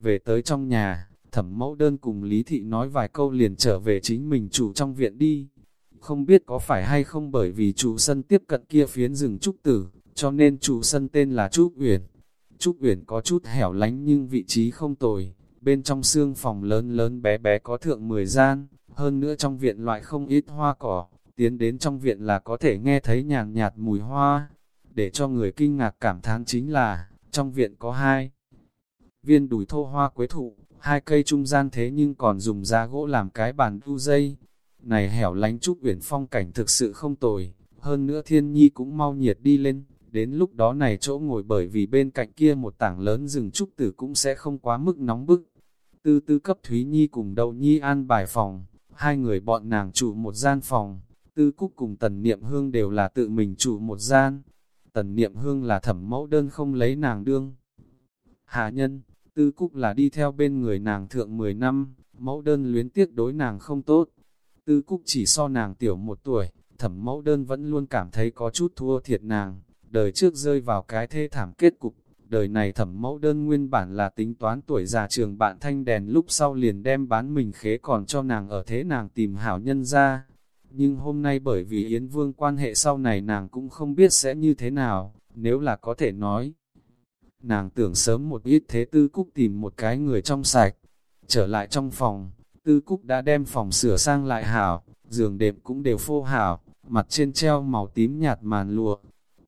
Về tới trong nhà, thẩm mẫu đơn cùng Lý Thị nói vài câu liền trở về chính mình chủ trong viện đi. Không biết có phải hay không bởi vì chủ sân tiếp cận kia phiến rừng trúc tử, cho nên chủ sân tên là Trúc Uyển. Trúc Uyển có chút hẻo lánh nhưng vị trí không tồi, bên trong xương phòng lớn lớn bé bé có thượng 10 gian, hơn nữa trong viện loại không ít hoa cỏ, tiến đến trong viện là có thể nghe thấy nhàn nhạt mùi hoa. Để cho người kinh ngạc cảm thán chính là, trong viện có hai viên đùi thô hoa quế thụ, hai cây trung gian thế nhưng còn dùng da gỗ làm cái bàn đu dây. Này hẻo lánh trúc uyển phong cảnh thực sự không tồi, hơn nữa thiên nhi cũng mau nhiệt đi lên, đến lúc đó này chỗ ngồi bởi vì bên cạnh kia một tảng lớn rừng trúc tử cũng sẽ không quá mức nóng bức. Tư tư cấp Thúy Nhi cùng đầu Nhi an bài phòng, hai người bọn nàng trụ một gian phòng, tư cúc cùng tần niệm hương đều là tự mình trụ một gian. Tần niệm hương là thẩm mẫu đơn không lấy nàng đương. Hạ nhân, tư cúc là đi theo bên người nàng thượng 10 năm, mẫu đơn luyến tiếc đối nàng không tốt. Tư cúc chỉ so nàng tiểu một tuổi, thẩm mẫu đơn vẫn luôn cảm thấy có chút thua thiệt nàng, đời trước rơi vào cái thê thảm kết cục. Đời này thẩm mẫu đơn nguyên bản là tính toán tuổi già trường bạn thanh đèn lúc sau liền đem bán mình khế còn cho nàng ở thế nàng tìm hảo nhân ra. Nhưng hôm nay bởi vì Yến Vương quan hệ sau này nàng cũng không biết sẽ như thế nào, nếu là có thể nói. Nàng tưởng sớm một ít thế tư cúc tìm một cái người trong sạch. Trở lại trong phòng, tư cúc đã đem phòng sửa sang lại hảo, giường đệm cũng đều phô hảo, mặt trên treo màu tím nhạt màn lụa.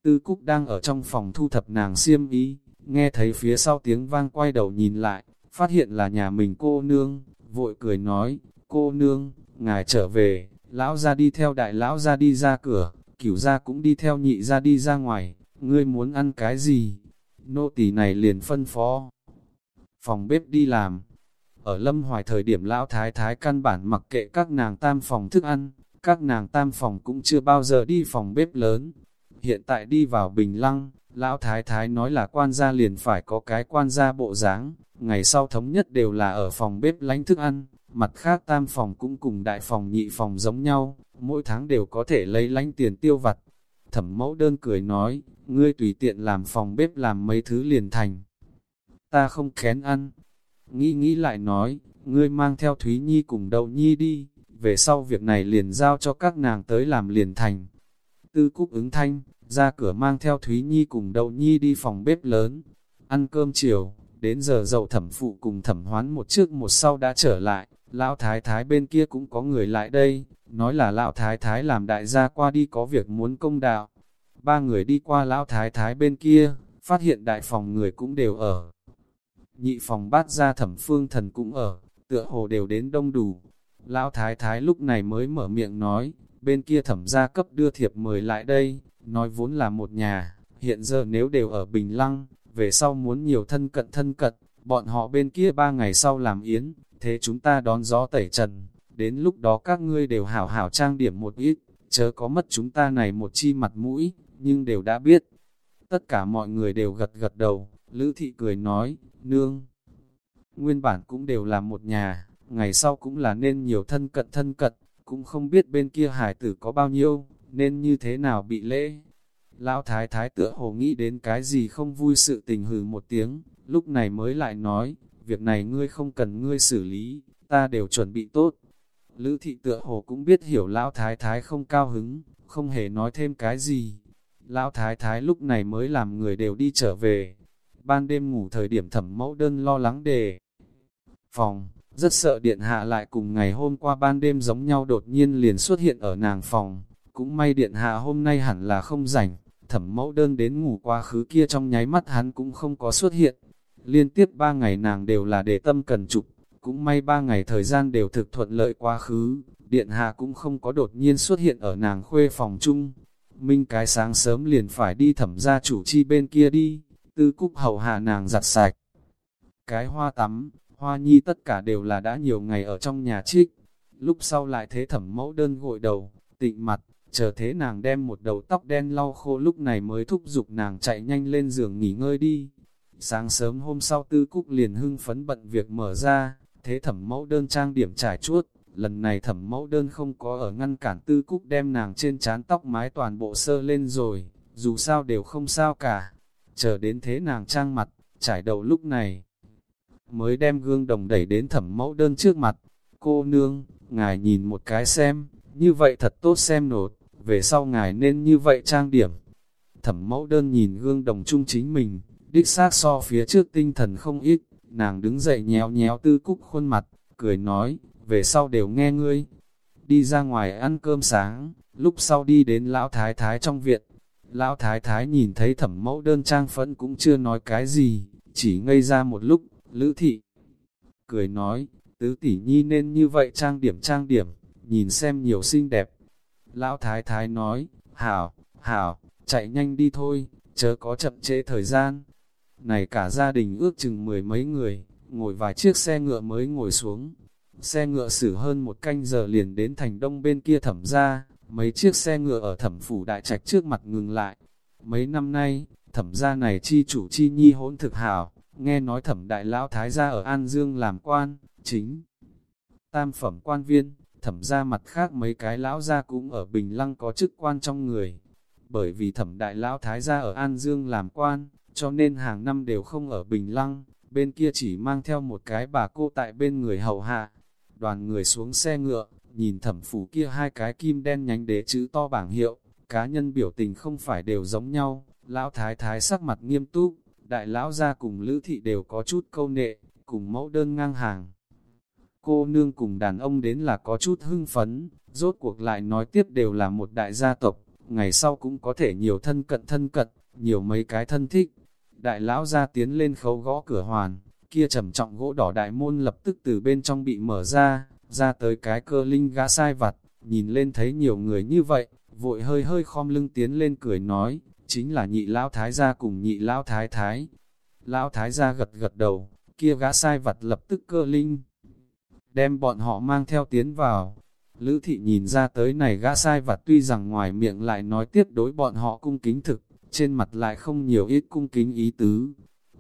Tư cúc đang ở trong phòng thu thập nàng xiêm ý, nghe thấy phía sau tiếng vang quay đầu nhìn lại, phát hiện là nhà mình cô nương, vội cười nói, cô nương, ngài trở về, lão ra đi theo đại lão ra đi ra cửa, cửu ra cũng đi theo nhị ra đi ra ngoài, ngươi muốn ăn cái gì? Nô tỳ này liền phân phó. Phòng bếp đi làm. Ở lâm hoài thời điểm lão thái thái căn bản mặc kệ các nàng tam phòng thức ăn, các nàng tam phòng cũng chưa bao giờ đi phòng bếp lớn. Hiện tại đi vào bình lăng, lão thái thái nói là quan gia liền phải có cái quan gia bộ dáng ngày sau thống nhất đều là ở phòng bếp lánh thức ăn, Mặt khác tam phòng cũng cùng đại phòng nhị phòng giống nhau, mỗi tháng đều có thể lấy lánh tiền tiêu vặt. Thẩm mẫu đơn cười nói, ngươi tùy tiện làm phòng bếp làm mấy thứ liền thành. Ta không kén ăn. Nghĩ nghĩ lại nói, ngươi mang theo Thúy Nhi cùng Đậu Nhi đi, về sau việc này liền giao cho các nàng tới làm liền thành. Tư Cúc ứng thanh, ra cửa mang theo Thúy Nhi cùng Đậu Nhi đi phòng bếp lớn, ăn cơm chiều, đến giờ dậu thẩm phụ cùng thẩm hoán một trước một sau đã trở lại, Lão thái thái bên kia cũng có người lại đây, nói là lão thái thái làm đại gia qua đi có việc muốn công đạo. Ba người đi qua lão thái thái bên kia, phát hiện đại phòng người cũng đều ở. Nhị phòng bát gia thẩm phương thần cũng ở, tựa hồ đều đến đông đủ. Lão thái thái lúc này mới mở miệng nói, bên kia thẩm gia cấp đưa thiệp mời lại đây, nói vốn là một nhà, hiện giờ nếu đều ở Bình Lăng, về sau muốn nhiều thân cận thân cận, bọn họ bên kia ba ngày sau làm yến, thế chúng ta đón gió tẩy trần, đến lúc đó các ngươi đều hảo hảo trang điểm một ít, chớ có mất chúng ta này một chi mặt mũi, nhưng đều đã biết. Tất cả mọi người đều gật gật đầu, Lữ Thị cười nói, nương. Nguyên bản cũng đều là một nhà, ngày sau cũng là nên nhiều thân cận thân cận, cũng không biết bên kia hải tử có bao nhiêu, nên như thế nào bị lễ. Lão thái thái tựa hồ nghĩ đến cái gì không vui sự tình hừ một tiếng, lúc này mới lại nói, việc này ngươi không cần ngươi xử lý, ta đều chuẩn bị tốt. Lữ thị tựa hồ cũng biết hiểu lão thái thái không cao hứng, không hề nói thêm cái gì. Lão thái thái lúc này mới làm người đều đi trở về. Ban đêm ngủ thời điểm thẩm mẫu đơn lo lắng đề. Phòng, rất sợ điện hạ lại cùng ngày hôm qua ban đêm giống nhau đột nhiên liền xuất hiện ở nàng phòng. Cũng may điện hạ hôm nay hẳn là không rảnh, thẩm mẫu đơn đến ngủ qua khứ kia trong nháy mắt hắn cũng không có xuất hiện, Liên tiếp ba ngày nàng đều là để tâm cần trục, cũng may ba ngày thời gian đều thực thuận lợi quá khứ, điện hạ cũng không có đột nhiên xuất hiện ở nàng khuê phòng chung. Minh cái sáng sớm liền phải đi thẩm gia chủ chi bên kia đi, tư cúc hậu hạ nàng giặt sạch. Cái hoa tắm, hoa nhi tất cả đều là đã nhiều ngày ở trong nhà trích, lúc sau lại thế thẩm mẫu đơn gội đầu, tịnh mặt, chờ thế nàng đem một đầu tóc đen lau khô lúc này mới thúc giục nàng chạy nhanh lên giường nghỉ ngơi đi. Sáng sớm hôm sau tư cúc liền hưng phấn bận việc mở ra, thế thẩm mẫu đơn trang điểm trải chuốt, lần này thẩm mẫu đơn không có ở ngăn cản tư cúc đem nàng trên trán tóc mái toàn bộ sơ lên rồi, dù sao đều không sao cả, chờ đến thế nàng trang mặt, trải đầu lúc này. mới đem gương đồng đẩy đến thẩm mẫu đơn trước mặt. Cô nương, ngài nhìn một cái xem, như vậy thật tốt xem nột, về sau ngài nên như vậy trang điểm. Thẩm mẫu đơn nhìn gương đồng chung chính mình, đích xác so phía trước tinh thần không ít, nàng đứng dậy nhéo nhéo tư cúc khuôn mặt, cười nói, về sau đều nghe ngươi. Đi ra ngoài ăn cơm sáng, lúc sau đi đến lão thái thái trong viện. Lão thái thái nhìn thấy thẩm mẫu đơn trang phẫn cũng chưa nói cái gì, chỉ ngây ra một lúc, lữ thị. Cười nói, tứ tỷ nhi nên như vậy trang điểm trang điểm, nhìn xem nhiều xinh đẹp. Lão thái thái nói, hảo, hảo, chạy nhanh đi thôi, chớ có chậm trễ thời gian. Này cả gia đình ước chừng mười mấy người, ngồi vài chiếc xe ngựa mới ngồi xuống. Xe ngựa xử hơn một canh giờ liền đến thành đông bên kia thẩm ra, mấy chiếc xe ngựa ở thẩm phủ đại trạch trước mặt ngừng lại. Mấy năm nay, thẩm gia này chi chủ chi nhi hỗn thực hảo, nghe nói thẩm đại lão thái gia ở An Dương làm quan, chính. Tam phẩm quan viên, thẩm gia mặt khác mấy cái lão gia cũng ở Bình Lăng có chức quan trong người. Bởi vì thẩm đại lão thái gia ở An Dương làm quan, cho nên hàng năm đều không ở Bình Lăng, bên kia chỉ mang theo một cái bà cô tại bên người hầu hạ. Đoàn người xuống xe ngựa, nhìn thẩm phủ kia hai cái kim đen nhánh đế chữ to bảng hiệu, cá nhân biểu tình không phải đều giống nhau, lão thái thái sắc mặt nghiêm túc, đại lão gia cùng lữ thị đều có chút câu nệ, cùng mẫu đơn ngang hàng. Cô nương cùng đàn ông đến là có chút hưng phấn, rốt cuộc lại nói tiếp đều là một đại gia tộc, ngày sau cũng có thể nhiều thân cận thân cận, nhiều mấy cái thân thích. Đại lão ra tiến lên khấu gõ cửa hoàn, kia trầm trọng gỗ đỏ đại môn lập tức từ bên trong bị mở ra, ra tới cái cơ linh gã sai vặt, nhìn lên thấy nhiều người như vậy, vội hơi hơi khom lưng tiến lên cười nói, chính là nhị lão thái gia cùng nhị lão thái thái. Lão thái gia gật gật đầu, kia gã sai vặt lập tức cơ linh, đem bọn họ mang theo tiến vào. Lữ thị nhìn ra tới này gã sai vặt tuy rằng ngoài miệng lại nói tiếp đối bọn họ cung kính thực, trên mặt lại không nhiều ít cung kính ý tứ.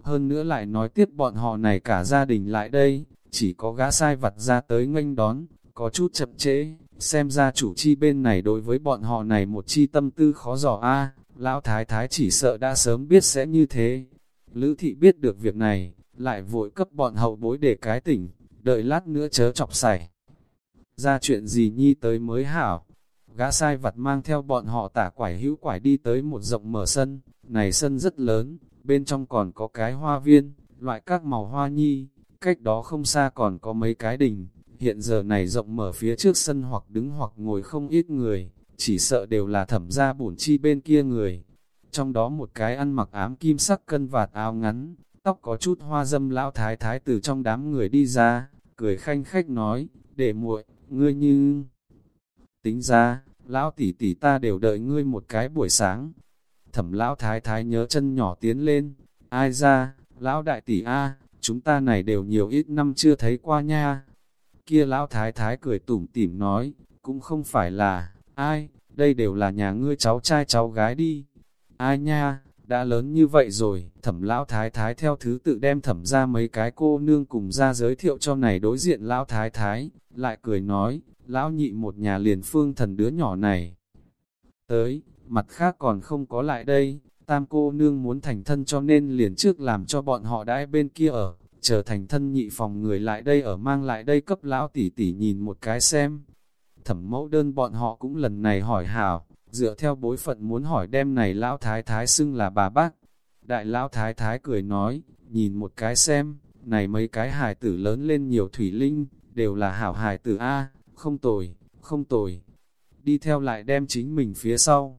Hơn nữa lại nói tiếp bọn họ này cả gia đình lại đây, chỉ có gã sai vặt ra tới nghênh đón, có chút chậm trễ, xem ra chủ chi bên này đối với bọn họ này một chi tâm tư khó dò a lão thái thái chỉ sợ đã sớm biết sẽ như thế. Lữ thị biết được việc này, lại vội cấp bọn hậu bối để cái tỉnh, đợi lát nữa chớ chọc xảy. Ra chuyện gì nhi tới mới hảo, gã sai vặt mang theo bọn họ tả quải hữu quải đi tới một rộng mở sân, này sân rất lớn, bên trong còn có cái hoa viên, loại các màu hoa nhi, cách đó không xa còn có mấy cái đình, hiện giờ này rộng mở phía trước sân hoặc đứng hoặc ngồi không ít người, chỉ sợ đều là thẩm gia bổn chi bên kia người. Trong đó một cái ăn mặc ám kim sắc cân vạt áo ngắn, tóc có chút hoa dâm lão thái thái từ trong đám người đi ra, cười khanh khách nói, để muội, ngươi như... Tính ra, lão tỷ tỷ ta đều đợi ngươi một cái buổi sáng. Thẩm lão thái thái nhớ chân nhỏ tiến lên, ai ra, lão đại tỷ A, chúng ta này đều nhiều ít năm chưa thấy qua nha. Kia lão thái thái cười tủm tỉm nói, cũng không phải là, ai, đây đều là nhà ngươi cháu trai cháu gái đi. Ai nha, đã lớn như vậy rồi, thẩm lão thái thái theo thứ tự đem thẩm ra mấy cái cô nương cùng ra giới thiệu cho này đối diện lão thái thái, lại cười nói, lão nhị một nhà liền phương thần đứa nhỏ này. Tới, mặt khác còn không có lại đây, tam cô nương muốn thành thân cho nên liền trước làm cho bọn họ đãi bên kia ở, trở thành thân nhị phòng người lại đây ở mang lại đây cấp lão tỷ tỷ nhìn một cái xem. Thẩm mẫu đơn bọn họ cũng lần này hỏi hảo, dựa theo bối phận muốn hỏi đem này lão thái thái xưng là bà bác. Đại lão thái thái cười nói, nhìn một cái xem, này mấy cái hài tử lớn lên nhiều thủy linh, đều là hảo hài tử A, không tồi, không tồi. Đi theo lại đem chính mình phía sau.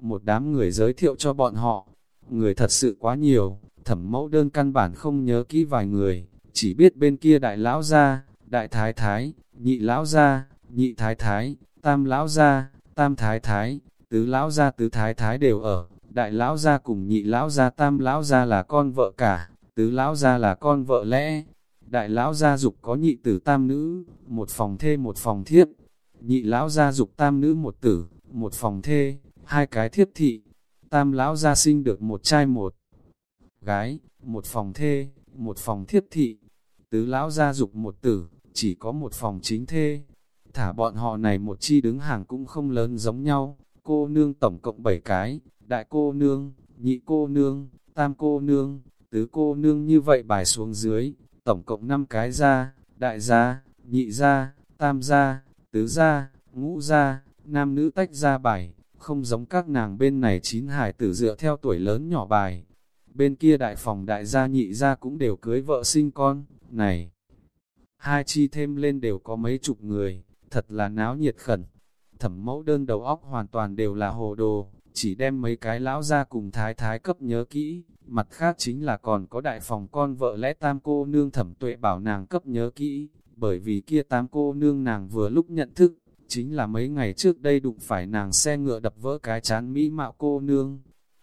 Một đám người giới thiệu cho bọn họ, người thật sự quá nhiều, thẩm mẫu đơn căn bản không nhớ kỹ vài người, chỉ biết bên kia đại lão gia, đại thái thái, nhị lão gia, nhị thái thái, tam lão gia, tam thái thái, tứ lão gia tứ thái thái đều ở, đại lão gia cùng nhị lão gia tam lão gia là con vợ cả, tứ lão gia là con vợ lẽ. Đại lão gia dục có nhị tử tam nữ, một phòng thê một phòng thiếp. Nhị lão gia dục tam nữ một tử, một phòng thê, hai cái thiếp thị. Tam lão gia sinh được một trai một gái, một phòng thê, một phòng thiếp thị. Tứ lão gia dục một tử, chỉ có một phòng chính thê, Thả bọn họ này một chi đứng hàng cũng không lớn giống nhau, cô nương tổng cộng 7 cái, đại cô nương, nhị cô nương, tam cô nương, tứ cô nương như vậy bài xuống dưới, tổng cộng 5 cái gia, đại gia, nhị gia, tam gia, tứ gia, ngũ gia, nam nữ tách ra bài, không giống các nàng bên này chín hải tử dựa theo tuổi lớn nhỏ bài. Bên kia đại phòng đại gia nhị gia cũng đều cưới vợ sinh con, này. Hai chi thêm lên đều có mấy chục người, thật là náo nhiệt khẩn. Thẩm mẫu đơn đầu óc hoàn toàn đều là hồ đồ, chỉ đem mấy cái lão ra cùng thái thái cấp nhớ kỹ, mặt khác chính là còn có đại phòng con vợ lẽ tam cô nương thẩm tuệ bảo nàng cấp nhớ kỹ, bởi vì kia tam cô nương nàng vừa lúc nhận thức, chính là mấy ngày trước đây đụng phải nàng xe ngựa đập vỡ cái chán mỹ mạo cô nương.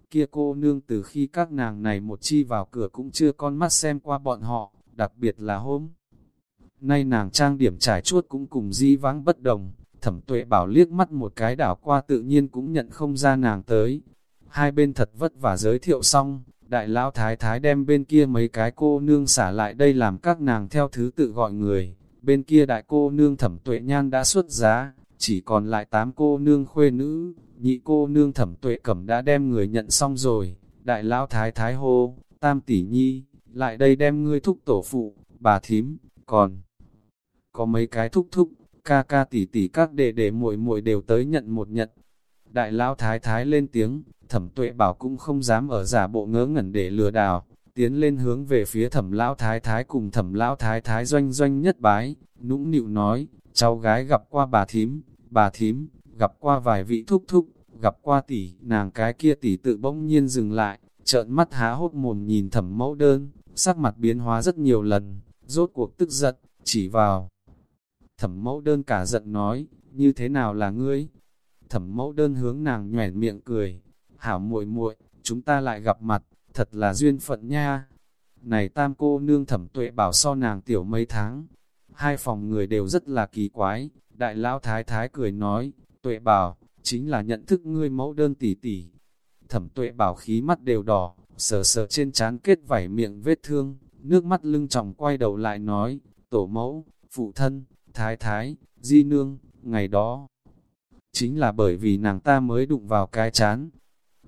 Kia cô nương từ khi các nàng này một chi vào cửa cũng chưa con mắt xem qua bọn họ, đặc biệt là hôm. Nay nàng trang điểm trải chuốt cũng cùng di vắng bất đồng, thẩm tuệ bảo liếc mắt một cái đảo qua tự nhiên cũng nhận không ra nàng tới. Hai bên thật vất vả giới thiệu xong, đại lão thái thái đem bên kia mấy cái cô nương xả lại đây làm các nàng theo thứ tự gọi người. Bên kia đại cô nương thẩm tuệ nhan đã xuất giá, chỉ còn lại tám cô nương khuê nữ, nhị cô nương thẩm tuệ cẩm đã đem người nhận xong rồi. Đại lão thái thái hô, tam tỷ nhi, lại đây đem ngươi thúc tổ phụ, bà thím, còn có mấy cái thúc thúc, ca ca tỷ tỷ các đệ đệ muội muội đều tới nhận một nhận. Đại lão thái thái lên tiếng, thẩm tuệ bảo cũng không dám ở giả bộ ngớ ngẩn để lừa đảo, tiến lên hướng về phía thẩm lão thái thái cùng thẩm lão thái thái doanh doanh nhất bái, nũng nịu nói, cháu gái gặp qua bà thím, bà thím, gặp qua vài vị thúc thúc, gặp qua tỷ, nàng cái kia tỷ tự bỗng nhiên dừng lại, trợn mắt há hốt mồm nhìn thẩm mẫu đơn, sắc mặt biến hóa rất nhiều lần, rốt cuộc tức giận, chỉ vào. Thẩm mẫu đơn cả giận nói, như thế nào là ngươi? Thẩm mẫu đơn hướng nàng nhoẻn miệng cười, hảo muội muội, chúng ta lại gặp mặt, thật là duyên phận nha. Này tam cô nương thẩm tuệ bảo so nàng tiểu mấy tháng, hai phòng người đều rất là kỳ quái, đại lão thái thái cười nói, tuệ bảo, chính là nhận thức ngươi mẫu đơn tỷ tỷ. Thẩm tuệ bảo khí mắt đều đỏ, sờ sờ trên trán kết vảy miệng vết thương, nước mắt lưng tròng quay đầu lại nói, tổ mẫu, phụ thân, thái thái, di nương, ngày đó. Chính là bởi vì nàng ta mới đụng vào cái chán.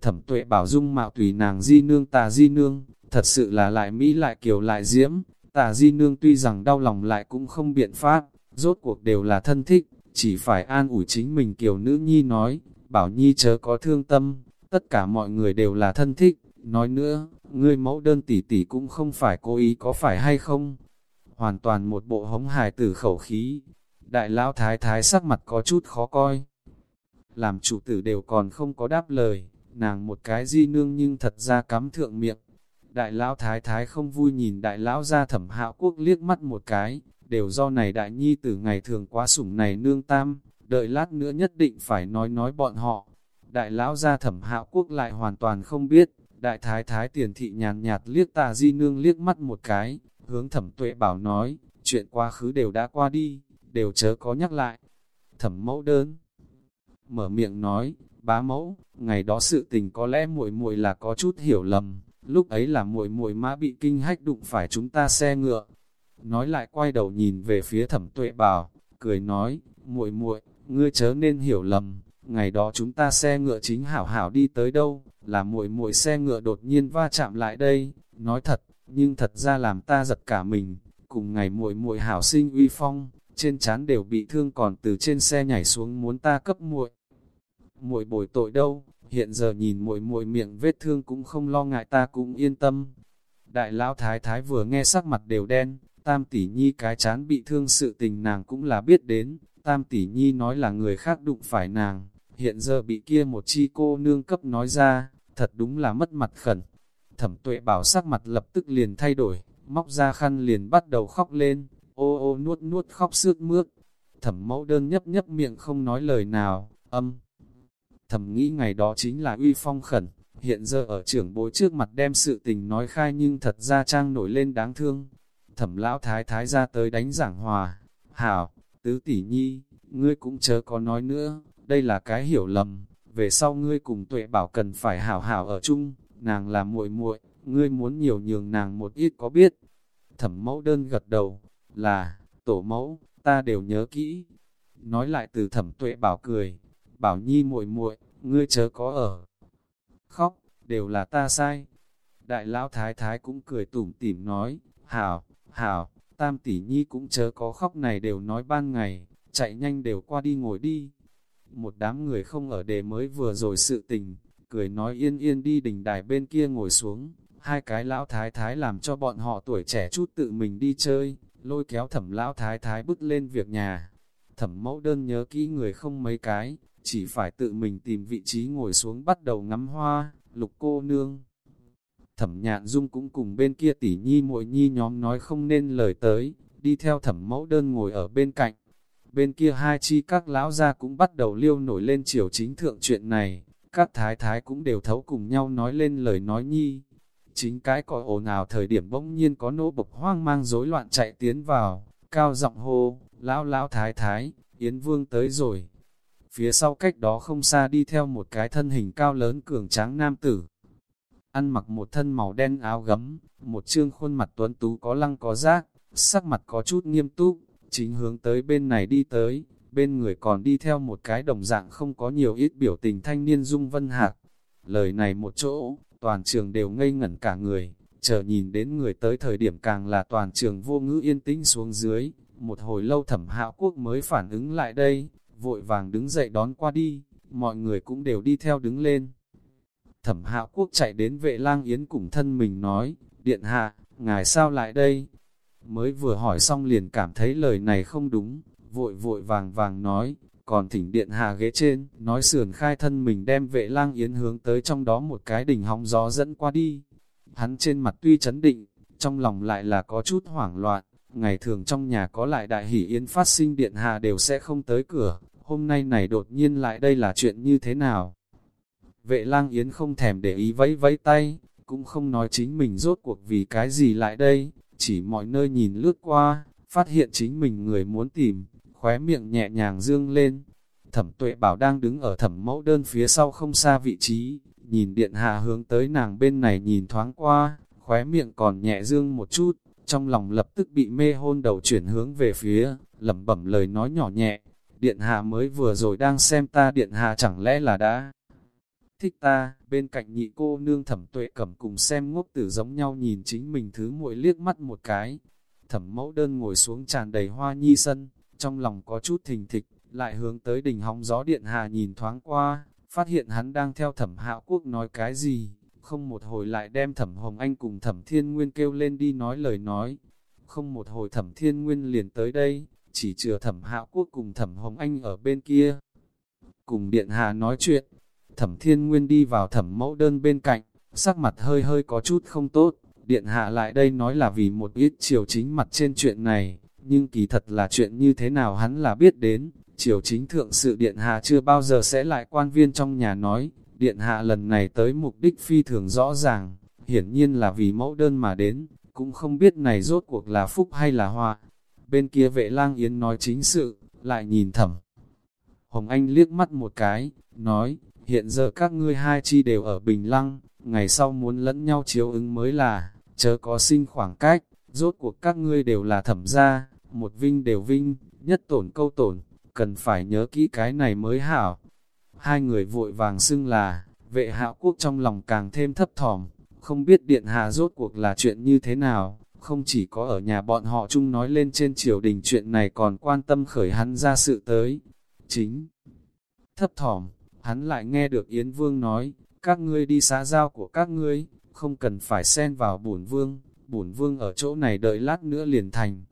Thẩm tuệ bảo dung mạo tùy nàng di nương tà di nương, thật sự là lại Mỹ lại kiều lại diễm, tà di nương tuy rằng đau lòng lại cũng không biện pháp, rốt cuộc đều là thân thích, chỉ phải an ủi chính mình kiều nữ nhi nói, bảo nhi chớ có thương tâm, tất cả mọi người đều là thân thích, nói nữa, ngươi mẫu đơn tỷ tỷ cũng không phải cố ý có phải hay không, hoàn toàn một bộ hống hài tử khẩu khí. Đại lão thái thái sắc mặt có chút khó coi. Làm chủ tử đều còn không có đáp lời, nàng một cái di nương nhưng thật ra cắm thượng miệng. Đại lão thái thái không vui nhìn đại lão ra thẩm hạo quốc liếc mắt một cái, đều do này đại nhi tử ngày thường quá sủng này nương tam, đợi lát nữa nhất định phải nói nói bọn họ. Đại lão ra thẩm hạo quốc lại hoàn toàn không biết, đại thái thái tiền thị nhàn nhạt liếc tà di nương liếc mắt một cái, Hướng thẩm tuệ bảo nói, chuyện quá khứ đều đã qua đi, đều chớ có nhắc lại. Thẩm mẫu đơn. Mở miệng nói, bá mẫu, ngày đó sự tình có lẽ muội muội là có chút hiểu lầm, lúc ấy là muội muội mã bị kinh hách đụng phải chúng ta xe ngựa. Nói lại quay đầu nhìn về phía thẩm tuệ bảo, cười nói, muội muội, ngươi chớ nên hiểu lầm, ngày đó chúng ta xe ngựa chính hảo hảo đi tới đâu, là muội muội xe ngựa đột nhiên va chạm lại đây, nói thật, nhưng thật ra làm ta giật cả mình, cùng ngày muội muội hảo sinh uy phong, trên trán đều bị thương còn từ trên xe nhảy xuống muốn ta cấp muội. Muội bồi tội đâu, hiện giờ nhìn muội muội miệng vết thương cũng không lo ngại ta cũng yên tâm. Đại lão thái thái vừa nghe sắc mặt đều đen, tam tỷ nhi cái chán bị thương sự tình nàng cũng là biết đến, tam tỷ nhi nói là người khác đụng phải nàng, hiện giờ bị kia một chi cô nương cấp nói ra, thật đúng là mất mặt khẩn. Thẩm tuệ bảo sắc mặt lập tức liền thay đổi, móc ra khăn liền bắt đầu khóc lên, ô ô nuốt nuốt khóc sướt mướt. Thẩm mẫu đơn nhấp nhấp miệng không nói lời nào, âm. Thẩm nghĩ ngày đó chính là uy phong khẩn, hiện giờ ở trưởng bối trước mặt đem sự tình nói khai nhưng thật ra trang nổi lên đáng thương. Thẩm lão thái thái ra tới đánh giảng hòa, hảo, tứ tỷ nhi, ngươi cũng chớ có nói nữa, đây là cái hiểu lầm, về sau ngươi cùng tuệ bảo cần phải hảo hảo ở chung, nàng là muội muội, ngươi muốn nhiều nhường nàng một ít có biết. Thẩm mẫu đơn gật đầu, là, tổ mẫu, ta đều nhớ kỹ. Nói lại từ thẩm tuệ bảo cười, bảo nhi muội muội, ngươi chớ có ở. Khóc, đều là ta sai. Đại lão thái thái cũng cười tủm tỉm nói, hảo, Hảo, tam tỷ nhi cũng chớ có khóc này đều nói ban ngày, chạy nhanh đều qua đi ngồi đi. Một đám người không ở đề mới vừa rồi sự tình, cười nói yên yên đi đình đài bên kia ngồi xuống, hai cái lão thái thái làm cho bọn họ tuổi trẻ chút tự mình đi chơi, lôi kéo thẩm lão thái thái bước lên việc nhà. Thẩm mẫu đơn nhớ kỹ người không mấy cái, chỉ phải tự mình tìm vị trí ngồi xuống bắt đầu ngắm hoa, lục cô nương. Thẩm nhạn dung cũng cùng bên kia tỷ nhi muội nhi nhóm nói không nên lời tới, đi theo thẩm mẫu đơn ngồi ở bên cạnh. Bên kia hai chi các lão gia cũng bắt đầu liêu nổi lên chiều chính thượng chuyện này, các thái thái cũng đều thấu cùng nhau nói lên lời nói nhi. Chính cái còi ồn ào thời điểm bỗng nhiên có nô bộc hoang mang rối loạn chạy tiến vào, cao giọng hô, lão lão thái thái, Yến Vương tới rồi. Phía sau cách đó không xa đi theo một cái thân hình cao lớn cường tráng nam tử. Ăn mặc một thân màu đen áo gấm, một trương khuôn mặt tuấn tú có lăng có rác, sắc mặt có chút nghiêm túc, chính hướng tới bên này đi tới, bên người còn đi theo một cái đồng dạng không có nhiều ít biểu tình thanh niên dung vân hạc. Lời này một chỗ, toàn trường đều ngây ngẩn cả người, chờ nhìn đến người tới thời điểm càng là toàn trường vô ngữ yên tĩnh xuống dưới, một hồi lâu thẩm hạo quốc mới phản ứng lại đây, vội vàng đứng dậy đón qua đi, mọi người cũng đều đi theo đứng lên. Thẩm hạo quốc chạy đến vệ lang yến cùng thân mình nói, điện hạ, ngài sao lại đây? Mới vừa hỏi xong liền cảm thấy lời này không đúng, vội vội vàng vàng nói, còn thỉnh điện hạ ghế trên, nói sườn khai thân mình đem vệ lang yến hướng tới trong đó một cái đỉnh hóng gió dẫn qua đi. Hắn trên mặt tuy chấn định, trong lòng lại là có chút hoảng loạn, ngày thường trong nhà có lại đại hỷ yến phát sinh điện hạ đều sẽ không tới cửa, hôm nay này đột nhiên lại đây là chuyện như thế nào? Vệ lang yến không thèm để ý vẫy vẫy tay, cũng không nói chính mình rốt cuộc vì cái gì lại đây, chỉ mọi nơi nhìn lướt qua, phát hiện chính mình người muốn tìm, khóe miệng nhẹ nhàng dương lên. Thẩm tuệ bảo đang đứng ở thẩm mẫu đơn phía sau không xa vị trí, nhìn điện hạ hướng tới nàng bên này nhìn thoáng qua, khóe miệng còn nhẹ dương một chút, trong lòng lập tức bị mê hôn đầu chuyển hướng về phía, lẩm bẩm lời nói nhỏ nhẹ, điện hạ mới vừa rồi đang xem ta điện hạ chẳng lẽ là đã thích ta, bên cạnh nhị cô nương thẩm tuệ cầm cùng xem ngốc tử giống nhau nhìn chính mình thứ muội liếc mắt một cái. Thẩm mẫu đơn ngồi xuống tràn đầy hoa nhi sân, trong lòng có chút thình thịch, lại hướng tới đỉnh hóng gió điện hà nhìn thoáng qua, phát hiện hắn đang theo thẩm hạo quốc nói cái gì, không một hồi lại đem thẩm hồng anh cùng thẩm thiên nguyên kêu lên đi nói lời nói. Không một hồi thẩm thiên nguyên liền tới đây, chỉ chừa thẩm hạo quốc cùng thẩm hồng anh ở bên kia. Cùng điện hà nói chuyện, Thẩm thiên nguyên đi vào thẩm mẫu đơn bên cạnh, sắc mặt hơi hơi có chút không tốt, điện hạ lại đây nói là vì một ít chiều chính mặt trên chuyện này, nhưng kỳ thật là chuyện như thế nào hắn là biết đến, triều chính thượng sự điện hạ chưa bao giờ sẽ lại quan viên trong nhà nói, điện hạ lần này tới mục đích phi thường rõ ràng, hiển nhiên là vì mẫu đơn mà đến, cũng không biết này rốt cuộc là phúc hay là hoa. Bên kia vệ lang yến nói chính sự, lại nhìn thẩm. Hồng Anh liếc mắt một cái, nói, hiện giờ các ngươi hai chi đều ở Bình Lăng, ngày sau muốn lẫn nhau chiếu ứng mới là, chớ có sinh khoảng cách, rốt cuộc các ngươi đều là thẩm gia, một vinh đều vinh, nhất tổn câu tổn, cần phải nhớ kỹ cái này mới hảo. Hai người vội vàng xưng là, vệ hạo quốc trong lòng càng thêm thấp thỏm, không biết điện hạ rốt cuộc là chuyện như thế nào, không chỉ có ở nhà bọn họ chung nói lên trên triều đình chuyện này còn quan tâm khởi hắn ra sự tới. Chính, thấp thỏm, hắn lại nghe được Yến Vương nói, các ngươi đi xá giao của các ngươi, không cần phải xen vào bổn vương, bổn vương ở chỗ này đợi lát nữa liền thành.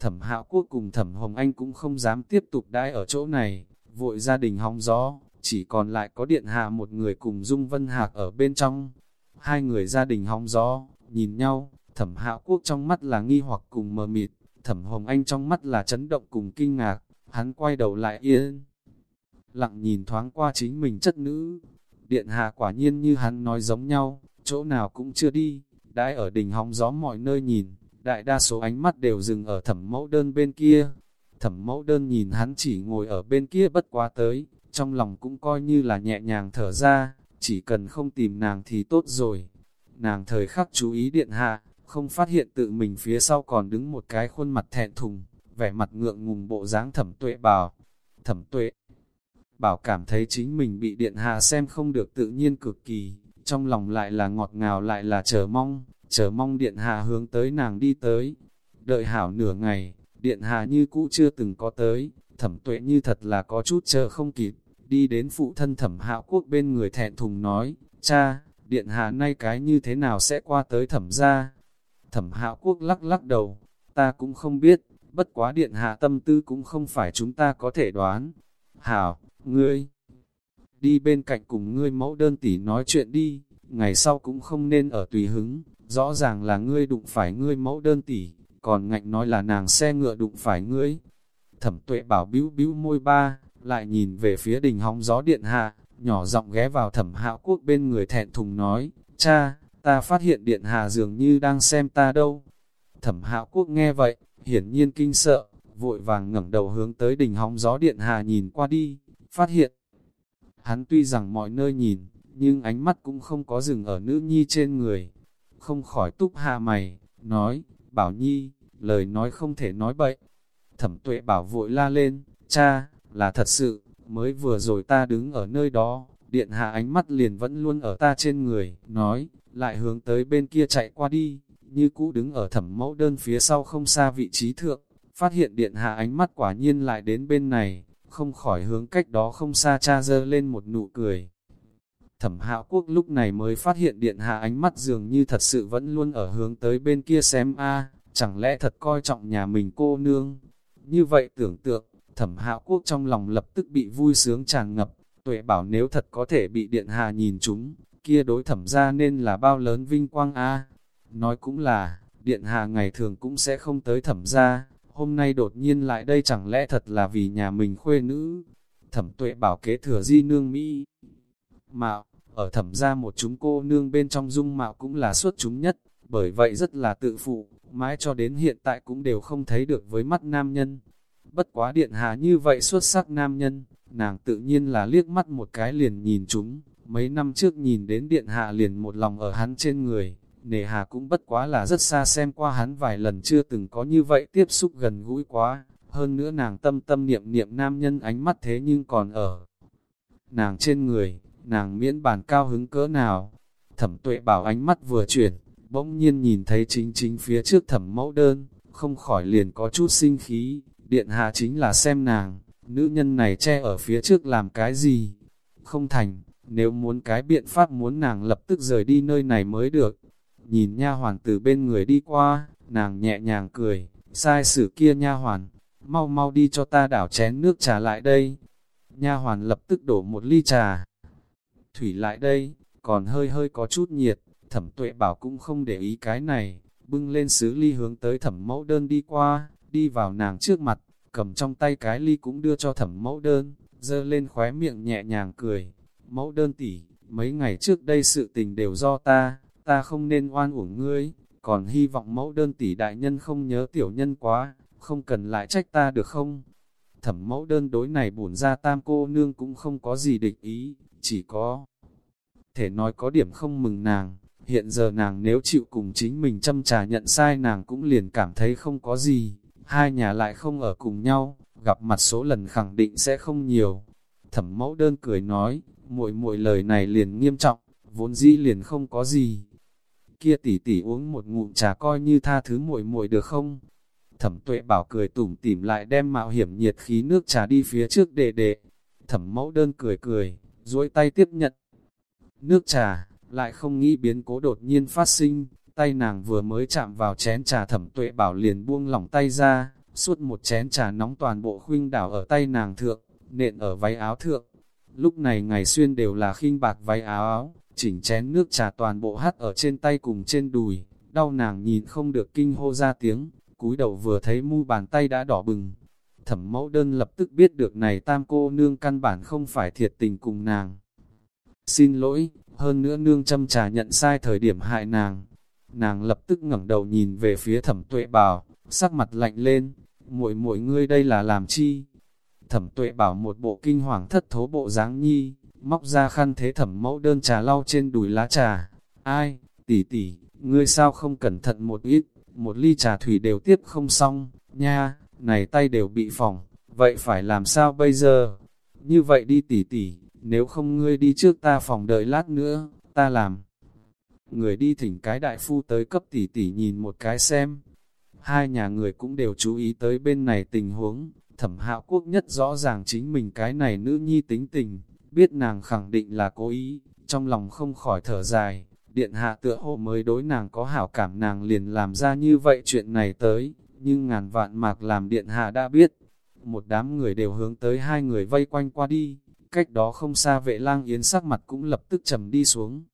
Thẩm hạo quốc cùng thẩm Hồng Anh cũng không dám tiếp tục đãi ở chỗ này, vội gia đình hóng gió, chỉ còn lại có điện hạ một người cùng Dung Vân Hạc ở bên trong. Hai người gia đình hóng gió, nhìn nhau, thẩm hạo quốc trong mắt là nghi hoặc cùng mờ mịt, thẩm Hồng Anh trong mắt là chấn động cùng kinh ngạc, hắn quay đầu lại yên lặng nhìn thoáng qua chính mình chất nữ. Điện hạ quả nhiên như hắn nói giống nhau, chỗ nào cũng chưa đi, đãi ở đỉnh hóng gió mọi nơi nhìn, đại đa số ánh mắt đều dừng ở thẩm mẫu đơn bên kia. Thẩm mẫu đơn nhìn hắn chỉ ngồi ở bên kia bất quá tới, trong lòng cũng coi như là nhẹ nhàng thở ra, chỉ cần không tìm nàng thì tốt rồi. Nàng thời khắc chú ý điện hạ, không phát hiện tự mình phía sau còn đứng một cái khuôn mặt thẹn thùng, vẻ mặt ngượng ngùng bộ dáng thẩm tuệ bảo. Thẩm tuệ, bảo cảm thấy chính mình bị điện hạ xem không được tự nhiên cực kỳ, trong lòng lại là ngọt ngào lại là chờ mong, chờ mong điện hạ hướng tới nàng đi tới. Đợi hảo nửa ngày, điện hạ như cũ chưa từng có tới, thẩm tuệ như thật là có chút chờ không kịp, đi đến phụ thân thẩm hạo quốc bên người thẹn thùng nói, cha, điện hạ nay cái như thế nào sẽ qua tới thẩm ra. Thẩm hạo quốc lắc lắc đầu, ta cũng không biết, bất quá điện hạ tâm tư cũng không phải chúng ta có thể đoán. Hảo, ngươi, đi bên cạnh cùng ngươi mẫu đơn tỷ nói chuyện đi, ngày sau cũng không nên ở tùy hứng, rõ ràng là ngươi đụng phải ngươi mẫu đơn tỷ, còn ngạnh nói là nàng xe ngựa đụng phải ngươi. Thẩm tuệ bảo bĩu bĩu môi ba, lại nhìn về phía đình hóng gió điện hạ, nhỏ giọng ghé vào thẩm hạo quốc bên người thẹn thùng nói, cha, ta phát hiện điện hạ dường như đang xem ta đâu. Thẩm hạo quốc nghe vậy, hiển nhiên kinh sợ, vội vàng ngẩng đầu hướng tới đỉnh hóng gió điện hạ nhìn qua đi, phát hiện. Hắn tuy rằng mọi nơi nhìn, nhưng ánh mắt cũng không có dừng ở nữ nhi trên người. Không khỏi túc hạ mày, nói, bảo nhi, lời nói không thể nói bậy. Thẩm tuệ bảo vội la lên, cha, là thật sự, mới vừa rồi ta đứng ở nơi đó, điện hạ ánh mắt liền vẫn luôn ở ta trên người, nói, lại hướng tới bên kia chạy qua đi, như cũ đứng ở thẩm mẫu đơn phía sau không xa vị trí thượng, phát hiện điện hạ ánh mắt quả nhiên lại đến bên này, không khỏi hướng cách đó không xa cha dơ lên một nụ cười. Thẩm hạo quốc lúc này mới phát hiện điện hạ ánh mắt dường như thật sự vẫn luôn ở hướng tới bên kia xem a chẳng lẽ thật coi trọng nhà mình cô nương. Như vậy tưởng tượng, thẩm hạo quốc trong lòng lập tức bị vui sướng tràn ngập, tuệ bảo nếu thật có thể bị điện hạ nhìn chúng, kia đối thẩm ra nên là bao lớn vinh quang a Nói cũng là, điện hạ ngày thường cũng sẽ không tới thẩm ra, hôm nay đột nhiên lại đây chẳng lẽ thật là vì nhà mình khuê nữ. Thẩm tuệ bảo kế thừa di nương Mỹ. Mạo, ở thẩm ra một chúng cô nương bên trong dung mạo cũng là xuất chúng nhất, bởi vậy rất là tự phụ, mãi cho đến hiện tại cũng đều không thấy được với mắt nam nhân. Bất quá điện hạ như vậy xuất sắc nam nhân, nàng tự nhiên là liếc mắt một cái liền nhìn chúng, mấy năm trước nhìn đến điện hạ liền một lòng ở hắn trên người, nề hà cũng bất quá là rất xa xem qua hắn vài lần chưa từng có như vậy tiếp xúc gần gũi quá, hơn nữa nàng tâm tâm niệm niệm nam nhân ánh mắt thế nhưng còn ở nàng trên người, nàng miễn bàn cao hứng cỡ nào, thẩm tuệ bảo ánh mắt vừa chuyển, bỗng nhiên nhìn thấy chính chính phía trước thẩm mẫu đơn, không khỏi liền có chút sinh khí, điện hạ chính là xem nàng, nữ nhân này che ở phía trước làm cái gì, không thành, nếu muốn cái biện pháp muốn nàng lập tức rời đi nơi này mới được, nhìn nha hoàn từ bên người đi qua, nàng nhẹ nhàng cười, sai sử kia nha hoàn, mau mau đi cho ta đảo chén nước trà lại đây. Nha hoàn lập tức đổ một ly trà. Thủy lại đây, còn hơi hơi có chút nhiệt, thẩm tuệ bảo cũng không để ý cái này, bưng lên sứ ly hướng tới thẩm mẫu đơn đi qua, đi vào nàng trước mặt, cầm trong tay cái ly cũng đưa cho thẩm mẫu đơn, dơ lên khóe miệng nhẹ nhàng cười. Mẫu đơn tỉ, mấy ngày trước đây sự tình đều do ta, ta không nên oan uổng ngươi, còn hy vọng mẫu đơn tỷ đại nhân không nhớ tiểu nhân quá, không cần lại trách ta được không? Thẩm mẫu đơn đối này bổn ra tam cô nương cũng không có gì địch ý, chỉ có thể nói có điểm không mừng nàng, hiện giờ nàng nếu chịu cùng chính mình châm trà nhận sai nàng cũng liền cảm thấy không có gì, hai nhà lại không ở cùng nhau, gặp mặt số lần khẳng định sẽ không nhiều. Thẩm mẫu đơn cười nói, muội muội lời này liền nghiêm trọng, vốn dĩ liền không có gì, kia tỷ tỷ uống một ngụm trà coi như tha thứ muội muội được không? Thẩm tuệ bảo cười tủm tỉm lại đem mạo hiểm nhiệt khí nước trà đi phía trước đệ đệ. Thẩm mẫu đơn cười cười, duỗi tay tiếp nhận. Nước trà, lại không nghĩ biến cố đột nhiên phát sinh, tay nàng vừa mới chạm vào chén trà thẩm tuệ bảo liền buông lỏng tay ra, suốt một chén trà nóng toàn bộ khuynh đảo ở tay nàng thượng, nện ở váy áo thượng. Lúc này ngày xuyên đều là khinh bạc váy áo áo, chỉnh chén nước trà toàn bộ hắt ở trên tay cùng trên đùi, đau nàng nhìn không được kinh hô ra tiếng, cúi đầu vừa thấy mu bàn tay đã đỏ bừng. Thẩm mẫu đơn lập tức biết được này tam cô nương căn bản không phải thiệt tình cùng nàng. Xin lỗi, hơn nữa nương châm trà nhận sai thời điểm hại nàng. Nàng lập tức ngẩng đầu nhìn về phía thẩm tuệ bảo, sắc mặt lạnh lên, muội muội ngươi đây là làm chi? Thẩm tuệ bảo một bộ kinh hoàng thất thố bộ dáng nhi, móc ra khăn thế thẩm mẫu đơn trà lau trên đùi lá trà. Ai, tỷ tỷ, ngươi sao không cẩn thận một ít, một ly trà thủy đều tiếp không xong, nha, này tay đều bị phỏng, vậy phải làm sao bây giờ? Như vậy đi tỷ tỷ, nếu không ngươi đi trước ta phòng đợi lát nữa, ta làm. Người đi thỉnh cái đại phu tới cấp tỷ tỷ nhìn một cái xem. Hai nhà người cũng đều chú ý tới bên này tình huống, thẩm hạo quốc nhất rõ ràng chính mình cái này nữ nhi tính tình, biết nàng khẳng định là cố ý, trong lòng không khỏi thở dài, điện hạ tựa hồ mới đối nàng có hảo cảm nàng liền làm ra như vậy chuyện này tới, nhưng ngàn vạn mạc làm điện hạ đã biết, một đám người đều hướng tới hai người vây quanh qua đi, cách đó không xa vệ lang yến sắc mặt cũng lập tức trầm đi xuống.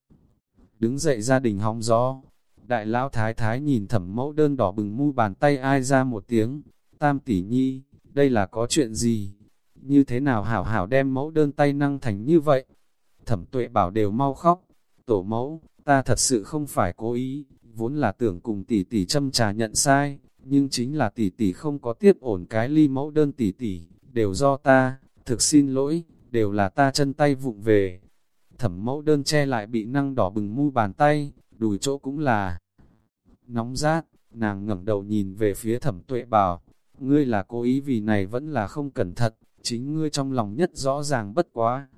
Đứng dậy gia đình hóng gió, đại lão thái thái nhìn thẩm mẫu đơn đỏ bừng mu bàn tay ai ra một tiếng, tam tỷ nhi, đây là có chuyện gì? Như thế nào hảo hảo đem mẫu đơn tay năng thành như vậy? Thẩm tuệ bảo đều mau khóc, tổ mẫu, ta thật sự không phải cố ý, vốn là tưởng cùng tỷ tỷ châm trà nhận sai, nhưng chính là tỷ tỷ không có tiếp ổn cái ly mẫu đơn tỷ tỷ, đều do ta, thực xin lỗi, đều là ta chân tay vụng về. Thẩm mẫu đơn che lại bị năng đỏ bừng mu bàn tay, đùi chỗ cũng là nóng rát, nàng ngẩng đầu nhìn về phía thẩm tuệ bảo, ngươi là cố ý vì này vẫn là không cẩn thận, chính ngươi trong lòng nhất rõ ràng bất quá.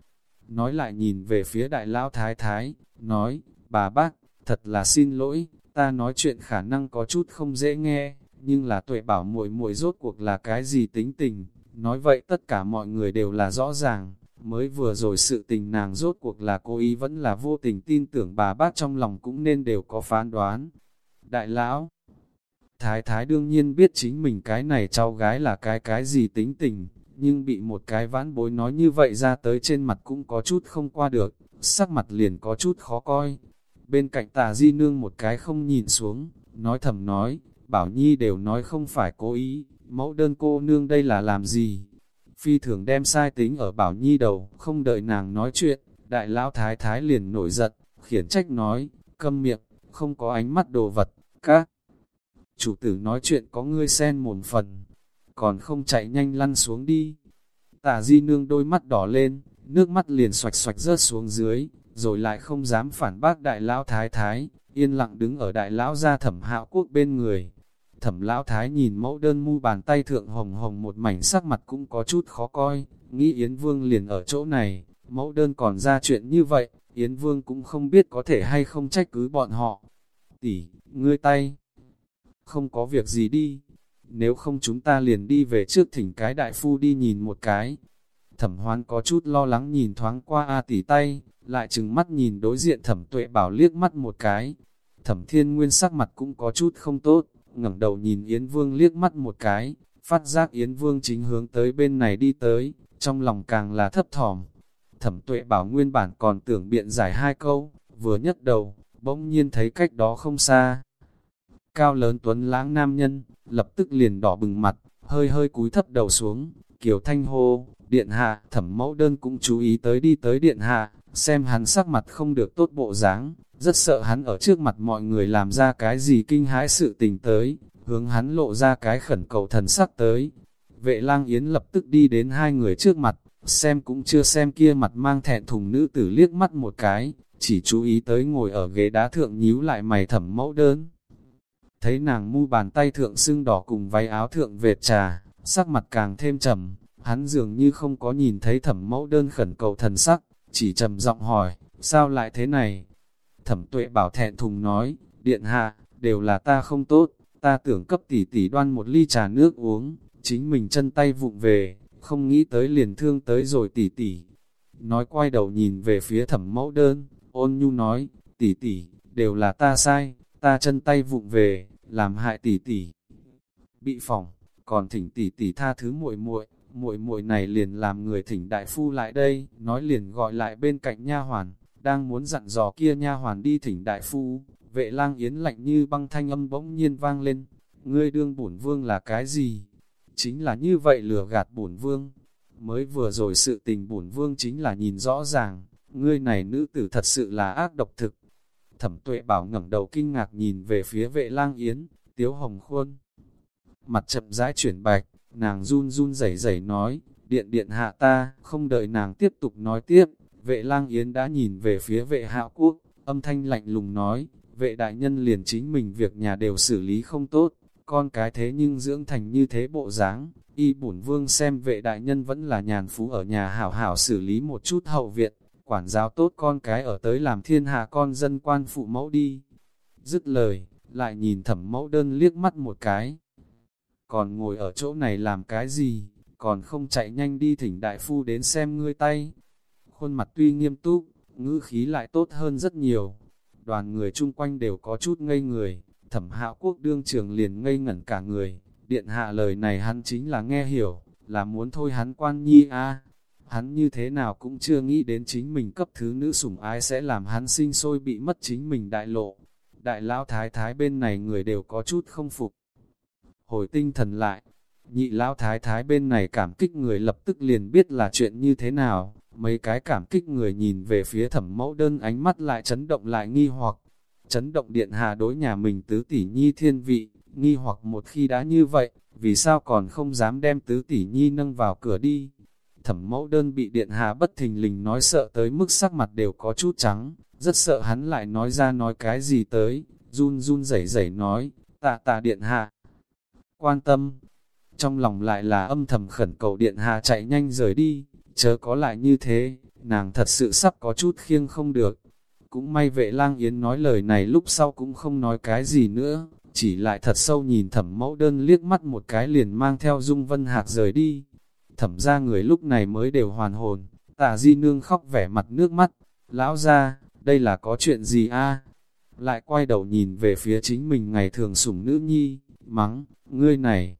Nói lại nhìn về phía đại lão thái thái, nói, bà bác, thật là xin lỗi, ta nói chuyện khả năng có chút không dễ nghe, nhưng là tuệ bảo muội muội rốt cuộc là cái gì tính tình, nói vậy tất cả mọi người đều là rõ ràng, mới vừa rồi sự tình nàng rốt cuộc là cố ý vẫn là vô tình tin tưởng bà bác trong lòng cũng nên đều có phán đoán. Đại lão, thái thái đương nhiên biết chính mình cái này cháu gái là cái cái gì tính tình, nhưng bị một cái vãn bối nói như vậy ra tới trên mặt cũng có chút không qua được, sắc mặt liền có chút khó coi. Bên cạnh tà di nương một cái không nhìn xuống, nói thầm nói, Bảo Nhi đều nói không phải cố ý, mẫu đơn cô nương đây là làm gì? Phi thường đem sai tính ở Bảo Nhi đầu, không đợi nàng nói chuyện, đại lão thái thái liền nổi giận, khiển trách nói, câm miệng, không có ánh mắt đồ vật, các. Chủ tử nói chuyện có ngươi sen một phần, còn không chạy nhanh lăn xuống đi. Tả di nương đôi mắt đỏ lên, nước mắt liền xoạch xoạch rớt xuống dưới, rồi lại không dám phản bác đại lão thái thái, yên lặng đứng ở đại lão gia thẩm hạo quốc bên người. Thẩm lão thái nhìn mẫu đơn mu bàn tay thượng hồng hồng một mảnh sắc mặt cũng có chút khó coi, nghĩ Yến Vương liền ở chỗ này, mẫu đơn còn ra chuyện như vậy, Yến Vương cũng không biết có thể hay không trách cứ bọn họ. Tỷ, ngươi tay, không có việc gì đi, nếu không chúng ta liền đi về trước thỉnh cái đại phu đi nhìn một cái. Thẩm hoán có chút lo lắng nhìn thoáng qua A tỷ tay, lại chừng mắt nhìn đối diện thẩm tuệ bảo liếc mắt một cái. Thẩm thiên nguyên sắc mặt cũng có chút không tốt, ngẩng đầu nhìn Yến Vương liếc mắt một cái, phát giác Yến Vương chính hướng tới bên này đi tới, trong lòng càng là thấp thỏm. Thẩm tuệ bảo nguyên bản còn tưởng biện giải hai câu, vừa nhất đầu, bỗng nhiên thấy cách đó không xa. Cao lớn tuấn lãng nam nhân, lập tức liền đỏ bừng mặt, hơi hơi cúi thấp đầu xuống, kiều thanh hô, điện hạ, thẩm mẫu đơn cũng chú ý tới đi tới điện hạ, xem hắn sắc mặt không được tốt bộ dáng, rất sợ hắn ở trước mặt mọi người làm ra cái gì kinh hãi sự tình tới, hướng hắn lộ ra cái khẩn cầu thần sắc tới. Vệ lang yến lập tức đi đến hai người trước mặt, xem cũng chưa xem kia mặt mang thẹn thùng nữ tử liếc mắt một cái, chỉ chú ý tới ngồi ở ghế đá thượng nhíu lại mày thẩm mẫu đơn. Thấy nàng mu bàn tay thượng sưng đỏ cùng váy áo thượng vệt trà, sắc mặt càng thêm trầm, hắn dường như không có nhìn thấy thẩm mẫu đơn khẩn cầu thần sắc, chỉ trầm giọng hỏi, sao lại thế này? Thẩm tuệ bảo thẹn thùng nói, điện hạ, đều là ta không tốt, ta tưởng cấp tỷ tỷ đoan một ly trà nước uống, chính mình chân tay vụng về, không nghĩ tới liền thương tới rồi tỷ tỷ. Nói quay đầu nhìn về phía thẩm mẫu đơn, ôn nhu nói, tỷ tỷ, đều là ta sai, ta chân tay vụng về, làm hại tỷ tỷ. Bị phỏng, còn thỉnh tỷ tỷ tha thứ muội muội, muội muội này liền làm người thỉnh đại phu lại đây, nói liền gọi lại bên cạnh nha hoàn, đang muốn dặn dò kia nha hoàn đi thỉnh đại phu, vệ lang yến lạnh như băng thanh âm bỗng nhiên vang lên, ngươi đương bổn vương là cái gì? Chính là như vậy lừa gạt bổn vương. Mới vừa rồi sự tình bổn vương chính là nhìn rõ ràng, ngươi này nữ tử thật sự là ác độc thực. Thẩm tuệ bảo ngẩng đầu kinh ngạc nhìn về phía vệ lang yến, tiếu hồng khuôn. Mặt chậm rãi chuyển bạch, nàng run run rẩy rẩy nói, điện điện hạ ta, không đợi nàng tiếp tục nói tiếp, vệ lang yến đã nhìn về phía vệ hạo quốc, âm thanh lạnh lùng nói, vệ đại nhân liền chính mình việc nhà đều xử lý không tốt, con cái thế nhưng dưỡng thành như thế bộ dáng, y bổn vương xem vệ đại nhân vẫn là nhàn phú ở nhà hảo hảo xử lý một chút hậu viện, quản giáo tốt con cái ở tới làm thiên hạ con dân quan phụ mẫu đi. Dứt lời, lại nhìn thẩm mẫu đơn liếc mắt một cái, còn ngồi ở chỗ này làm cái gì, còn không chạy nhanh đi thỉnh đại phu đến xem ngươi tay. Khuôn mặt tuy nghiêm túc, ngữ khí lại tốt hơn rất nhiều. Đoàn người chung quanh đều có chút ngây người, thẩm hạo quốc đương trường liền ngây ngẩn cả người. Điện hạ lời này hắn chính là nghe hiểu, là muốn thôi hắn quan nhi a Hắn như thế nào cũng chưa nghĩ đến chính mình cấp thứ nữ sủng ái sẽ làm hắn sinh sôi bị mất chính mình đại lộ. Đại lão thái thái bên này người đều có chút không phục. Hồi tinh thần lại, nhị lão thái thái bên này cảm kích người lập tức liền biết là chuyện như thế nào. Mấy cái cảm kích người nhìn về phía thẩm mẫu đơn ánh mắt lại chấn động lại nghi hoặc. Chấn động điện hạ đối nhà mình tứ tỷ nhi thiên vị, nghi hoặc một khi đã như vậy, vì sao còn không dám đem tứ tỷ nhi nâng vào cửa đi. Thẩm mẫu đơn bị điện hạ bất thình lình nói sợ tới mức sắc mặt đều có chút trắng, rất sợ hắn lại nói ra nói cái gì tới, run run rẩy rẩy nói, tạ tạ điện hạ. Quan tâm, trong lòng lại là âm thầm khẩn cầu điện hạ chạy nhanh rời đi, chớ có lại như thế, nàng thật sự sắp có chút khiêng không được. Cũng may vệ lang yến nói lời này lúc sau cũng không nói cái gì nữa, chỉ lại thật sâu nhìn thẩm mẫu đơn liếc mắt một cái liền mang theo dung vân hạc rời đi. Thẩm ra người lúc này mới đều hoàn hồn, tả di nương khóc vẻ mặt nước mắt, lão ra, đây là có chuyện gì a Lại quay đầu nhìn về phía chính mình ngày thường sủng nữ nhi, mắng, ngươi này.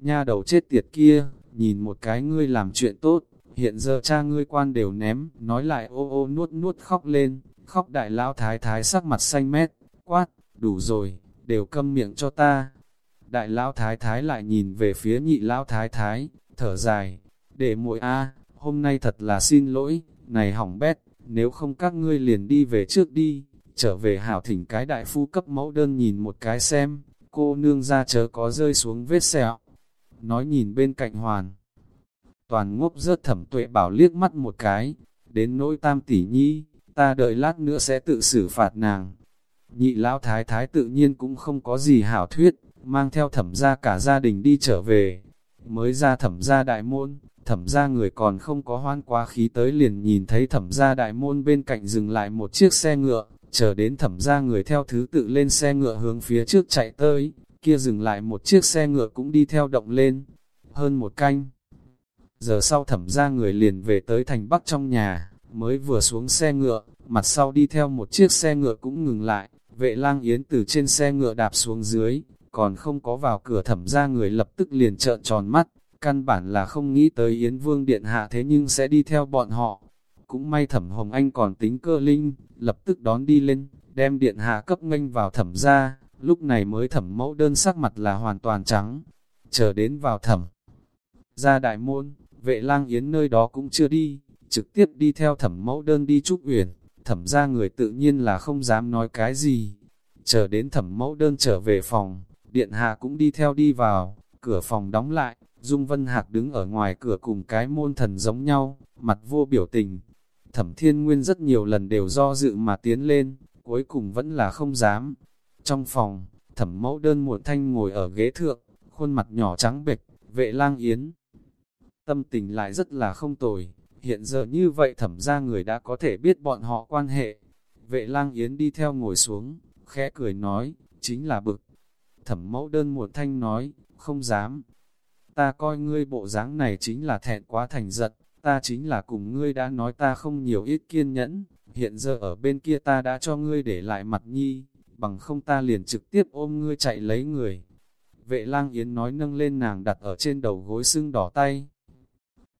Nha đầu chết tiệt kia, nhìn một cái ngươi làm chuyện tốt, hiện giờ cha ngươi quan đều ném, nói lại ô ô nuốt nuốt khóc lên, khóc đại lão thái thái sắc mặt xanh mét, quát, đủ rồi, đều câm miệng cho ta. Đại lão thái thái lại nhìn về phía nhị lão thái thái, thở dài, để muội a, hôm nay thật là xin lỗi, này hỏng bét, nếu không các ngươi liền đi về trước đi, trở về hảo thỉnh cái đại phu cấp mẫu đơn nhìn một cái xem, cô nương ra chớ có rơi xuống vết sẹo. Nói nhìn bên cạnh hoàn, toàn ngốc rớt thẩm tuệ bảo liếc mắt một cái, đến nỗi tam tỷ nhi, ta đợi lát nữa sẽ tự xử phạt nàng. Nhị lão thái thái tự nhiên cũng không có gì hảo thuyết, mang theo thẩm ra cả gia đình đi trở về. Mới ra thẩm ra đại môn, thẩm ra người còn không có hoan quá khí tới liền nhìn thấy thẩm ra đại môn bên cạnh dừng lại một chiếc xe ngựa, chờ đến thẩm ra người theo thứ tự lên xe ngựa hướng phía trước chạy tới, kia dừng lại một chiếc xe ngựa cũng đi theo động lên, hơn một canh. Giờ sau thẩm ra người liền về tới thành bắc trong nhà, mới vừa xuống xe ngựa, mặt sau đi theo một chiếc xe ngựa cũng ngừng lại, vệ lang yến từ trên xe ngựa đạp xuống dưới, còn không có vào cửa thẩm ra người lập tức liền trợn tròn mắt, căn bản là không nghĩ tới Yến Vương Điện Hạ thế nhưng sẽ đi theo bọn họ. Cũng may thẩm Hồng Anh còn tính cơ linh, lập tức đón đi lên, đem Điện Hạ cấp nganh vào thẩm ra, lúc này mới thẩm mẫu đơn sắc mặt là hoàn toàn trắng, chờ đến vào thẩm. Ra đại môn, vệ lang Yến nơi đó cũng chưa đi, trực tiếp đi theo thẩm mẫu đơn đi trúc uyển thẩm ra người tự nhiên là không dám nói cái gì. Chờ đến thẩm mẫu đơn trở về phòng, điện hạ cũng đi theo đi vào, cửa phòng đóng lại, Dung Vân Hạc đứng ở ngoài cửa cùng cái môn thần giống nhau, mặt vô biểu tình. Thẩm Thiên Nguyên rất nhiều lần đều do dự mà tiến lên, cuối cùng vẫn là không dám. Trong phòng, thẩm mẫu đơn muộn thanh ngồi ở ghế thượng, khuôn mặt nhỏ trắng bệch, vệ lang yến. Tâm tình lại rất là không tồi, hiện giờ như vậy thẩm ra người đã có thể biết bọn họ quan hệ. Vệ lang yến đi theo ngồi xuống, khẽ cười nói, chính là bực. Thẩm mẫu đơn muộn thanh nói, không dám, ta coi ngươi bộ dáng này chính là thẹn quá thành giận, ta chính là cùng ngươi đã nói ta không nhiều ít kiên nhẫn, hiện giờ ở bên kia ta đã cho ngươi để lại mặt nhi, bằng không ta liền trực tiếp ôm ngươi chạy lấy người. Vệ lang yến nói nâng lên nàng đặt ở trên đầu gối xương đỏ tay.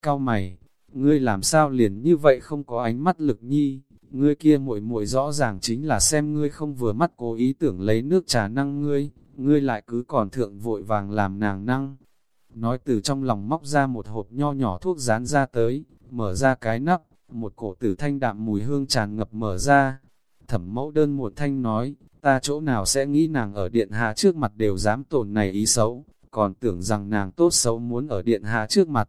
Cao mày, ngươi làm sao liền như vậy không có ánh mắt lực nhi, ngươi kia muội muội rõ ràng chính là xem ngươi không vừa mắt cố ý tưởng lấy nước trà năng ngươi, ngươi lại cứ còn thượng vội vàng làm nàng năng, nói từ trong lòng móc ra một hộp nho nhỏ thuốc dán ra tới, mở ra cái nắp, một cổ tử thanh đạm mùi hương tràn ngập mở ra. Thẩm mẫu đơn một thanh nói, ta chỗ nào sẽ nghĩ nàng ở điện hạ trước mặt đều dám tổn này ý xấu, còn tưởng rằng nàng tốt xấu muốn ở điện hạ trước mặt.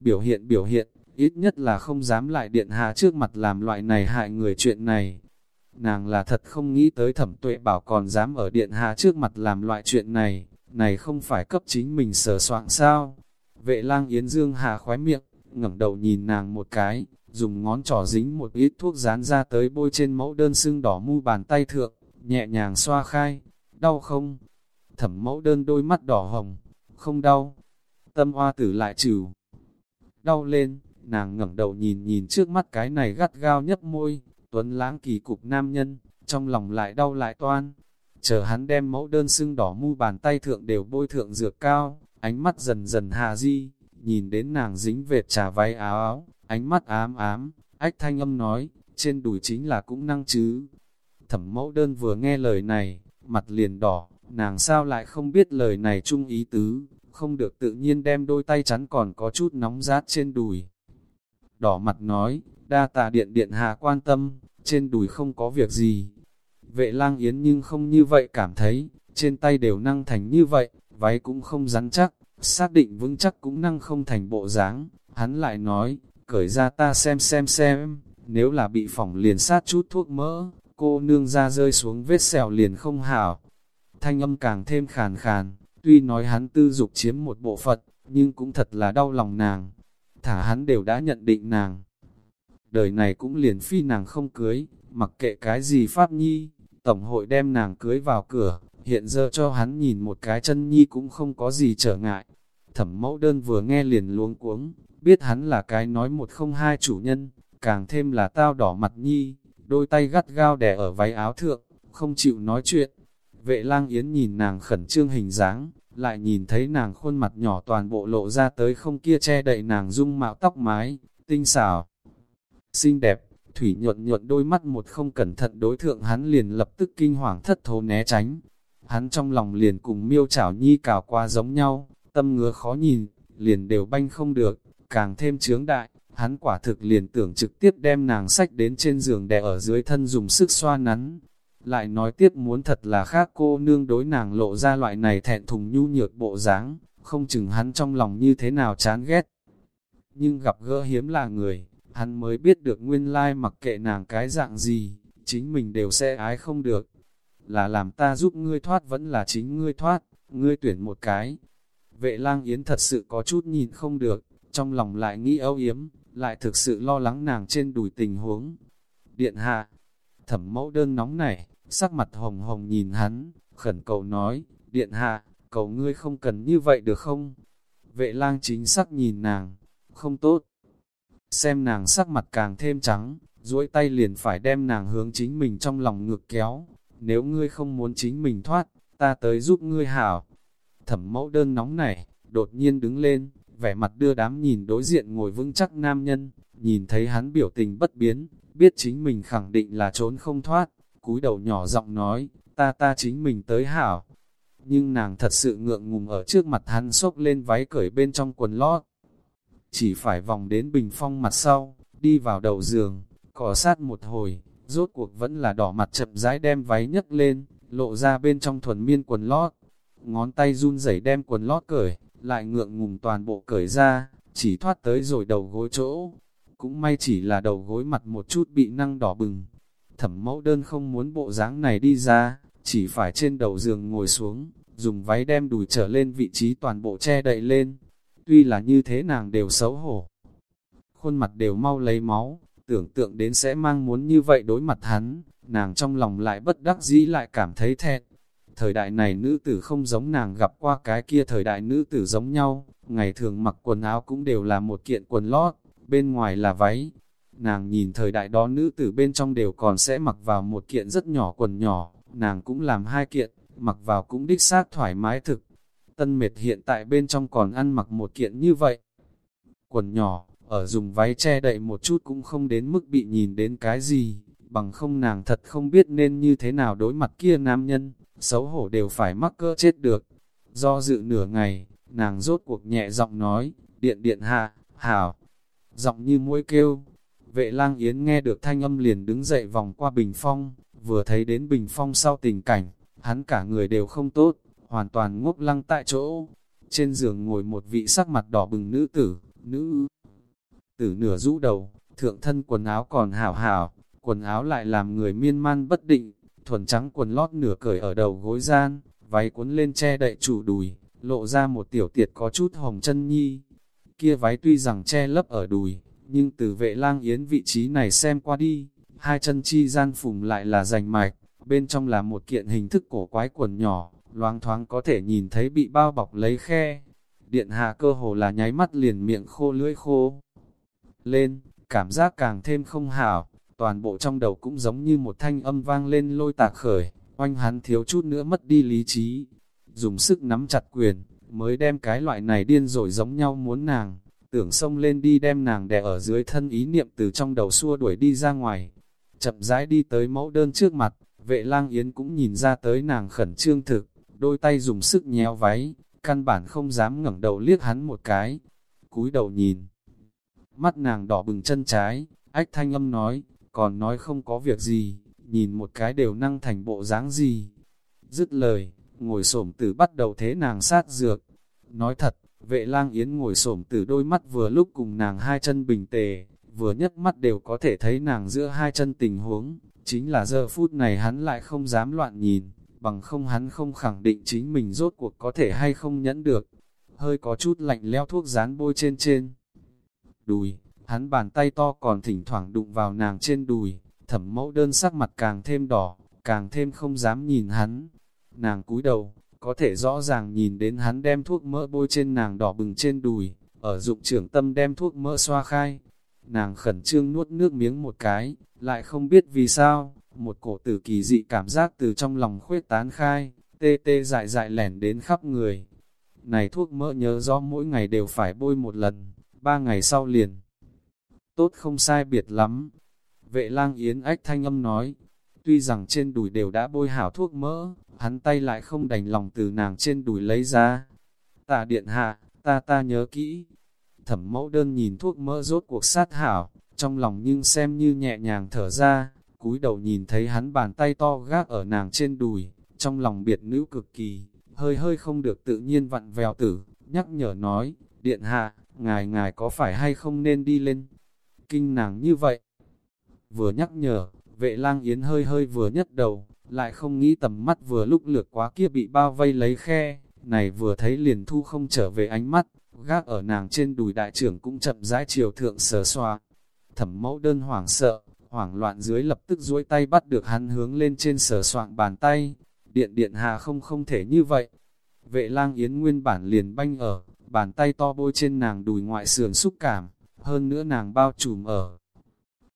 Biểu hiện biểu hiện, ít nhất là không dám lại điện hạ trước mặt làm loại này hại người chuyện này. Nàng là thật không nghĩ tới thẩm tuệ bảo còn dám ở điện hạ trước mặt làm loại chuyện này, này không phải cấp chính mình sờ soạn sao. Vệ lang Yến Dương hà khóe miệng, ngẩng đầu nhìn nàng một cái, dùng ngón trỏ dính một ít thuốc dán ra tới bôi trên mẫu đơn sưng đỏ mu bàn tay thượng, nhẹ nhàng xoa khai, đau không? Thẩm mẫu đơn đôi mắt đỏ hồng, không đau. Tâm hoa tử lại trừ. Đau lên, nàng ngẩng đầu nhìn nhìn trước mắt cái này gắt gao nhấp môi, tuấn lãng kỳ cục nam nhân, trong lòng lại đau lại toan. Chờ hắn đem mẫu đơn xưng đỏ mu bàn tay thượng đều bôi thượng dược cao, ánh mắt dần dần hạ di, nhìn đến nàng dính vệt trà váy áo áo, ánh mắt ám ám, ách thanh âm nói, trên đùi chính là cũng năng chứ. Thẩm mẫu đơn vừa nghe lời này, mặt liền đỏ, nàng sao lại không biết lời này chung ý tứ, không được tự nhiên đem đôi tay chắn còn có chút nóng rát trên đùi. Đỏ mặt nói, đa tà điện điện hạ quan tâm, trên đùi không có việc gì. Vệ lang yến nhưng không như vậy cảm thấy, trên tay đều năng thành như vậy, váy cũng không rắn chắc, xác định vững chắc cũng năng không thành bộ dáng. Hắn lại nói, cởi ra ta xem xem xem, nếu là bị phỏng liền sát chút thuốc mỡ, cô nương ra rơi xuống vết sẹo liền không hảo. Thanh âm càng thêm khàn khàn, tuy nói hắn tư dục chiếm một bộ phận, nhưng cũng thật là đau lòng nàng. Thả hắn đều đã nhận định nàng. Đời này cũng liền phi nàng không cưới, mặc kệ cái gì pháp nhi, tổng hội đem nàng cưới vào cửa, hiện giờ cho hắn nhìn một cái chân nhi cũng không có gì trở ngại. Thẩm mẫu đơn vừa nghe liền luống cuống, biết hắn là cái nói một không hai chủ nhân, càng thêm là tao đỏ mặt nhi, đôi tay gắt gao đè ở váy áo thượng, không chịu nói chuyện. Vệ lang yến nhìn nàng khẩn trương hình dáng, lại nhìn thấy nàng khuôn mặt nhỏ toàn bộ lộ ra tới không kia che đậy nàng dung mạo tóc mái, tinh xảo, xinh đẹp, thủy nhuận nhuận đôi mắt một không cẩn thận đối thượng hắn liền lập tức kinh hoàng thất thố né tránh. Hắn trong lòng liền cùng miêu chảo nhi cào qua giống nhau, tâm ngứa khó nhìn, liền đều banh không được, càng thêm chướng đại, hắn quả thực liền tưởng trực tiếp đem nàng sách đến trên giường đè ở dưới thân dùng sức xoa nắn. Lại nói tiếp muốn thật là khác cô nương đối nàng lộ ra loại này thẹn thùng nhu nhược bộ dáng, không chừng hắn trong lòng như thế nào chán ghét. Nhưng gặp gỡ hiếm là người, hắn mới biết được nguyên lai mặc kệ nàng cái dạng gì, chính mình đều sẽ ái không được. Là làm ta giúp ngươi thoát vẫn là chính ngươi thoát, ngươi tuyển một cái. Vệ lang yến thật sự có chút nhìn không được, trong lòng lại nghĩ âu yếm, lại thực sự lo lắng nàng trên đùi tình huống. Điện hạ, thẩm mẫu đơn nóng này sắc mặt hồng hồng nhìn hắn, khẩn cầu nói, điện hạ, cầu ngươi không cần như vậy được không? Vệ lang chính sắc nhìn nàng, không tốt. Xem nàng sắc mặt càng thêm trắng, duỗi tay liền phải đem nàng hướng chính mình trong lòng ngược kéo. Nếu ngươi không muốn chính mình thoát, ta tới giúp ngươi hảo. Thẩm mẫu đơn nóng nảy, đột nhiên đứng lên, vẻ mặt đưa đám nhìn đối diện ngồi vững chắc nam nhân, nhìn thấy hắn biểu tình bất biến, biết chính mình khẳng định là trốn không thoát, cúi đầu nhỏ giọng nói, ta ta chính mình tới hảo. Nhưng nàng thật sự ngượng ngùng ở trước mặt hắn xốc lên váy cởi bên trong quần lót. Chỉ phải vòng đến bình phong mặt sau, đi vào đầu giường, cỏ sát một hồi, rốt cuộc vẫn là đỏ mặt chậm rãi đem váy nhấc lên, lộ ra bên trong thuần miên quần lót. Ngón tay run rẩy đem quần lót cởi, lại ngượng ngùng toàn bộ cởi ra, chỉ thoát tới rồi đầu gối chỗ. Cũng may chỉ là đầu gối mặt một chút bị năng đỏ bừng. Thẩm mẫu đơn không muốn bộ dáng này đi ra, chỉ phải trên đầu giường ngồi xuống, dùng váy đem đùi trở lên vị trí toàn bộ che đậy lên. Tuy là như thế nàng đều xấu hổ. Khuôn mặt đều mau lấy máu, tưởng tượng đến sẽ mang muốn như vậy đối mặt hắn, nàng trong lòng lại bất đắc dĩ lại cảm thấy thẹn. Thời đại này nữ tử không giống nàng gặp qua cái kia thời đại nữ tử giống nhau, ngày thường mặc quần áo cũng đều là một kiện quần lót, bên ngoài là váy. Nàng nhìn thời đại đó nữ tử bên trong đều còn sẽ mặc vào một kiện rất nhỏ quần nhỏ, nàng cũng làm hai kiện, mặc vào cũng đích xác thoải mái thực. Tân mệt hiện tại bên trong còn ăn mặc một kiện như vậy. Quần nhỏ, ở dùng váy che đậy một chút cũng không đến mức bị nhìn đến cái gì, bằng không nàng thật không biết nên như thế nào đối mặt kia nam nhân xấu hổ đều phải mắc cơ chết được. Do dự nửa ngày, nàng rốt cuộc nhẹ giọng nói, điện điện hạ, hảo, giọng như mũi kêu. Vệ lang yến nghe được thanh âm liền đứng dậy vòng qua bình phong, vừa thấy đến bình phong sau tình cảnh, hắn cả người đều không tốt, hoàn toàn ngốc lăng tại chỗ. Trên giường ngồi một vị sắc mặt đỏ bừng nữ tử, nữ tử nửa rũ đầu, thượng thân quần áo còn hảo hảo, quần áo lại làm người miên man bất định, thuần trắng quần lót nửa cởi ở đầu gối gian, váy cuốn lên che đậy chủ đùi, lộ ra một tiểu tiệt có chút hồng chân nhi. Kia váy tuy rằng che lấp ở đùi, nhưng từ vệ lang yến vị trí này xem qua đi, hai chân chi gian phùng lại là rành mạch, bên trong là một kiện hình thức cổ quái quần nhỏ, loáng thoáng có thể nhìn thấy bị bao bọc lấy khe. Điện hạ cơ hồ là nháy mắt liền miệng khô lưỡi khô. Lên, cảm giác càng thêm không hảo, toàn bộ trong đầu cũng giống như một thanh âm vang lên lôi tạc khởi, oanh hắn thiếu chút nữa mất đi lý trí. Dùng sức nắm chặt quyền, mới đem cái loại này điên rồi giống nhau muốn nàng, tưởng xông lên đi đem nàng đè ở dưới thân ý niệm từ trong đầu xua đuổi đi ra ngoài. Chậm rãi đi tới mẫu đơn trước mặt, vệ lang yến cũng nhìn ra tới nàng khẩn trương thực, đôi tay dùng sức nhéo váy, căn bản không dám ngẩng đầu liếc hắn một cái. cúi đầu nhìn, mắt nàng đỏ bừng chân trái, ách thanh âm nói, còn nói không có việc gì, nhìn một cái đều năng thành bộ dáng gì. Dứt lời, ngồi xổm tử bắt đầu thế nàng sát dược. Nói thật, vệ lang yến ngồi xổm từ đôi mắt vừa lúc cùng nàng hai chân bình tề, vừa nhấc mắt đều có thể thấy nàng giữa hai chân tình huống, chính là giờ phút này hắn lại không dám loạn nhìn, bằng không hắn không khẳng định chính mình rốt cuộc có thể hay không nhẫn được. Hơi có chút lạnh leo thuốc dán bôi trên trên. Đùi, hắn bàn tay to còn thỉnh thoảng đụng vào nàng trên đùi, thẩm mẫu đơn sắc mặt càng thêm đỏ, càng thêm không dám nhìn hắn. Nàng cúi đầu, có thể rõ ràng nhìn đến hắn đem thuốc mỡ bôi trên nàng đỏ bừng trên đùi, ở dụng trưởng tâm đem thuốc mỡ xoa khai. Nàng khẩn trương nuốt nước miếng một cái, lại không biết vì sao, một cổ tử kỳ dị cảm giác từ trong lòng khuyết tán khai, tê tê dại dại lẻn đến khắp người. Này thuốc mỡ nhớ rõ mỗi ngày đều phải bôi một lần, ba ngày sau liền. Tốt không sai biệt lắm. Vệ lang yến ách thanh âm nói, tuy rằng trên đùi đều đã bôi hảo thuốc mỡ, hắn tay lại không đành lòng từ nàng trên đùi lấy ra. Tạ điện hạ, ta ta nhớ kỹ. Thẩm mẫu đơn nhìn thuốc mỡ rốt cuộc sát hảo, trong lòng nhưng xem như nhẹ nhàng thở ra, cúi đầu nhìn thấy hắn bàn tay to gác ở nàng trên đùi, trong lòng biệt nữ cực kỳ, hơi hơi không được tự nhiên vặn vèo tử, nhắc nhở nói, điện hạ, ngài ngài có phải hay không nên đi lên, kinh nàng như vậy. Vừa nhắc nhở, vệ lang yến hơi hơi vừa nhất đầu, lại không nghĩ tầm mắt vừa lúc lược quá kia bị bao vây lấy khe, này vừa thấy liền thu không trở về ánh mắt, gác ở nàng trên đùi đại trưởng cũng chậm rãi chiều thượng sờ xoa. Thẩm mẫu đơn hoảng sợ, hoảng loạn dưới lập tức duỗi tay bắt được hắn hướng lên trên sờ soạn bàn tay. Điện điện hà không không thể như vậy. Vệ lang yến nguyên bản liền banh ở, bàn tay to bôi trên nàng đùi ngoại sườn xúc cảm, hơn nữa nàng bao trùm ở.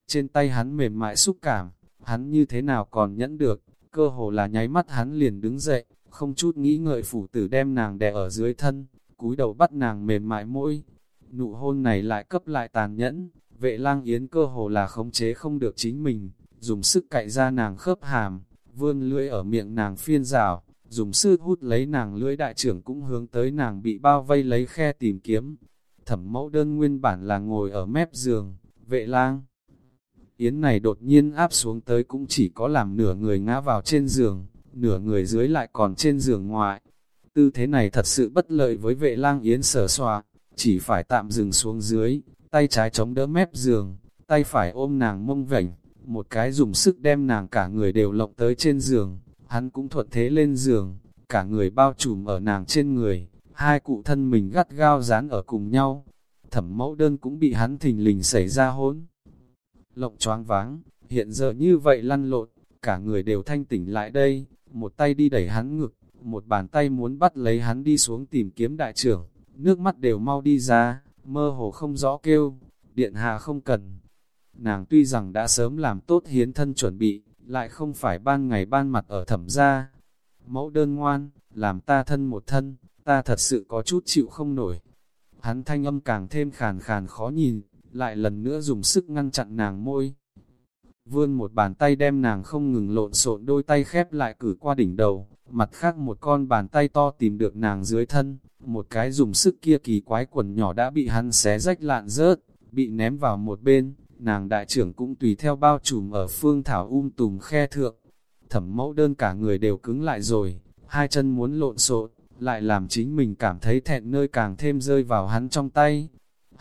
Trên tay hắn mềm mại xúc cảm, hắn như thế nào còn nhẫn được, cơ hồ là nháy mắt hắn liền đứng dậy, không chút nghĩ ngợi phủ tử đem nàng đè ở dưới thân, cúi đầu bắt nàng mềm mại mỗi. Nụ hôn này lại cấp lại tàn nhẫn, vệ lang yến cơ hồ là khống chế không được chính mình, dùng sức cạy ra nàng khớp hàm, vươn lưỡi ở miệng nàng phiên rào, dùng sức hút lấy nàng lưỡi đại trưởng cũng hướng tới nàng bị bao vây lấy khe tìm kiếm. Thẩm mẫu đơn nguyên bản là ngồi ở mép giường, vệ lang. Yến này đột nhiên áp xuống tới cũng chỉ có làm nửa người ngã vào trên giường, nửa người dưới lại còn trên giường ngoại. Tư thế này thật sự bất lợi với vệ lang Yến sở xoa, chỉ phải tạm dừng xuống dưới, tay trái chống đỡ mép giường, tay phải ôm nàng mông vảnh, một cái dùng sức đem nàng cả người đều lộng tới trên giường, hắn cũng thuận thế lên giường, cả người bao trùm ở nàng trên người, hai cụ thân mình gắt gao dán ở cùng nhau, thẩm mẫu đơn cũng bị hắn thình lình xảy ra hỗn. Lộng choáng váng, hiện giờ như vậy lăn lộn, cả người đều thanh tỉnh lại đây, một tay đi đẩy hắn ngực, một bàn tay muốn bắt lấy hắn đi xuống tìm kiếm đại trưởng, nước mắt đều mau đi ra, mơ hồ không rõ kêu, điện hạ không cần. Nàng tuy rằng đã sớm làm tốt hiến thân chuẩn bị, lại không phải ban ngày ban mặt ở thẩm gia. Mẫu đơn ngoan, làm ta thân một thân, ta thật sự có chút chịu không nổi. Hắn thanh âm càng thêm khàn khàn khó nhìn, lại lần nữa dùng sức ngăn chặn nàng môi. Vươn một bàn tay đem nàng không ngừng lộn xộn đôi tay khép lại cử qua đỉnh đầu, mặt khác một con bàn tay to tìm được nàng dưới thân, một cái dùng sức kia kỳ quái quần nhỏ đã bị hắn xé rách lạn rớt, bị ném vào một bên, nàng đại trưởng cũng tùy theo bao trùm ở phương thảo um tùm khe thượng. Thẩm mẫu đơn cả người đều cứng lại rồi, hai chân muốn lộn xộn, lại làm chính mình cảm thấy thẹn nơi càng thêm rơi vào hắn trong tay.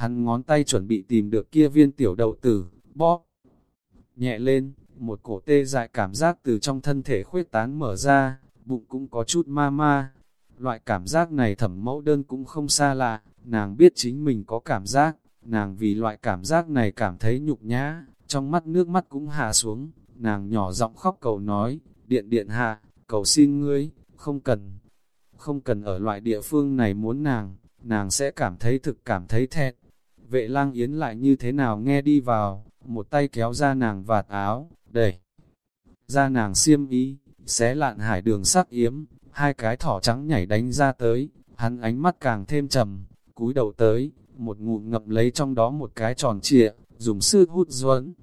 Hắn ngón tay chuẩn bị tìm được kia viên tiểu đậu tử, bóp. Nhẹ lên, một cổ tê dại cảm giác từ trong thân thể khuyết tán mở ra, bụng cũng có chút ma ma, Loại cảm giác này thẩm mẫu đơn cũng không xa lạ, nàng biết chính mình có cảm giác, nàng vì loại cảm giác này cảm thấy nhục nhã, trong mắt nước mắt cũng hạ xuống, nàng nhỏ giọng khóc cầu nói, điện điện hạ, cầu xin ngươi, không cần, không cần ở loại địa phương này muốn nàng, nàng sẽ cảm thấy thực cảm thấy thẹn. Vệ lang yến lại như thế nào nghe đi vào, một tay kéo ra nàng vạt áo, đẩy ra nàng xiêm y, xé lạn hải đường sắc yếm, hai cái thỏ trắng nhảy đánh ra tới, hắn ánh mắt càng thêm trầm, cúi đầu tới, một ngụm ngậm lấy trong đó một cái tròn trịa, dùng sức hút duẫn.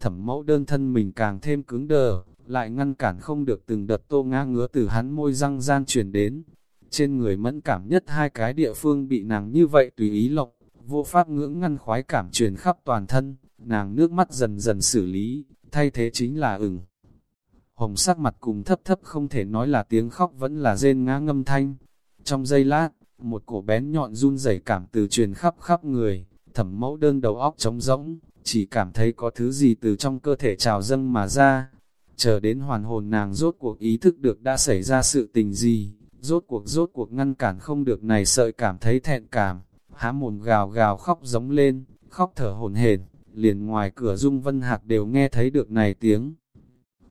Thẩm mẫu đơn thân mình càng thêm cứng đờ, lại ngăn cản không được từng đợt tô nga ngứa từ hắn môi răng gian truyền đến. Trên người mẫn cảm nhất hai cái địa phương bị nàng như vậy tùy ý lộng, vô pháp ngưỡng ngăn khoái cảm truyền khắp toàn thân, nàng nước mắt dần dần xử lý, thay thế chính là ửng. Hồng sắc mặt cùng thấp thấp không thể nói là tiếng khóc vẫn là rên ngã ngâm thanh. Trong giây lát, một cổ bén nhọn run rẩy cảm từ truyền khắp khắp người, thẩm mẫu đơn đầu óc trống rỗng, chỉ cảm thấy có thứ gì từ trong cơ thể trào dâng mà ra. Chờ đến hoàn hồn nàng rốt cuộc ý thức được đã xảy ra sự tình gì, rốt cuộc rốt cuộc ngăn cản không được này sợi cảm thấy thẹn cảm, há mồm gào gào khóc giống lên, khóc thở hồn hển, liền ngoài cửa Dung Vân Hạc đều nghe thấy được này tiếng.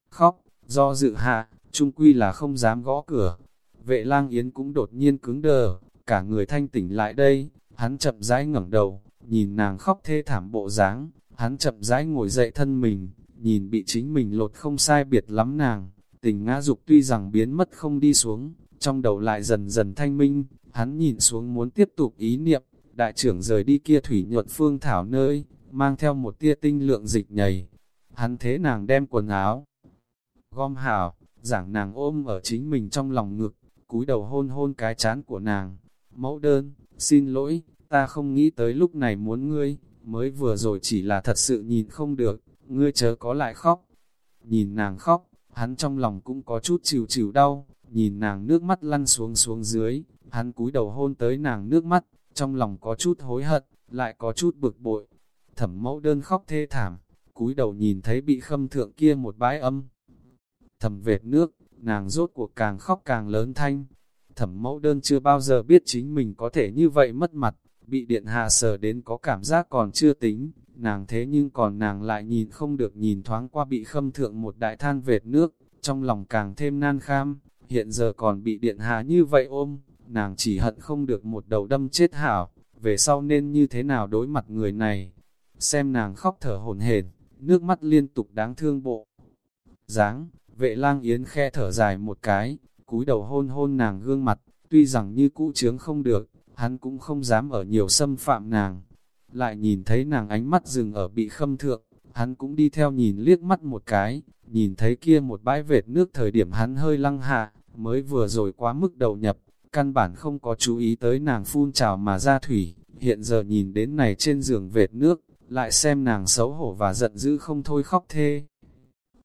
Khóc, do dự hạ, trung quy là không dám gõ cửa. Vệ lang yến cũng đột nhiên cứng đờ, cả người thanh tỉnh lại đây, hắn chậm rãi ngẩng đầu, nhìn nàng khóc thê thảm bộ dáng, hắn chậm rãi ngồi dậy thân mình, nhìn bị chính mình lột không sai biệt lắm nàng, tình ngã dục tuy rằng biến mất không đi xuống, trong đầu lại dần dần thanh minh, hắn nhìn xuống muốn tiếp tục ý niệm, đại trưởng rời đi kia thủy nhuận phương thảo nơi, mang theo một tia tinh lượng dịch nhầy. Hắn thế nàng đem quần áo, gom hảo, giảng nàng ôm ở chính mình trong lòng ngực, cúi đầu hôn hôn cái chán của nàng. Mẫu đơn, xin lỗi, ta không nghĩ tới lúc này muốn ngươi, mới vừa rồi chỉ là thật sự nhìn không được, ngươi chớ có lại khóc. Nhìn nàng khóc, hắn trong lòng cũng có chút chịu chịu đau, nhìn nàng nước mắt lăn xuống xuống dưới, hắn cúi đầu hôn tới nàng nước mắt, trong lòng có chút hối hận, lại có chút bực bội. Thẩm mẫu đơn khóc thê thảm, cúi đầu nhìn thấy bị khâm thượng kia một bãi âm. Thẩm vệt nước, nàng rốt cuộc càng khóc càng lớn thanh. Thẩm mẫu đơn chưa bao giờ biết chính mình có thể như vậy mất mặt, bị điện hạ sờ đến có cảm giác còn chưa tính, nàng thế nhưng còn nàng lại nhìn không được nhìn thoáng qua bị khâm thượng một đại than vệt nước, trong lòng càng thêm nan kham, hiện giờ còn bị điện hạ như vậy ôm, nàng chỉ hận không được một đầu đâm chết hảo, về sau nên như thế nào đối mặt người này. Xem nàng khóc thở hổn hển, nước mắt liên tục đáng thương bộ. dáng vệ lang yến khe thở dài một cái, cúi đầu hôn hôn nàng gương mặt, tuy rằng như cũ trướng không được, hắn cũng không dám ở nhiều xâm phạm nàng. Lại nhìn thấy nàng ánh mắt dừng ở bị khâm thượng, hắn cũng đi theo nhìn liếc mắt một cái, nhìn thấy kia một bãi vệt nước thời điểm hắn hơi lăng hạ, mới vừa rồi quá mức đầu nhập, căn bản không có chú ý tới nàng phun trào mà ra thủy, hiện giờ nhìn đến này trên giường vệt nước, lại xem nàng xấu hổ và giận dữ không thôi khóc thê.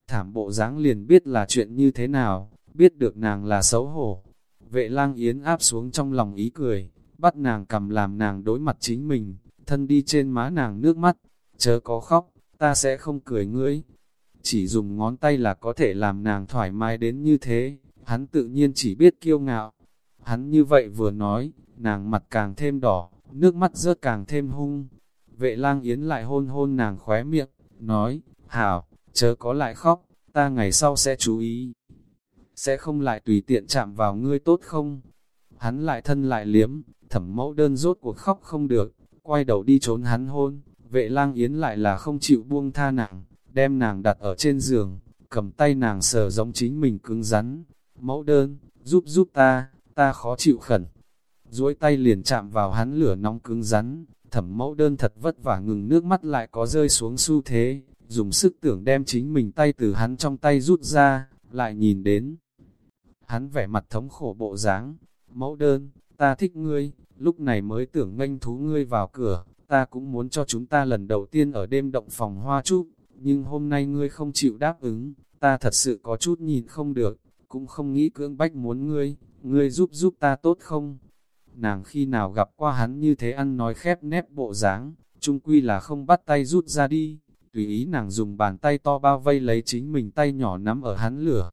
Thảm bộ dáng liền biết là chuyện như thế nào, biết được nàng là xấu hổ. Vệ lang yến áp xuống trong lòng ý cười, bắt nàng cầm làm nàng đối mặt chính mình, thân đi trên má nàng nước mắt, chớ có khóc, ta sẽ không cười ngươi. Chỉ dùng ngón tay là có thể làm nàng thoải mái đến như thế, hắn tự nhiên chỉ biết kiêu ngạo. Hắn như vậy vừa nói, nàng mặt càng thêm đỏ, nước mắt rớt càng thêm hung. Vệ lang yến lại hôn hôn nàng khóe miệng, nói, hảo, chớ có lại khóc, ta ngày sau sẽ chú ý. Sẽ không lại tùy tiện chạm vào ngươi tốt không? Hắn lại thân lại liếm, thẩm mẫu đơn rốt cuộc khóc không được, quay đầu đi trốn hắn hôn, vệ lang yến lại là không chịu buông tha nàng, đem nàng đặt ở trên giường, cầm tay nàng sờ giống chính mình cứng rắn. Mẫu đơn, giúp giúp ta, ta khó chịu khẩn. duỗi tay liền chạm vào hắn lửa nóng cứng rắn, thẩm mẫu đơn thật vất vả ngừng nước mắt lại có rơi xuống xu thế, dùng sức tưởng đem chính mình tay từ hắn trong tay rút ra, lại nhìn đến. Hắn vẻ mặt thống khổ bộ dáng, mẫu đơn, ta thích ngươi, lúc này mới tưởng nganh thú ngươi vào cửa, ta cũng muốn cho chúng ta lần đầu tiên ở đêm động phòng hoa trúc, nhưng hôm nay ngươi không chịu đáp ứng, ta thật sự có chút nhìn không được, cũng không nghĩ cưỡng bách muốn ngươi, ngươi giúp giúp ta tốt không? Nàng khi nào gặp qua hắn như thế ăn nói khép nép bộ dáng, chung quy là không bắt tay rút ra đi, tùy ý nàng dùng bàn tay to bao vây lấy chính mình tay nhỏ nắm ở hắn lửa.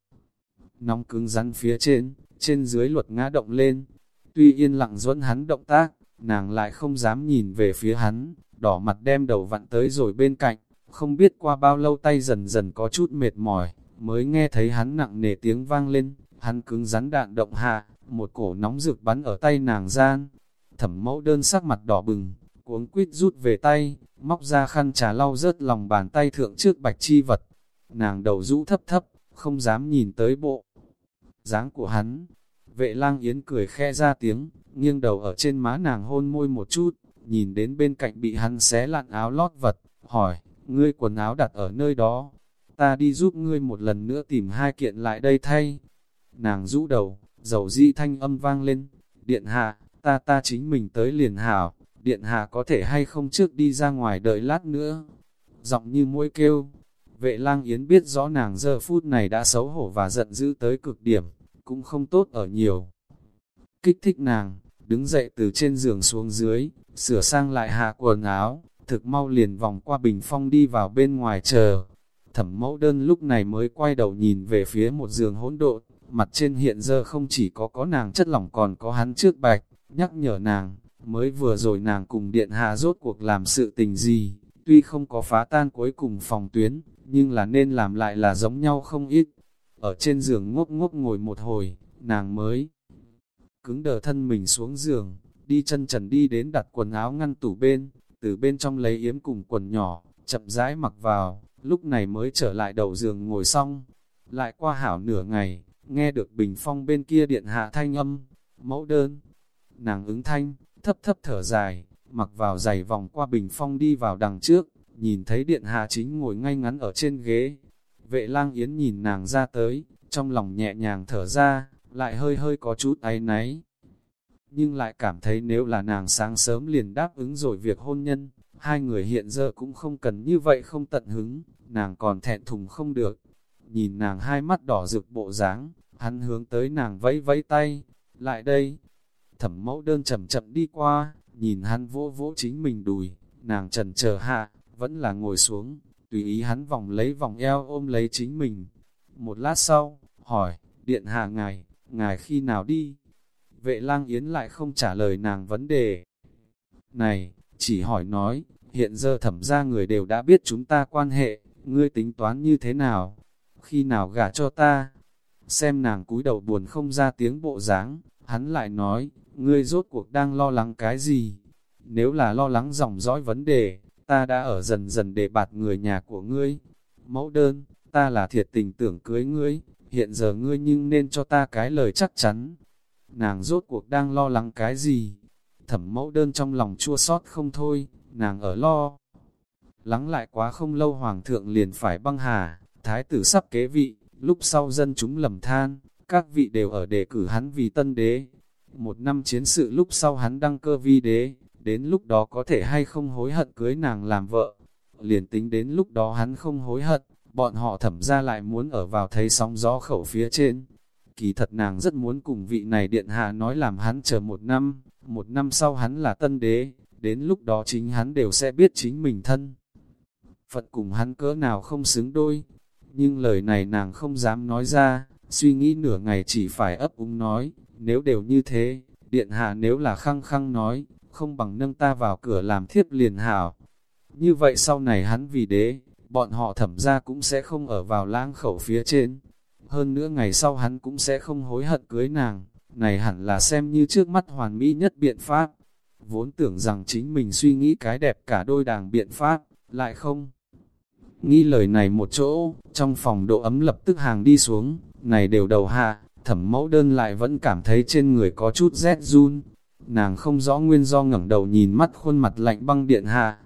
Nóng cứng rắn phía trên, trên dưới luật ngã động lên, tuy yên lặng dẫn hắn động tác, nàng lại không dám nhìn về phía hắn, đỏ mặt đem đầu vặn tới rồi bên cạnh, không biết qua bao lâu tay dần dần có chút mệt mỏi, mới nghe thấy hắn nặng nề tiếng vang lên, hắn cứng rắn đạn động hạ, một cổ nóng rực bắn ở tay nàng gian. Thẩm mẫu đơn sắc mặt đỏ bừng, cuống quýt rút về tay, móc ra khăn trà lau rớt lòng bàn tay thượng trước bạch chi vật. Nàng đầu rũ thấp thấp, không dám nhìn tới bộ. dáng của hắn, vệ lang yến cười khe ra tiếng, nghiêng đầu ở trên má nàng hôn môi một chút, nhìn đến bên cạnh bị hắn xé lặn áo lót vật, hỏi, ngươi quần áo đặt ở nơi đó, ta đi giúp ngươi một lần nữa tìm hai kiện lại đây thay. Nàng rũ đầu, dầu di thanh âm vang lên, điện hạ, ta ta chính mình tới liền hảo, điện hạ có thể hay không trước đi ra ngoài đợi lát nữa. Giọng như mũi kêu, vệ lang yến biết rõ nàng giờ phút này đã xấu hổ và giận dữ tới cực điểm, cũng không tốt ở nhiều. Kích thích nàng, đứng dậy từ trên giường xuống dưới, sửa sang lại hạ quần áo, thực mau liền vòng qua bình phong đi vào bên ngoài chờ. Thẩm mẫu đơn lúc này mới quay đầu nhìn về phía một giường hỗn độn, mặt trên hiện giờ không chỉ có có nàng chất lỏng còn có hắn trước bạch, nhắc nhở nàng, mới vừa rồi nàng cùng điện hạ rốt cuộc làm sự tình gì, tuy không có phá tan cuối cùng phòng tuyến, nhưng là nên làm lại là giống nhau không ít. Ở trên giường ngốc ngốc ngồi một hồi, nàng mới cứng đờ thân mình xuống giường, đi chân trần đi đến đặt quần áo ngăn tủ bên, từ bên trong lấy yếm cùng quần nhỏ, chậm rãi mặc vào, lúc này mới trở lại đầu giường ngồi xong. Lại qua hảo nửa ngày, nghe được bình phong bên kia điện hạ thanh âm, mẫu đơn. Nàng ứng thanh, thấp thấp thở dài, mặc vào giày vòng qua bình phong đi vào đằng trước, nhìn thấy điện hạ chính ngồi ngay ngắn ở trên ghế. Vệ lang yến nhìn nàng ra tới, trong lòng nhẹ nhàng thở ra, lại hơi hơi có chút áy náy. Nhưng lại cảm thấy nếu là nàng sáng sớm liền đáp ứng rồi việc hôn nhân, hai người hiện giờ cũng không cần như vậy không tận hứng, nàng còn thẹn thùng không được. Nhìn nàng hai mắt đỏ rực bộ dáng, hắn hướng tới nàng vẫy vẫy tay, lại đây. Thẩm mẫu đơn chậm chậm đi qua, nhìn hắn vỗ vỗ chính mình đùi, nàng trần chờ hạ, vẫn là ngồi xuống, tùy ý hắn vòng lấy vòng eo ôm lấy chính mình. Một lát sau, hỏi, điện hạ ngài, ngài khi nào đi? Vệ lang yến lại không trả lời nàng vấn đề. Này, chỉ hỏi nói, hiện giờ thẩm ra người đều đã biết chúng ta quan hệ, ngươi tính toán như thế nào? Khi nào gả cho ta? Xem nàng cúi đầu buồn không ra tiếng bộ dáng, hắn lại nói, ngươi rốt cuộc đang lo lắng cái gì? Nếu là lo lắng dòng dõi vấn đề, ta đã ở dần dần để bạt người nhà của ngươi. Mẫu đơn, ta là thiệt tình tưởng cưới ngươi, hiện giờ ngươi nhưng nên cho ta cái lời chắc chắn. Nàng rốt cuộc đang lo lắng cái gì? Thẩm mẫu đơn trong lòng chua xót không thôi, nàng ở lo. Lắng lại quá không lâu hoàng thượng liền phải băng hà, thái tử sắp kế vị, lúc sau dân chúng lầm than, các vị đều ở đề cử hắn vì tân đế. Một năm chiến sự lúc sau hắn đăng cơ vi đế, đến lúc đó có thể hay không hối hận cưới nàng làm vợ. Liền tính đến lúc đó hắn không hối hận, bọn họ thẩm ra lại muốn ở vào thấy sóng gió khẩu phía trên. Kỳ thật nàng rất muốn cùng vị này điện hạ nói làm hắn chờ một năm, một năm sau hắn là tân đế, đến lúc đó chính hắn đều sẽ biết chính mình thân. Phật cùng hắn cỡ nào không xứng đôi, nhưng lời này nàng không dám nói ra, suy nghĩ nửa ngày chỉ phải ấp úng nói, nếu đều như thế, điện hạ nếu là khăng khăng nói, không bằng nâng ta vào cửa làm thiếp liền hảo. Như vậy sau này hắn vì đế, bọn họ thẩm ra cũng sẽ không ở vào lãng khẩu phía trên. Hơn nữa ngày sau hắn cũng sẽ không hối hận cưới nàng, này hẳn là xem như trước mắt hoàn mỹ nhất biện pháp. Vốn tưởng rằng chính mình suy nghĩ cái đẹp cả đôi đàng biện pháp, lại không. Nghĩ lời này một chỗ, trong phòng độ ấm lập tức hàng đi xuống, này đều đầu hạ, thẩm mẫu đơn lại vẫn cảm thấy trên người có chút rét run. Nàng không rõ nguyên do ngẩng đầu nhìn mắt khuôn mặt lạnh băng điện hạ,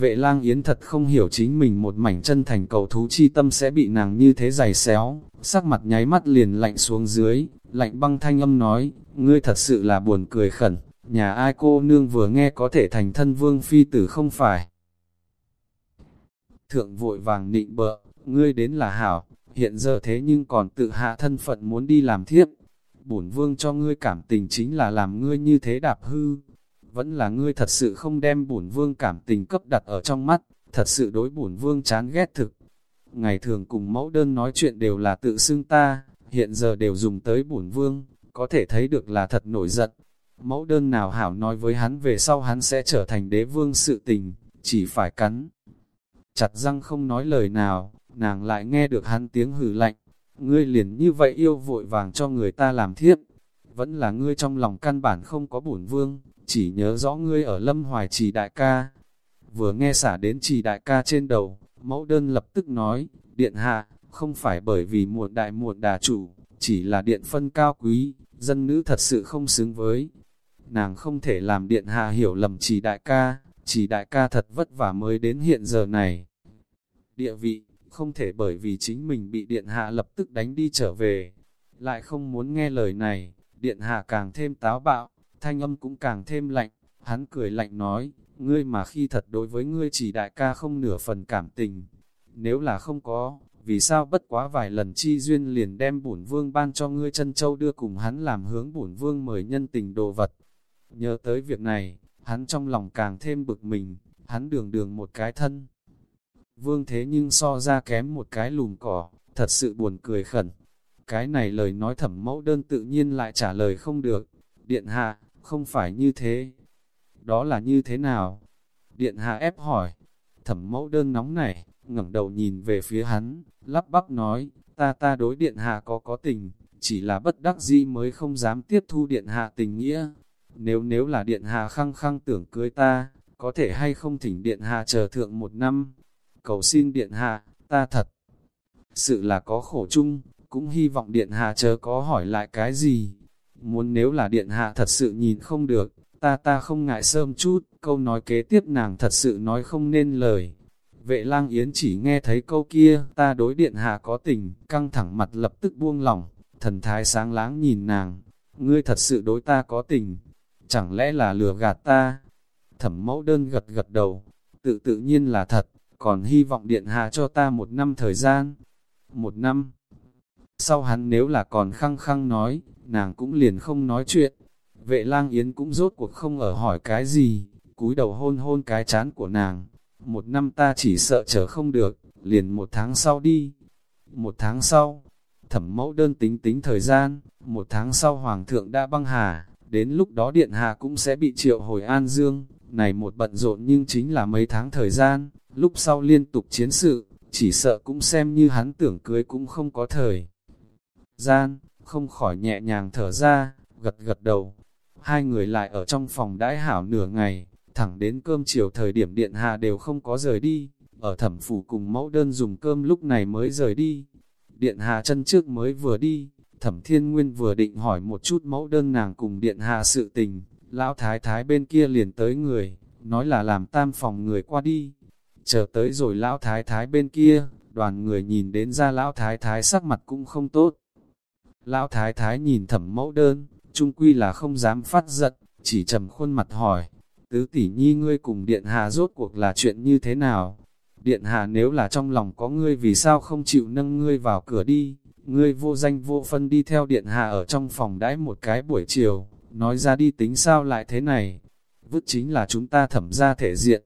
Vệ lang yến thật không hiểu chính mình một mảnh chân thành cầu thú chi tâm sẽ bị nàng như thế giày xéo, sắc mặt nháy mắt liền lạnh xuống dưới, lạnh băng thanh âm nói, ngươi thật sự là buồn cười khẩn, nhà ai cô nương vừa nghe có thể thành thân vương phi tử không phải. Thượng vội vàng nịnh bợ, ngươi đến là hảo, hiện giờ thế nhưng còn tự hạ thân phận muốn đi làm thiếp. Bổn vương cho ngươi cảm tình chính là làm ngươi như thế đạp hư, vẫn là ngươi thật sự không đem bổn vương cảm tình cấp đặt ở trong mắt, thật sự đối bổn vương chán ghét thực. Ngày thường cùng mẫu đơn nói chuyện đều là tự xưng ta, hiện giờ đều dùng tới bổn vương, có thể thấy được là thật nổi giận. Mẫu đơn nào hảo nói với hắn về sau hắn sẽ trở thành đế vương sự tình, chỉ phải cắn. Chặt răng không nói lời nào, nàng lại nghe được hắn tiếng hử lạnh, ngươi liền như vậy yêu vội vàng cho người ta làm thiếp. vẫn là ngươi trong lòng căn bản không có bổn vương, chỉ nhớ rõ ngươi ở lâm hoài trì đại ca. Vừa nghe xả đến trì đại ca trên đầu, mẫu đơn lập tức nói, điện hạ, không phải bởi vì muộn đại muộn đà chủ, chỉ là điện phân cao quý, dân nữ thật sự không xứng với. Nàng không thể làm điện hạ hiểu lầm chỉ đại ca, chỉ đại ca thật vất vả mới đến hiện giờ này. Địa vị, không thể bởi vì chính mình bị điện hạ lập tức đánh đi trở về, lại không muốn nghe lời này, điện hạ càng thêm táo bạo, thanh âm cũng càng thêm lạnh, hắn cười lạnh nói, ngươi mà khi thật đối với ngươi chỉ đại ca không nửa phần cảm tình, nếu là không có, vì sao bất quá vài lần chi duyên liền đem bổn vương ban cho ngươi chân châu đưa cùng hắn làm hướng bổn vương mời nhân tình đồ vật. Nhớ tới việc này, hắn trong lòng càng thêm bực mình, hắn đường đường một cái thân. Vương thế nhưng so ra kém một cái lùm cỏ, thật sự buồn cười khẩn. Cái này lời nói thẩm mẫu đơn tự nhiên lại trả lời không được. Điện hạ, không phải như thế. Đó là như thế nào? Điện hạ ép hỏi. Thẩm mẫu đơn nóng này ngẩng đầu nhìn về phía hắn, lắp bắp nói, ta ta đối điện hạ có có tình, chỉ là bất đắc dĩ mới không dám tiếp thu điện hạ tình nghĩa. Nếu nếu là điện hạ khăng khăng tưởng cưới ta, có thể hay không thỉnh điện hạ chờ thượng một năm. Cầu xin điện hạ, ta thật. Sự là có khổ chung, cũng hy vọng điện hạ chờ có hỏi lại cái gì. Muốn nếu là điện hạ thật sự nhìn không được, ta ta không ngại sơm chút, câu nói kế tiếp nàng thật sự nói không nên lời. Vệ lang yến chỉ nghe thấy câu kia, ta đối điện hạ có tình, căng thẳng mặt lập tức buông lỏng, thần thái sáng láng nhìn nàng, ngươi thật sự đối ta có tình, chẳng lẽ là lừa gạt ta? Thẩm mẫu đơn gật gật đầu, tự tự nhiên là thật, còn hy vọng điện hạ cho ta một năm thời gian. Một năm. Sau hắn nếu là còn khăng khăng nói, nàng cũng liền không nói chuyện. Vệ lang yến cũng rốt cuộc không ở hỏi cái gì, cúi đầu hôn hôn cái chán của nàng, một năm ta chỉ sợ chờ không được, liền một tháng sau đi. Một tháng sau, thẩm mẫu đơn tính tính thời gian, một tháng sau Hoàng thượng đã băng hà, đến lúc đó Điện Hạ cũng sẽ bị triệu hồi An Dương. Này một bận rộn nhưng chính là mấy tháng thời gian, lúc sau liên tục chiến sự, chỉ sợ cũng xem như hắn tưởng cưới cũng không có thời. Gian, không khỏi nhẹ nhàng thở ra, gật gật đầu. Hai người lại ở trong phòng đãi hảo nửa ngày, thẳng đến cơm chiều thời điểm điện hạ đều không có rời đi, ở thẩm phủ cùng mẫu đơn dùng cơm lúc này mới rời đi. Điện hạ chân trước mới vừa đi, thẩm thiên nguyên vừa định hỏi một chút mẫu đơn nàng cùng điện hạ sự tình, lão thái thái bên kia liền tới người, nói là làm tam phòng người qua đi. Chờ tới rồi lão thái thái bên kia, đoàn người nhìn đến ra lão thái thái sắc mặt cũng không tốt. Lão thái thái nhìn thẩm mẫu đơn, trung quy là không dám phát giận, chỉ trầm khuôn mặt hỏi, Tứ tỷ nhi ngươi cùng điện hạ rốt cuộc là chuyện như thế nào? Điện hạ nếu là trong lòng có ngươi vì sao không chịu nâng ngươi vào cửa đi? Ngươi vô danh vô phân đi theo điện hạ ở trong phòng đãi một cái buổi chiều, nói ra đi tính sao lại thế này? Vứt chính là chúng ta thẩm ra thể diện.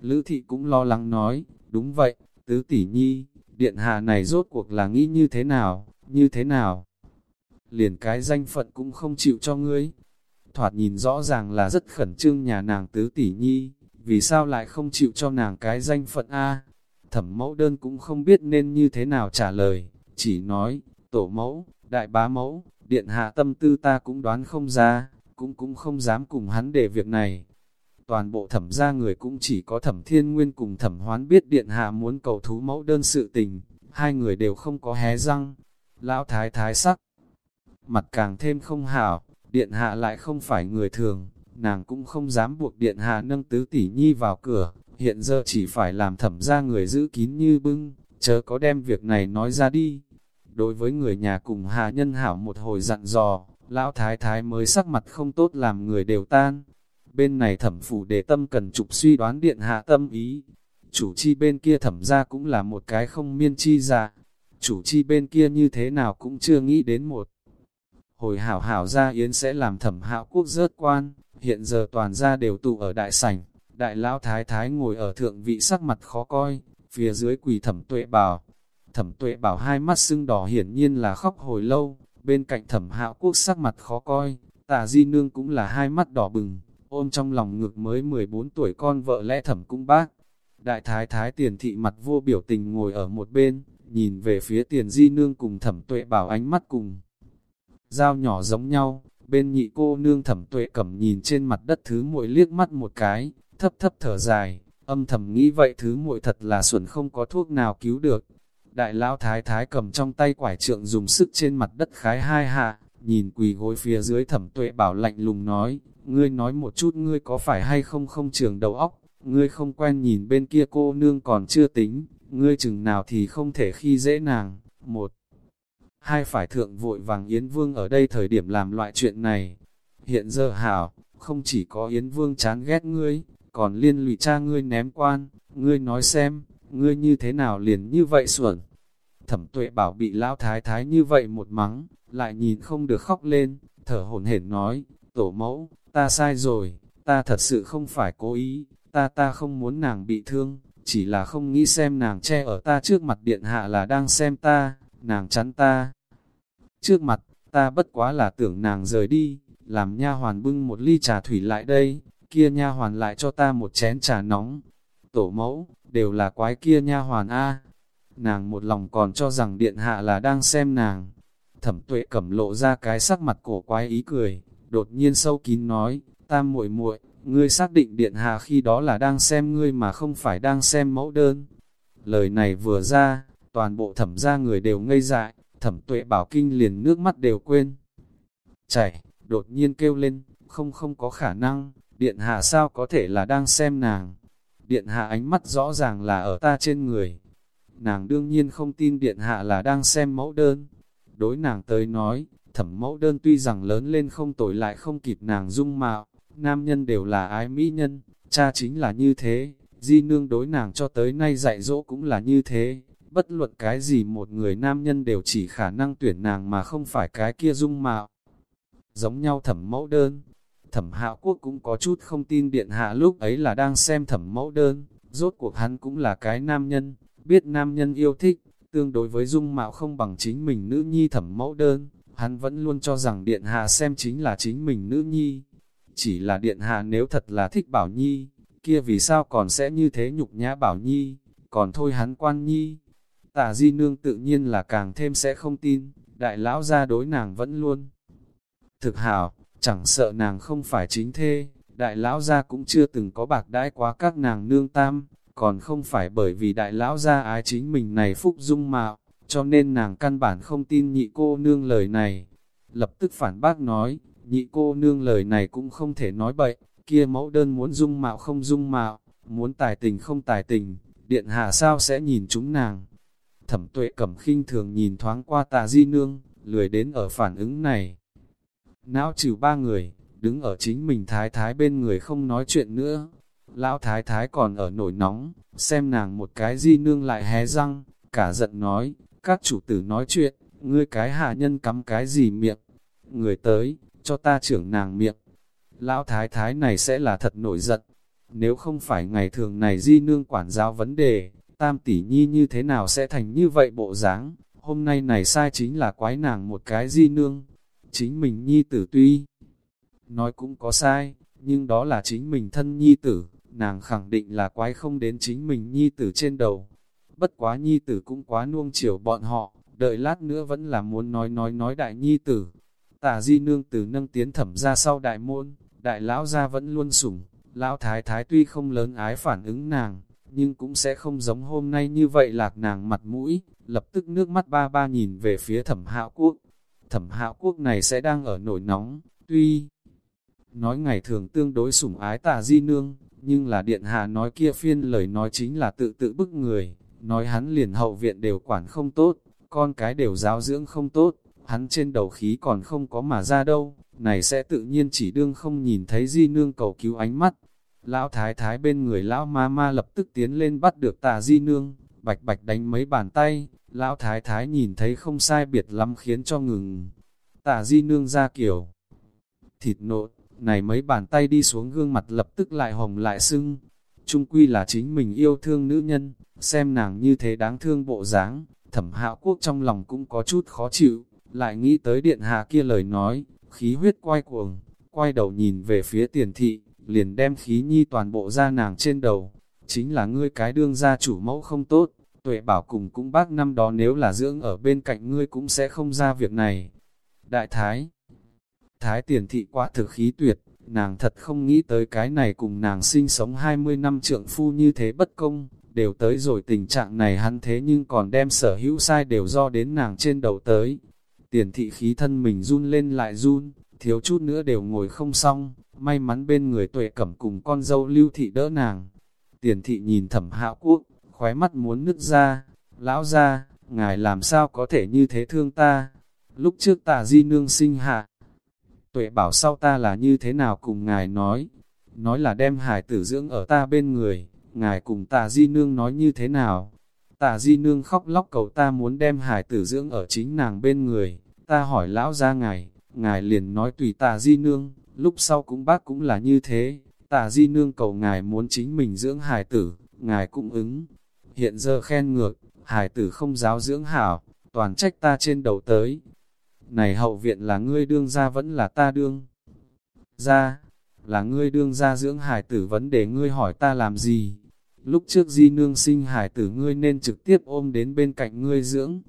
Lữ thị cũng lo lắng nói, đúng vậy, tứ tỷ nhi, điện hạ này rốt cuộc là nghĩ như thế nào, như thế nào? Liền cái danh phận cũng không chịu cho ngươi, thoạt nhìn rõ ràng là rất khẩn trương nhà nàng tứ tỷ nhi, vì sao lại không chịu cho nàng cái danh phận A. Thẩm mẫu đơn cũng không biết nên như thế nào trả lời, chỉ nói, tổ mẫu, đại bá mẫu, điện hạ tâm tư ta cũng đoán không ra, cũng cũng không dám cùng hắn để việc này. Toàn bộ thẩm gia người cũng chỉ có thẩm thiên nguyên cùng thẩm hoán biết điện hạ muốn cầu thú mẫu đơn sự tình, hai người đều không có hé răng. Lão thái thái sắc, mặt càng thêm không hảo, Điện hạ lại không phải người thường, nàng cũng không dám buộc điện hạ nâng tứ tỷ nhi vào cửa, hiện giờ chỉ phải làm thẩm ra người giữ kín như bưng, chớ có đem việc này nói ra đi. Đối với người nhà cùng hạ nhân hảo một hồi dặn dò, lão thái thái mới sắc mặt không tốt làm người đều tan. Bên này thẩm phủ để tâm cần trục suy đoán điện hạ tâm ý. Chủ chi bên kia thẩm ra cũng là một cái không miên chi dạ. Chủ chi bên kia như thế nào cũng chưa nghĩ đến một. Hồi hảo hảo gia yến sẽ làm thẩm hạo quốc rớt quan, hiện giờ toàn gia đều tụ ở đại sảnh, đại lão thái thái ngồi ở thượng vị sắc mặt khó coi, phía dưới quỳ thẩm tuệ bảo. Thẩm tuệ bảo hai mắt sưng đỏ hiển nhiên là khóc hồi lâu, bên cạnh thẩm hạo quốc sắc mặt khó coi, tà di nương cũng là hai mắt đỏ bừng, ôm trong lòng ngực mới 14 tuổi con vợ lẽ thẩm cung bác. Đại thái thái tiền thị mặt vô biểu tình ngồi ở một bên, nhìn về phía tiền di nương cùng thẩm tuệ bảo ánh mắt cùng dao nhỏ giống nhau, Bên nhị cô nương thẩm tuệ cẩm nhìn trên mặt đất thứ muội liếc mắt một cái, thấp thấp thở dài, âm thầm nghĩ vậy thứ muội thật là xuẩn không có thuốc nào cứu được. Đại lão thái thái cầm trong tay quải trượng dùng sức trên mặt đất khái hai hạ, nhìn quỳ gối phía dưới thẩm tuệ bảo lạnh lùng nói, ngươi nói một chút ngươi có phải hay không không trường đầu óc, ngươi không quen nhìn bên kia cô nương còn chưa tính, ngươi chừng nào thì không thể khi dễ nàng. Một, hai phải thượng vội vàng Yến Vương ở đây thời điểm làm loại chuyện này. Hiện giờ hảo, không chỉ có Yến Vương chán ghét ngươi, còn liên lụy cha ngươi ném quan, ngươi nói xem, ngươi như thế nào liền như vậy xuẩn. Thẩm tuệ bảo bị lão thái thái như vậy một mắng, lại nhìn không được khóc lên, thở hổn hển nói, tổ mẫu, ta sai rồi, ta thật sự không phải cố ý, ta ta không muốn nàng bị thương, chỉ là không nghĩ xem nàng che ở ta trước mặt điện hạ là đang xem ta, nàng chắn ta. Trước mặt, ta bất quá là tưởng nàng rời đi, làm nha hoàn bưng một ly trà thủy lại đây, kia nha hoàn lại cho ta một chén trà nóng. Tổ mẫu, đều là quái kia nha hoàn A. Nàng một lòng còn cho rằng điện hạ là đang xem nàng. Thẩm tuệ cẩm lộ ra cái sắc mặt cổ quái ý cười, đột nhiên sâu kín nói, tam muội muội ngươi xác định điện hạ khi đó là đang xem ngươi mà không phải đang xem mẫu đơn. Lời này vừa ra, toàn bộ thẩm gia người đều ngây dại, thẩm tuệ bảo kinh liền nước mắt đều quên. Chảy, đột nhiên kêu lên, không không có khả năng, điện hạ sao có thể là đang xem nàng. Điện hạ ánh mắt rõ ràng là ở ta trên người. Nàng đương nhiên không tin điện hạ là đang xem mẫu đơn. Đối nàng tới nói, thẩm mẫu đơn tuy rằng lớn lên không tội lại không kịp nàng dung mạo, nam nhân đều là ái mỹ nhân, cha chính là như thế, di nương đối nàng cho tới nay dạy dỗ cũng là như thế, bất luận cái gì một người nam nhân đều chỉ khả năng tuyển nàng mà không phải cái kia dung mạo. Giống nhau thẩm mẫu đơn, thẩm hạo quốc cũng có chút không tin điện hạ lúc ấy là đang xem thẩm mẫu đơn, rốt cuộc hắn cũng là cái nam nhân, biết nam nhân yêu thích, tương đối với dung mạo không bằng chính mình nữ nhi thẩm mẫu đơn, hắn vẫn luôn cho rằng điện hạ xem chính là chính mình nữ nhi. Chỉ là điện hạ nếu thật là thích bảo nhi, kia vì sao còn sẽ như thế nhục nhã bảo nhi, còn thôi hắn quan nhi. Tả di nương tự nhiên là càng thêm sẽ không tin, đại lão ra đối nàng vẫn luôn. Thực hảo, chẳng sợ nàng không phải chính thê, đại lão gia cũng chưa từng có bạc đãi quá các nàng nương tam, còn không phải bởi vì đại lão gia ái chính mình này phúc dung mạo, cho nên nàng căn bản không tin nhị cô nương lời này. Lập tức phản bác nói, nhị cô nương lời này cũng không thể nói bậy, kia mẫu đơn muốn dung mạo không dung mạo, muốn tài tình không tài tình, điện hạ sao sẽ nhìn chúng nàng. Thẩm tuệ cẩm khinh thường nhìn thoáng qua tà di nương, lười đến ở phản ứng này. Não trừ ba người, đứng ở chính mình thái thái bên người không nói chuyện nữa. Lão thái thái còn ở nổi nóng, xem nàng một cái di nương lại hé răng, cả giận nói, các chủ tử nói chuyện, ngươi cái hạ nhân cắm cái gì miệng. Người tới, cho ta trưởng nàng miệng. Lão thái thái này sẽ là thật nổi giận. Nếu không phải ngày thường này di nương quản giáo vấn đề, tam tỷ nhi như thế nào sẽ thành như vậy bộ dáng Hôm nay này sai chính là quái nàng một cái di nương. Chính mình nhi tử tuy nói cũng có sai, nhưng đó là chính mình thân nhi tử, nàng khẳng định là quái không đến chính mình nhi tử trên đầu. Bất quá nhi tử cũng quá nuông chiều bọn họ, đợi lát nữa vẫn là muốn nói nói nói đại nhi tử. Tả di nương tử nâng tiến thẩm ra sau đại môn, đại lão gia vẫn luôn sủng, lão thái thái tuy không lớn ái phản ứng nàng, nhưng cũng sẽ không giống hôm nay như vậy lạc nàng mặt mũi, lập tức nước mắt ba ba nhìn về phía thẩm hạo quốc. Thẩm hạo quốc này sẽ đang ở nổi nóng, tuy nói ngày thường tương đối sủng ái tà di nương, nhưng là điện hạ nói kia phiên lời nói chính là tự tự bức người, nói hắn liền hậu viện đều quản không tốt, con cái đều giáo dưỡng không tốt, hắn trên đầu khí còn không có mà ra đâu, này sẽ tự nhiên chỉ đương không nhìn thấy di nương cầu cứu ánh mắt. Lão thái thái bên người lão ma ma lập tức tiến lên bắt được tà di nương, bạch bạch đánh mấy bàn tay, lão thái thái nhìn thấy không sai biệt lắm khiến cho ngừng. Tà di nương ra kiểu. Thịt nộn, này mấy bàn tay đi xuống gương mặt lập tức lại hồng lại sưng. Trung quy là chính mình yêu thương nữ nhân, xem nàng như thế đáng thương bộ dáng, thẩm hạo quốc trong lòng cũng có chút khó chịu, lại nghĩ tới điện hạ kia lời nói, khí huyết quay cuồng, quay đầu nhìn về phía tiền thị, liền đem khí nhi toàn bộ ra nàng trên đầu, chính là ngươi cái đương gia chủ mẫu không tốt, tuệ bảo cùng cũng bác năm đó nếu là dưỡng ở bên cạnh ngươi cũng sẽ không ra việc này. Đại thái Thái tiền thị quá thực khí tuyệt, nàng thật không nghĩ tới cái này cùng nàng sinh sống 20 năm trượng phu như thế bất công, đều tới rồi tình trạng này hắn thế nhưng còn đem sở hữu sai đều do đến nàng trên đầu tới. Tiền thị khí thân mình run lên lại run, thiếu chút nữa đều ngồi không xong, may mắn bên người tuệ cẩm cùng con dâu lưu thị đỡ nàng. Tiền thị nhìn thẩm hạo quốc, khóe mắt muốn nứt ra, lão ra, ngài làm sao có thể như thế thương ta. Lúc trước tà di nương sinh hạ, tuệ bảo sau ta là như thế nào cùng ngài nói, nói là đem hải tử dưỡng ở ta bên người, ngài cùng tà di nương nói như thế nào. Tà di nương khóc lóc cầu ta muốn đem hải tử dưỡng ở chính nàng bên người, ta hỏi lão ra ngài, ngài liền nói tùy tà di nương, lúc sau cũng bác cũng là như thế, tà di nương cầu ngài muốn chính mình dưỡng hải tử, ngài cũng ứng. Hiện giờ khen ngược, hải tử không giáo dưỡng hảo, toàn trách ta trên đầu tới. Này hậu viện là ngươi đương ra vẫn là ta đương. Ra, là ngươi đương ra dưỡng hải tử vấn đề ngươi hỏi ta làm gì. Lúc trước di nương sinh hải tử ngươi nên trực tiếp ôm đến bên cạnh ngươi dưỡng.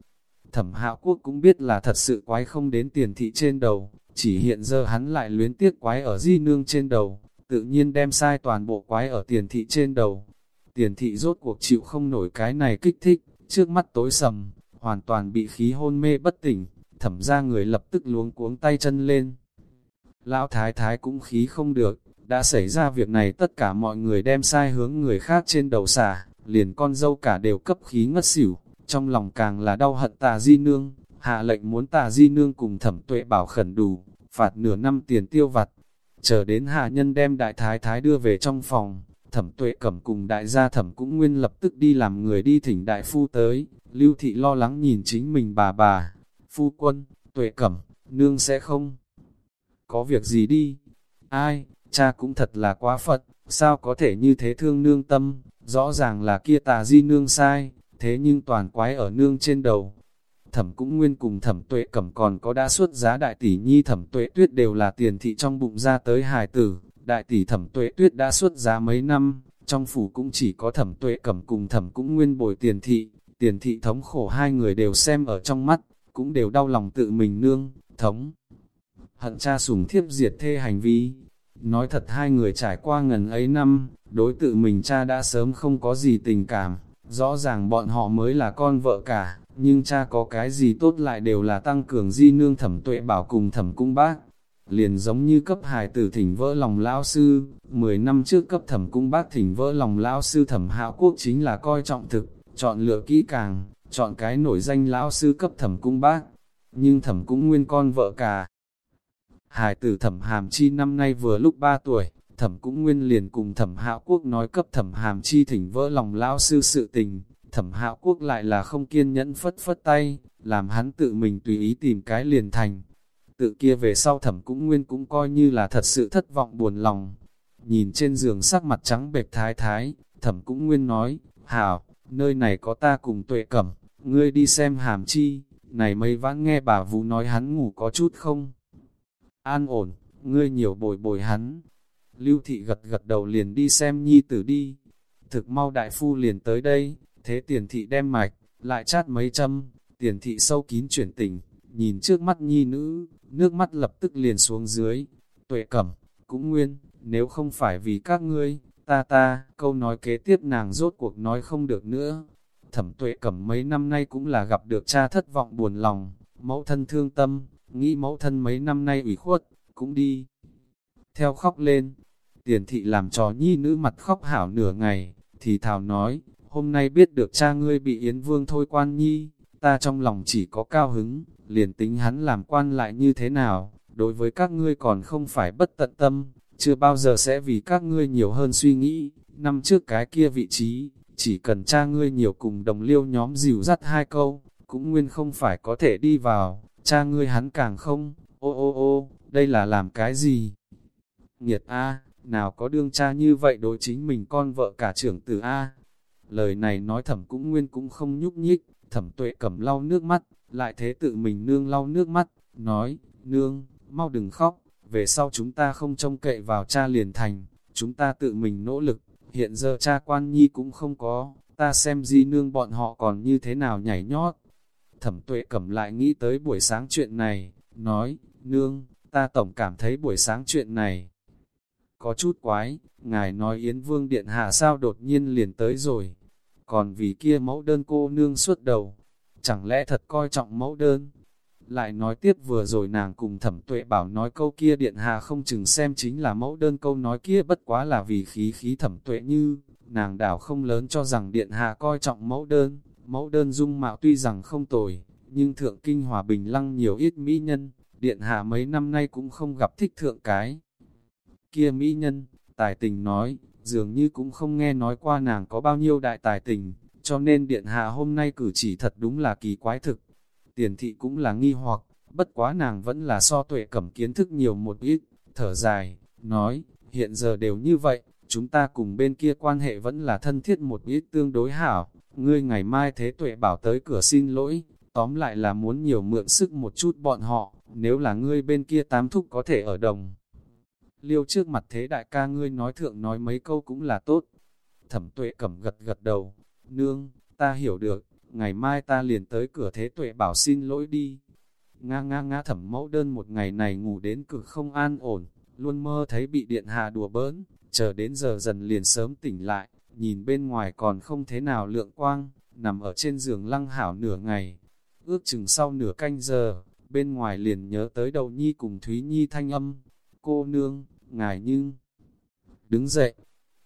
Thẩm hạo quốc cũng biết là thật sự quái không đến tiền thị trên đầu, chỉ hiện giờ hắn lại luyến tiếc quái ở di nương trên đầu, tự nhiên đem sai toàn bộ quái ở tiền thị trên đầu. Tiền thị rốt cuộc chịu không nổi cái này kích thích, trước mắt tối sầm, hoàn toàn bị khí hôn mê bất tỉnh, thẩm ra người lập tức luống cuống tay chân lên. Lão thái thái cũng khí không được, đã xảy ra việc này tất cả mọi người đem sai hướng người khác trên đầu xả, liền con dâu cả đều cấp khí ngất xỉu, trong lòng càng là đau hận tà di nương, hạ lệnh muốn tà di nương cùng thẩm tuệ bảo khẩn đủ, phạt nửa năm tiền tiêu vặt. Chờ đến hạ nhân đem đại thái thái đưa về trong phòng, thẩm tuệ cẩm cùng đại gia thẩm cũng nguyên lập tức đi làm người đi thỉnh đại phu tới, lưu thị lo lắng nhìn chính mình bà bà, phu quân, tuệ cẩm, nương sẽ không có việc gì đi, ai, cha cũng thật là quá phật, sao có thể như thế thương nương tâm, rõ ràng là kia tà di nương sai, thế nhưng toàn quái ở nương trên đầu. Thẩm cũng nguyên cùng thẩm tuệ cẩm còn có đã xuất giá đại tỷ nhi thẩm tuệ tuyết đều là tiền thị trong bụng ra tới hài tử, đại tỷ thẩm tuệ tuyết đã xuất giá mấy năm, trong phủ cũng chỉ có thẩm tuệ cẩm cùng thẩm cũng nguyên bồi tiền thị, tiền thị thống khổ hai người đều xem ở trong mắt, cũng đều đau lòng tự mình nương, thống. Hận cha sùng thiếp diệt thê hành vi, nói thật hai người trải qua ngần ấy năm, đối tự mình cha đã sớm không có gì tình cảm, rõ ràng bọn họ mới là con vợ cả, nhưng cha có cái gì tốt lại đều là tăng cường di nương thẩm tuệ bảo cùng thẩm cung bác. Liền giống như cấp hài tử thỉnh vỡ lòng lão sư, 10 năm trước cấp thẩm cung bác thỉnh vỡ lòng lão sư thẩm hạo quốc chính là coi trọng thực, chọn lựa kỹ càng, chọn cái nổi danh lão sư cấp thẩm cung bác. Nhưng thẩm cũng nguyên con vợ cả. Hải tử thẩm hàm chi năm nay vừa lúc 3 tuổi, thẩm cũng nguyên liền cùng thẩm hạo quốc nói cấp thẩm hàm chi thỉnh vỡ lòng lão sư sự tình, thẩm hạo quốc lại là không kiên nhẫn phất phất tay, làm hắn tự mình tùy ý tìm cái liền thành. Tự kia về sau thẩm cũng nguyên cũng coi như là thật sự thất vọng buồn lòng. Nhìn trên giường sắc mặt trắng bệch thái thái, thẩm cũng nguyên nói, hảo, nơi này có ta cùng tuệ cẩm, ngươi đi xem hàm chi, này mấy vãn nghe bà Vũ nói hắn ngủ có chút không? An ổn, ngươi nhiều bồi bồi hắn. Lưu thị gật gật đầu liền đi xem nhi tử đi. Thực mau đại phu liền tới đây, thế tiền thị đem mạch, lại chát mấy châm, tiền thị sâu kín chuyển tình, nhìn trước mắt nhi nữ, nước mắt lập tức liền xuống dưới. Tuệ cẩm, cũng nguyên, nếu không phải vì các ngươi, ta ta, câu nói kế tiếp nàng rốt cuộc nói không được nữa. Thẩm tuệ cầm mấy năm nay cũng là gặp được cha thất vọng buồn lòng, mẫu thân thương tâm, nghĩ mẫu thân mấy năm nay ủy khuất, cũng đi. Theo khóc lên, tiền thị làm trò nhi nữ mặt khóc hảo nửa ngày, thì thảo nói, hôm nay biết được cha ngươi bị Yến Vương thôi quan nhi, ta trong lòng chỉ có cao hứng, liền tính hắn làm quan lại như thế nào, đối với các ngươi còn không phải bất tận tâm, chưa bao giờ sẽ vì các ngươi nhiều hơn suy nghĩ, năm trước cái kia vị trí, chỉ cần cha ngươi nhiều cùng đồng liêu nhóm dìu dắt hai câu, cũng nguyên không phải có thể đi vào, cha ngươi hắn càng không, ô ô ô, đây là làm cái gì? Nghiệt A, nào có đương cha như vậy đối chính mình con vợ cả trưởng tử A. Lời này nói thẩm cũng nguyên cũng không nhúc nhích, thẩm tuệ cầm lau nước mắt, lại thế tự mình nương lau nước mắt, nói, nương, mau đừng khóc, về sau chúng ta không trông cậy vào cha liền thành, chúng ta tự mình nỗ lực, hiện giờ cha quan nhi cũng không có, ta xem di nương bọn họ còn như thế nào nhảy nhót. Thẩm tuệ cầm lại nghĩ tới buổi sáng chuyện này, nói, nương, ta tổng cảm thấy buổi sáng chuyện này có chút quái, ngài nói Yến Vương Điện Hạ sao đột nhiên liền tới rồi, còn vì kia mẫu đơn cô nương suốt đầu, chẳng lẽ thật coi trọng mẫu đơn. Lại nói tiếp vừa rồi nàng cùng thẩm tuệ bảo nói câu kia điện hạ không chừng xem chính là mẫu đơn câu nói kia bất quá là vì khí khí thẩm tuệ như, nàng đảo không lớn cho rằng điện hạ coi trọng mẫu đơn, mẫu đơn dung mạo tuy rằng không tồi, nhưng thượng kinh hòa bình lăng nhiều ít mỹ nhân, điện hạ mấy năm nay cũng không gặp thích thượng cái. Kia mỹ nhân, tài tình nói, dường như cũng không nghe nói qua nàng có bao nhiêu đại tài tình, cho nên điện hạ hôm nay cử chỉ thật đúng là kỳ quái thực. Tiền thị cũng là nghi hoặc, bất quá nàng vẫn là so tuệ cẩm kiến thức nhiều một ít, thở dài, nói, hiện giờ đều như vậy, chúng ta cùng bên kia quan hệ vẫn là thân thiết một ít tương đối hảo, ngươi ngày mai thế tuệ bảo tới cửa xin lỗi, tóm lại là muốn nhiều mượn sức một chút bọn họ, nếu là ngươi bên kia tám thúc có thể ở đồng. Liêu trước mặt thế đại ca ngươi nói thượng nói mấy câu cũng là tốt. Thẩm tuệ cẩm gật gật đầu, nương, ta hiểu được, ngày mai ta liền tới cửa thế tuệ bảo xin lỗi đi. Nga nga nga thẩm mẫu đơn một ngày này ngủ đến cực không an ổn, luôn mơ thấy bị điện hạ đùa bỡn, chờ đến giờ dần liền sớm tỉnh lại, nhìn bên ngoài còn không thế nào lượng quang, nằm ở trên giường lăng hảo nửa ngày. Ước chừng sau nửa canh giờ, bên ngoài liền nhớ tới đầu nhi cùng Thúy Nhi thanh âm. Cô nương, ngài nhưng... Đứng dậy,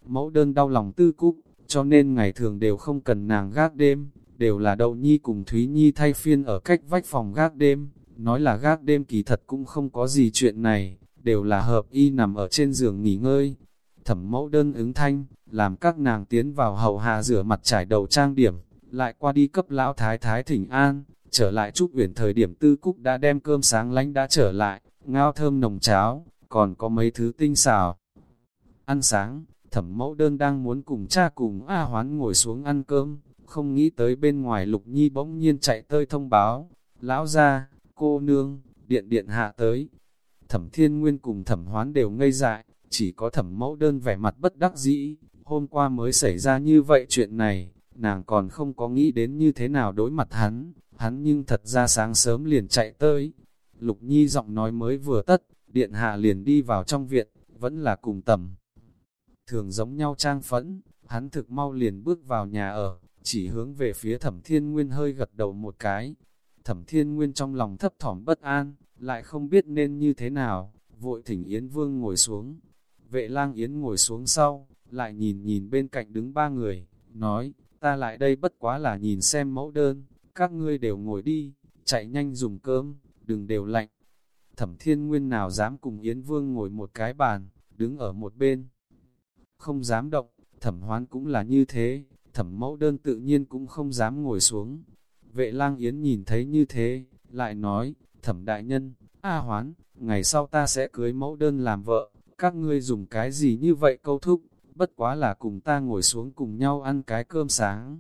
mẫu đơn đau lòng tư cúc, cho nên ngày thường đều không cần nàng gác đêm, đều là đậu nhi cùng Thúy Nhi thay phiên ở cách vách phòng gác đêm, nói là gác đêm kỳ thật cũng không có gì chuyện này, đều là hợp y nằm ở trên giường nghỉ ngơi. Thẩm mẫu đơn ứng thanh, làm các nàng tiến vào hậu hạ rửa mặt trải đầu trang điểm, lại qua đi cấp lão thái thái thỉnh an, trở lại Trúc Uyển thời điểm tư cúc đã đem cơm sáng lánh đã trở lại, ngao thơm nồng cháo, còn có mấy thứ tinh xào. Ăn sáng, thẩm mẫu đơn đang muốn cùng cha cùng A hoán ngồi xuống ăn cơm, không nghĩ tới bên ngoài lục nhi bỗng nhiên chạy tới thông báo, lão ra, cô nương, điện điện hạ tới. Thẩm thiên nguyên cùng thẩm hoán đều ngây dại, chỉ có thẩm mẫu đơn vẻ mặt bất đắc dĩ, hôm qua mới xảy ra như vậy chuyện này, nàng còn không có nghĩ đến như thế nào đối mặt hắn, hắn nhưng thật ra sáng sớm liền chạy tới. Lục Nhi giọng nói mới vừa tất, điện hạ liền đi vào trong viện, vẫn là cùng tầm. Thường giống nhau trang phẫn, hắn thực mau liền bước vào nhà ở, chỉ hướng về phía thẩm thiên nguyên hơi gật đầu một cái. Thẩm thiên nguyên trong lòng thấp thỏm bất an, lại không biết nên như thế nào, vội thỉnh Yến Vương ngồi xuống. Vệ lang Yến ngồi xuống sau, lại nhìn nhìn bên cạnh đứng ba người, nói, ta lại đây bất quá là nhìn xem mẫu đơn, các ngươi đều ngồi đi, chạy nhanh dùng cơm, đừng đều lạnh. Thẩm thiên nguyên nào dám cùng Yến Vương ngồi một cái bàn, đứng ở một bên. Không dám động, thẩm hoán cũng là như thế, thẩm mẫu đơn tự nhiên cũng không dám ngồi xuống. Vệ lang Yến nhìn thấy như thế, lại nói, thẩm đại nhân, A hoán, ngày sau ta sẽ cưới mẫu đơn làm vợ, các ngươi dùng cái gì như vậy câu thúc, bất quá là cùng ta ngồi xuống cùng nhau ăn cái cơm sáng.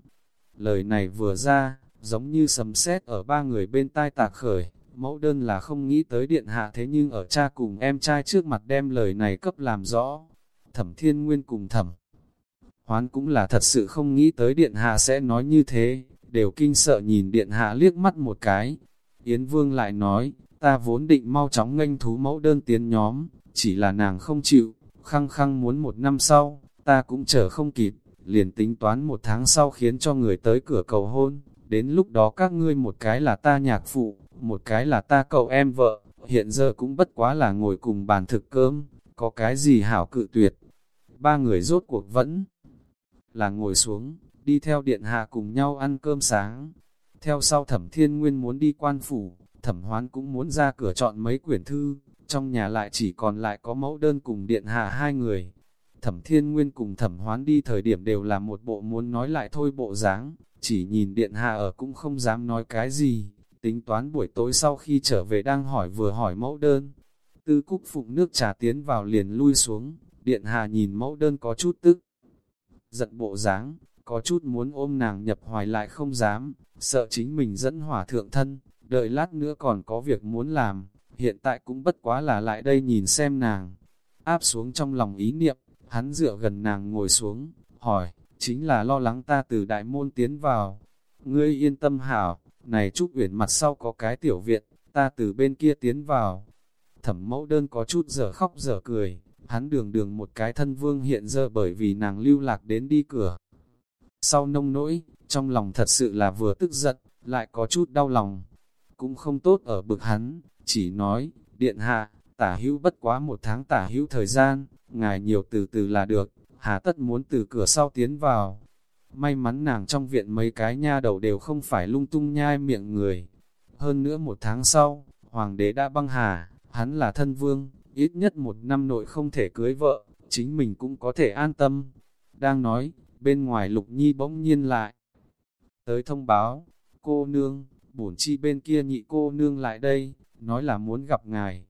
Lời này vừa ra, giống như sấm sét ở ba người bên tai tạc khởi, mẫu đơn là không nghĩ tới điện hạ thế nhưng ở cha cùng em trai trước mặt đem lời này cấp làm rõ. Thẩm thiên nguyên cùng thẩm. Hoán cũng là thật sự không nghĩ tới điện hạ sẽ nói như thế, đều kinh sợ nhìn điện hạ liếc mắt một cái. Yến Vương lại nói, ta vốn định mau chóng nghênh thú mẫu đơn tiến nhóm, chỉ là nàng không chịu, khăng khăng muốn một năm sau, ta cũng chờ không kịp, liền tính toán một tháng sau khiến cho người tới cửa cầu hôn, đến lúc đó các ngươi một cái là ta nhạc phụ, một cái là ta cậu em vợ, hiện giờ cũng bất quá là ngồi cùng bàn thực cơm, có cái gì hảo cự tuyệt. Ba người rốt cuộc vẫn là ngồi xuống, đi theo điện hạ cùng nhau ăn cơm sáng. Theo sau thẩm thiên nguyên muốn đi quan phủ, thẩm hoán cũng muốn ra cửa chọn mấy quyển thư, trong nhà lại chỉ còn lại có mẫu đơn cùng điện hạ hai người. Thẩm thiên nguyên cùng thẩm hoán đi thời điểm đều là một bộ muốn nói lại thôi bộ dáng, chỉ nhìn điện hạ ở cũng không dám nói cái gì, tính toán buổi tối sau khi trở về đang hỏi vừa hỏi mẫu đơn. Tư cúc phụng nước trà tiến vào liền lui xuống, điện hạ nhìn mẫu đơn có chút tức. Giận bộ dáng, có chút muốn ôm nàng nhập hoài lại không dám, sợ chính mình dẫn hỏa thượng thân, đợi lát nữa còn có việc muốn làm, hiện tại cũng bất quá là lại đây nhìn xem nàng. Áp xuống trong lòng ý niệm, hắn dựa gần nàng ngồi xuống, hỏi, chính là lo lắng ta từ đại môn tiến vào. Ngươi yên tâm hảo, này Trúc Uyển mặt sau có cái tiểu viện, ta từ bên kia tiến vào. Thẩm mẫu đơn có chút giờ khóc giờ cười, hắn đường đường một cái thân vương hiện giờ bởi vì nàng lưu lạc đến đi cửa. Sau nông nỗi, trong lòng thật sự là vừa tức giận, lại có chút đau lòng. Cũng không tốt ở bực hắn, chỉ nói, điện hạ, tả hữu bất quá một tháng tả hữu thời gian, ngài nhiều từ từ là được, hà tất muốn từ cửa sau tiến vào. May mắn nàng trong viện mấy cái nha đầu đều không phải lung tung nhai miệng người. Hơn nữa một tháng sau, hoàng đế đã băng hà, hắn là thân vương, ít nhất một năm nội không thể cưới vợ, chính mình cũng có thể an tâm. Đang nói, bên ngoài lục nhi bỗng nhiên lại. Tới thông báo, cô nương, bổn chi bên kia nhị cô nương lại đây, nói là muốn gặp ngài.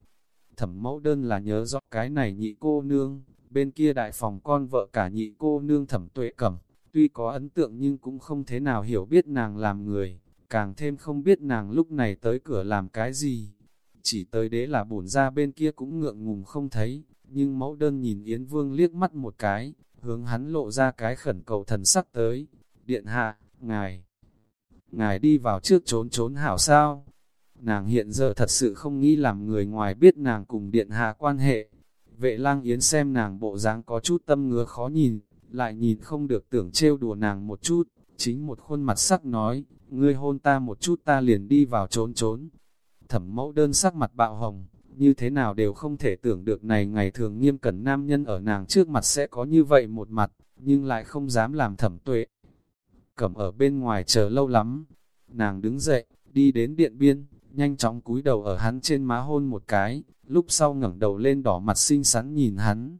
Thẩm mẫu đơn là nhớ rõ cái này nhị cô nương, bên kia đại phòng con vợ cả nhị cô nương thẩm tuệ cẩm, tuy có ấn tượng nhưng cũng không thế nào hiểu biết nàng làm người, càng thêm không biết nàng lúc này tới cửa làm cái gì. Chỉ tới đế là bổn ra bên kia cũng ngượng ngùng không thấy, nhưng mẫu đơn nhìn Yến Vương liếc mắt một cái, hướng hắn lộ ra cái khẩn cầu thần sắc tới. Điện hạ, ngài, ngài đi vào trước trốn trốn hảo sao? Nàng hiện giờ thật sự không nghĩ làm người ngoài biết nàng cùng điện hạ quan hệ. Vệ lang Yến xem nàng bộ dáng có chút tâm ngứa khó nhìn, lại nhìn không được tưởng trêu đùa nàng một chút, chính một khuôn mặt sắc nói, ngươi hôn ta một chút ta liền đi vào trốn trốn. Thẩm mẫu đơn sắc mặt bạo hồng, như thế nào đều không thể tưởng được này ngày thường nghiêm cẩn nam nhân ở nàng trước mặt sẽ có như vậy một mặt, nhưng lại không dám làm thẩm tuệ. Cẩm ở bên ngoài chờ lâu lắm, nàng đứng dậy, đi đến điện biên, nhanh chóng cúi đầu ở hắn trên má hôn một cái, lúc sau ngẩng đầu lên đỏ mặt xinh xắn nhìn hắn.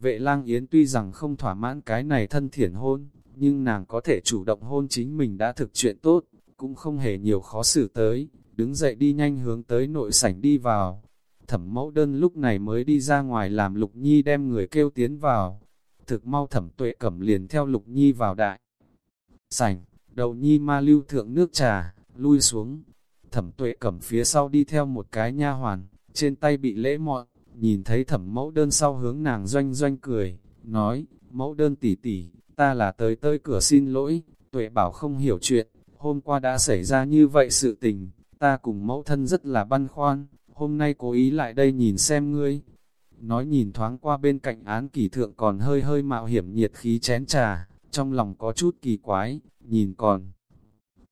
Vệ lang yến tuy rằng không thỏa mãn cái này thân thiển hôn, nhưng nàng có thể chủ động hôn chính mình đã thực chuyện tốt, cũng không hề nhiều khó xử tới, đứng dậy đi nhanh hướng tới nội sảnh đi vào. Thẩm mẫu đơn lúc này mới đi ra ngoài làm Lục Nhi đem người kêu tiến vào. Thực mau thẩm tuệ cẩm liền theo Lục Nhi vào đại. Sảnh, đầu Nhi ma lưu thượng nước trà, lui xuống. Thẩm tuệ cẩm phía sau đi theo một cái nha hoàn, trên tay bị lễ mọn, nhìn thấy thẩm mẫu đơn sau hướng nàng doanh doanh cười, nói, mẫu đơn tỉ tỉ, ta là tới tới cửa xin lỗi, tuệ bảo không hiểu chuyện, hôm qua đã xảy ra như vậy sự tình, ta cùng mẫu thân rất là băn khoăn, hôm nay cố ý lại đây nhìn xem ngươi. Nói nhìn thoáng qua bên cạnh án kỷ thượng còn hơi hơi mạo hiểm nhiệt khí chén trà, trong lòng có chút kỳ quái, nhìn còn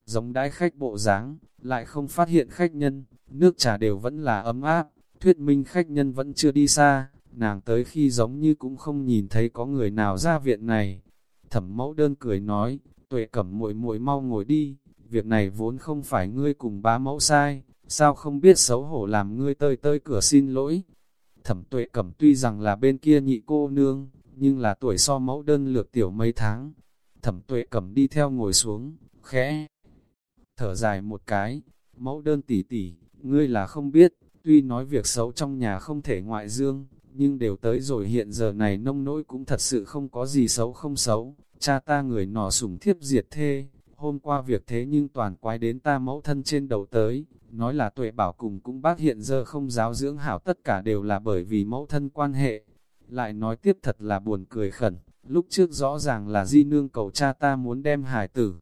giống đãi khách bộ dáng lại không phát hiện khách nhân, nước trà đều vẫn là ấm áp, thuyết minh khách nhân vẫn chưa đi xa, nàng tới khi giống như cũng không nhìn thấy có người nào ra viện này. Thẩm mẫu đơn cười nói, tuệ cẩm muội muội mau ngồi đi, việc này vốn không phải ngươi cùng bá mẫu sai, sao không biết xấu hổ làm ngươi tơi tơi cửa xin lỗi. Thẩm tuệ cẩm tuy rằng là bên kia nhị cô nương, nhưng là tuổi so mẫu đơn lược tiểu mấy tháng. Thẩm tuệ cẩm đi theo ngồi xuống, khẽ, thở dài một cái, mẫu đơn tỉ tỉ, ngươi là không biết, tuy nói việc xấu trong nhà không thể ngoại dương, nhưng đều tới rồi hiện giờ này nông nỗi cũng thật sự không có gì xấu không xấu, cha ta người nọ sủng thiếp diệt thê, hôm qua việc thế nhưng toàn quái đến ta mẫu thân trên đầu tới, nói là tuệ bảo cùng cũng bác hiện giờ không giáo dưỡng hảo tất cả đều là bởi vì mẫu thân quan hệ. Lại nói tiếp thật là buồn cười khẩn, lúc trước rõ ràng là di nương cầu cha ta muốn đem hải tử.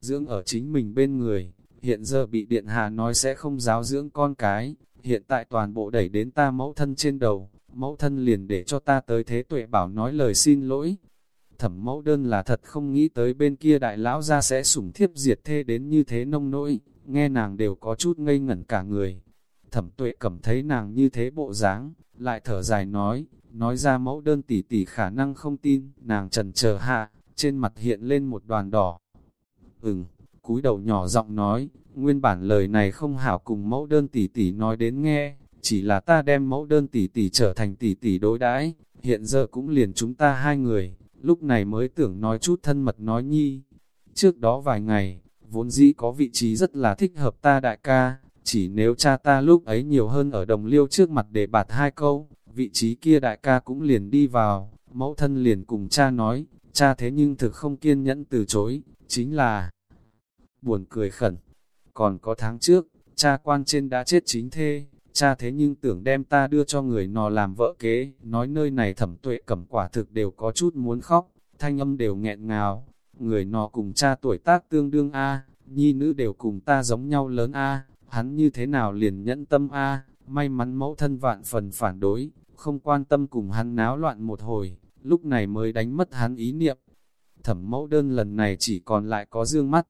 Dưỡng ở chính mình bên người, hiện giờ bị điện hạ nói sẽ không giáo dưỡng con cái, hiện tại toàn bộ đẩy đến ta mẫu thân trên đầu, mẫu thân liền để cho ta tới thế tuệ bảo nói lời xin lỗi, thẩm mẫu đơn là thật không nghĩ tới bên kia đại lão ra sẽ sủng thiếp diệt thê đến như thế nông nỗi, nghe nàng đều có chút ngây ngẩn cả người. Thẩm tuệ cảm thấy nàng như thế bộ dáng, lại thở dài nói, nói ra mẫu đơn tỉ tỉ khả năng không tin, nàng trần chờ hạ, trên mặt hiện lên một đoàn đỏ. Ừm, cúi đầu nhỏ giọng nói, nguyên bản lời này không hảo cùng mẫu đơn tỉ tỉ nói đến nghe, chỉ là ta đem mẫu đơn tỉ tỉ trở thành tỉ tỉ đối đãi hiện giờ cũng liền chúng ta hai người, lúc này mới tưởng nói chút thân mật nói nhi. Trước đó vài ngày, vốn dĩ có vị trí rất là thích hợp ta đại ca, chỉ nếu cha ta lúc ấy nhiều hơn ở đồng liêu trước mặt để bạt hai câu, vị trí kia đại ca cũng liền đi vào, mẫu thân liền cùng cha nói, cha thế nhưng thực không kiên nhẫn từ chối, chính là buồn cười khẩn. Còn có tháng trước, cha quan trên đã chết chính thê, cha thế nhưng tưởng đem ta đưa cho người nọ làm vợ kế, nói nơi này thẩm tuệ cẩm quả thực đều có chút muốn khóc, thanh âm đều nghẹn ngào, người nọ cùng cha tuổi tác tương đương A, nhi nữ đều cùng ta giống nhau lớn A, hắn như thế nào liền nhẫn tâm A, may mắn mẫu thân vạn phần phản đối, không quan tâm cùng hắn náo loạn một hồi, lúc này mới đánh mất hắn ý niệm. Thẩm mẫu đơn lần này chỉ còn lại có dương mắt.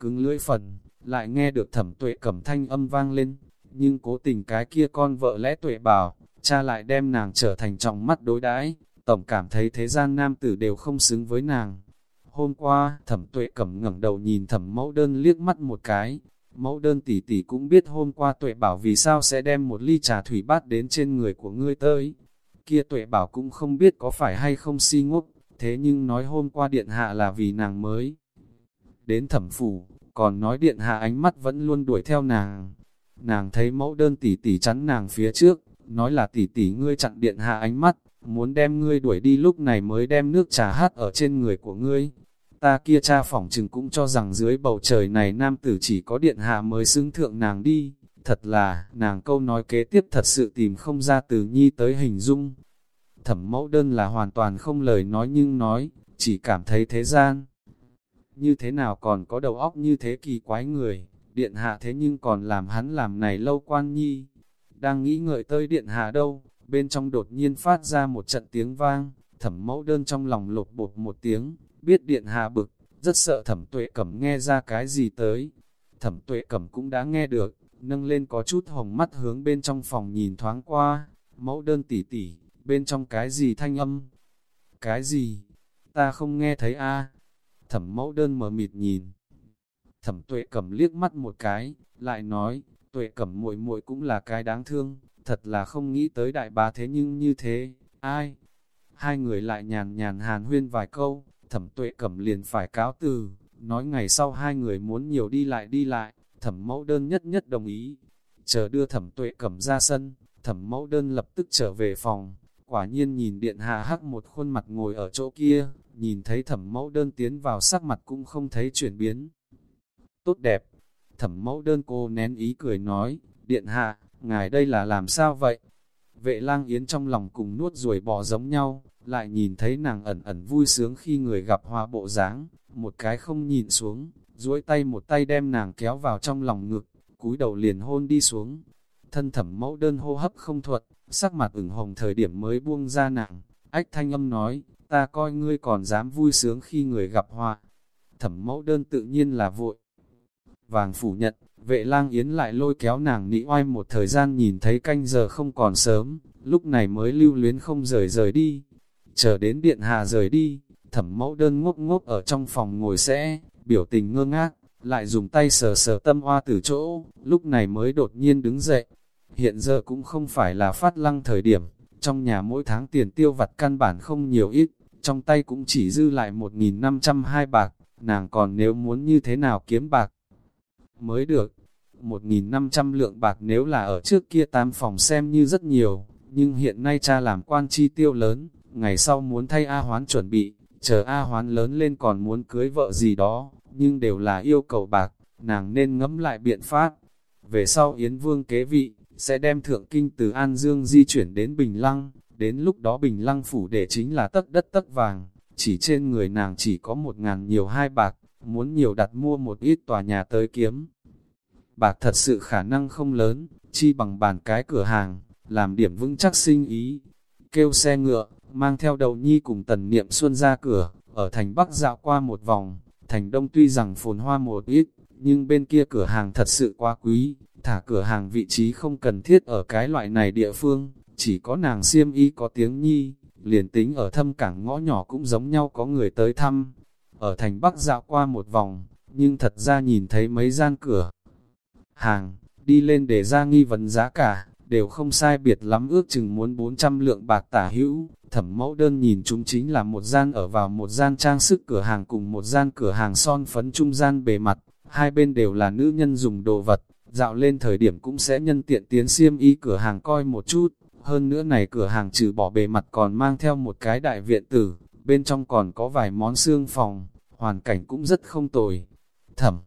Cứng lưỡi phần, lại nghe được thẩm tuệ cẩm thanh âm vang lên, nhưng cố tình cái kia con vợ lẽ tuệ bảo, cha lại đem nàng trở thành trọng mắt đối đãi tổng cảm thấy thế gian nam tử đều không xứng với nàng. Hôm qua, thẩm tuệ cẩm ngẩng đầu nhìn thẩm mẫu đơn liếc mắt một cái, mẫu đơn tỷ tỷ cũng biết hôm qua tuệ bảo vì sao sẽ đem một ly trà thủy bát đến trên người của ngươi tới. Kia tuệ bảo cũng không biết có phải hay không si ngốc, thế nhưng nói hôm qua điện hạ là vì nàng mới. Đến thẩm phủ, còn nói điện hạ ánh mắt vẫn luôn đuổi theo nàng. Nàng thấy mẫu đơn tỷ tỷ chắn nàng phía trước, nói là tỷ tỷ ngươi chặn điện hạ ánh mắt, muốn đem ngươi đuổi đi lúc này mới đem nước trà hát ở trên người của ngươi. Ta kia cha phỏng chừng cũng cho rằng dưới bầu trời này nam tử chỉ có điện hạ mới xứng thượng nàng đi. Thật là, nàng câu nói kế tiếp thật sự tìm không ra từ nhi tới hình dung. Thẩm mẫu đơn là hoàn toàn không lời nói nhưng nói, chỉ cảm thấy thế gian. Như thế nào còn có đầu óc như thế kỳ quái người, điện hạ thế nhưng còn làm hắn làm này lâu quan nhi. Đang nghĩ ngợi tới điện hạ đâu, bên trong đột nhiên phát ra một trận tiếng vang, thẩm mẫu đơn trong lòng lột bột một tiếng, biết điện hạ bực, rất sợ thẩm tuệ cẩm nghe ra cái gì tới. Thẩm tuệ cẩm cũng đã nghe được, nâng lên có chút hồng mắt hướng bên trong phòng nhìn thoáng qua, mẫu đơn tỉ tỉ, bên trong cái gì thanh âm? Cái gì? Ta không nghe thấy a Thẩm mẫu đơn mở mịt nhìn. Thẩm tuệ cẩm liếc mắt một cái, lại nói, tuệ cẩm muội muội cũng là cái đáng thương, thật là không nghĩ tới đại bá thế nhưng như thế, ai? Hai người lại nhàn nhàn hàn huyên vài câu, thẩm tuệ cẩm liền phải cáo từ, nói ngày sau hai người muốn nhiều đi lại đi lại, thẩm mẫu đơn nhất nhất đồng ý. Chờ đưa thẩm tuệ cẩm ra sân, thẩm mẫu đơn lập tức trở về phòng, quả nhiên nhìn điện hạ hắc một khuôn mặt ngồi ở chỗ kia, nhìn thấy thẩm mẫu đơn tiến vào sắc mặt cũng không thấy chuyển biến. Tốt đẹp, thẩm mẫu đơn cô nén ý cười nói, điện hạ, ngài đây là làm sao vậy? Vệ lang yến trong lòng cùng nuốt ruồi bò giống nhau, lại nhìn thấy nàng ẩn ẩn vui sướng khi người gặp hoa bộ dáng, một cái không nhìn xuống, duỗi tay một tay đem nàng kéo vào trong lòng ngực, cúi đầu liền hôn đi xuống. Thân thẩm mẫu đơn hô hấp không thuận, sắc mặt ửng hồng thời điểm mới buông ra nàng, ách thanh âm nói, ta coi ngươi còn dám vui sướng khi người gặp hoa. Thẩm mẫu đơn tự nhiên là vội. Vàng phủ nhận, vệ lang yến lại lôi kéo nàng nị oai một thời gian nhìn thấy canh giờ không còn sớm, lúc này mới lưu luyến không rời rời đi. Chờ đến điện hà rời đi, thẩm mẫu đơn ngốc ngốc ở trong phòng ngồi sẽ, biểu tình ngơ ngác, lại dùng tay sờ sờ tâm hoa từ chỗ, lúc này mới đột nhiên đứng dậy. Hiện giờ cũng không phải là phát lăng thời điểm, trong nhà mỗi tháng tiền tiêu vặt căn bản không nhiều ít, trong tay cũng chỉ dư lại 1.502 bạc, nàng còn nếu muốn như thế nào kiếm bạc mới được. 1.500 lượng bạc nếu là ở trước kia tam phòng xem như rất nhiều, nhưng hiện nay cha làm quan chi tiêu lớn, ngày sau muốn thay A Hoán chuẩn bị, chờ A Hoán lớn lên còn muốn cưới vợ gì đó, nhưng đều là yêu cầu bạc, nàng nên ngẫm lại biện pháp. Về sau Yến Vương kế vị, sẽ đem thượng kinh từ An Dương di chuyển đến Bình Lăng, đến lúc đó Bình Lăng phủ để chính là tất đất tất vàng, chỉ trên người nàng chỉ có một ngàn nhiều hai bạc, muốn nhiều đặt mua một ít tòa nhà tới kiếm. Bạc thật sự khả năng không lớn, chi bằng bàn cái cửa hàng, làm điểm vững chắc sinh ý. Kêu xe ngựa, mang theo đầu nhi cùng tần niệm xuân ra cửa, ở thành Bắc dạo qua một vòng, thành Đông tuy rằng phồn hoa một ít, nhưng bên kia cửa hàng thật sự quá quý, thả cửa hàng vị trí không cần thiết ở cái loại này địa phương, chỉ có nàng siêm y có tiếng nhi, liền tính ở thâm cảng ngõ nhỏ cũng giống nhau có người tới thăm. Ở thành Bắc dạo qua một vòng, nhưng thật ra nhìn thấy mấy gian cửa. Hàng, đi lên để ra nghi vấn giá cả, đều không sai biệt lắm ước chừng muốn 400 lượng bạc tả hữu. Thẩm mẫu đơn nhìn chúng chính là một gian ở vào một gian trang sức cửa hàng cùng một gian cửa hàng son phấn trung gian bề mặt, hai bên đều là nữ nhân dùng đồ vật, dạo lên thời điểm cũng sẽ nhân tiện tiến xiêm y cửa hàng coi một chút. Hơn nữa này cửa hàng trừ bỏ bề mặt còn mang theo một cái đại viện tử, bên trong còn có vài món xương phòng, hoàn cảnh cũng rất không tồi. Thẩm,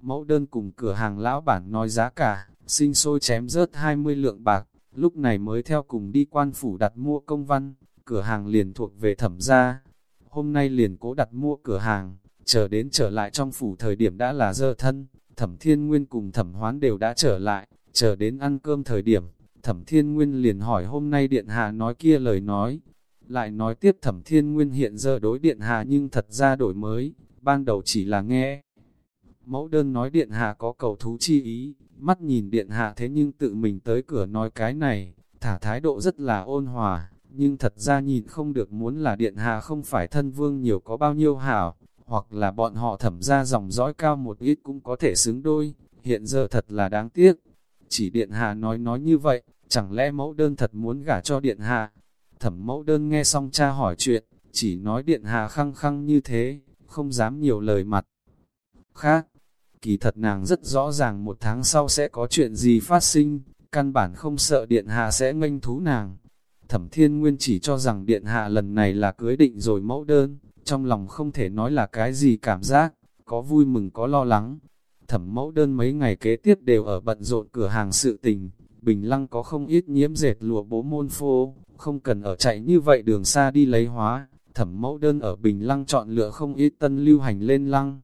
mẫu đơn cùng cửa hàng lão bản nói giá cả, sinh sôi chém rớt 20 lượng bạc, lúc này mới theo cùng đi quan phủ đặt mua công văn, cửa hàng liền thuộc về thẩm gia. Hôm nay liền cố đặt mua cửa hàng, chờ đến trở lại trong phủ thời điểm đã là dơ thân, thẩm thiên nguyên cùng thẩm hoán đều đã trở lại, Chờ đến ăn cơm thời điểm, Thẩm Thiên Nguyên liền hỏi hôm nay Điện Hạ nói kia lời nói. Lại nói tiếp Thẩm Thiên Nguyên hiện giờ đối Điện Hạ nhưng thật ra đổi mới, ban đầu chỉ là nghe. Mẫu đơn nói Điện Hạ có cầu thú chi ý, mắt nhìn Điện Hạ thế nhưng tự mình tới cửa nói cái này, thả thái độ rất là ôn hòa, nhưng thật ra nhìn không được muốn là Điện Hạ không phải thân vương nhiều có bao nhiêu hảo, hoặc là bọn họ thẩm ra dòng dõi cao một ít cũng có thể xứng đôi, hiện giờ thật là đáng tiếc. Chỉ Điện Hạ nói nói như vậy, chẳng lẽ mẫu đơn thật muốn gả cho Điện Hạ? Thẩm mẫu đơn nghe xong cha hỏi chuyện, chỉ nói Điện Hạ khăng khăng như thế, không dám nhiều lời mặt. Khác, kỳ thật nàng rất rõ ràng một tháng sau sẽ có chuyện gì phát sinh, căn bản không sợ Điện Hạ sẽ nganh thú nàng. Thẩm Thiên Nguyên chỉ cho rằng Điện Hạ lần này là cưới định rồi mẫu đơn, trong lòng không thể nói là cái gì cảm giác, có vui mừng có lo lắng. Thẩm mẫu đơn mấy ngày kế tiếp đều ở bận rộn cửa hàng sự tình, Bình Lăng có không ít nhiễm dệt lụa bố môn phô, không cần ở chạy như vậy đường xa đi lấy hóa, thẩm mẫu đơn ở Bình Lăng chọn lựa không ít tân lưu hành lên lăng.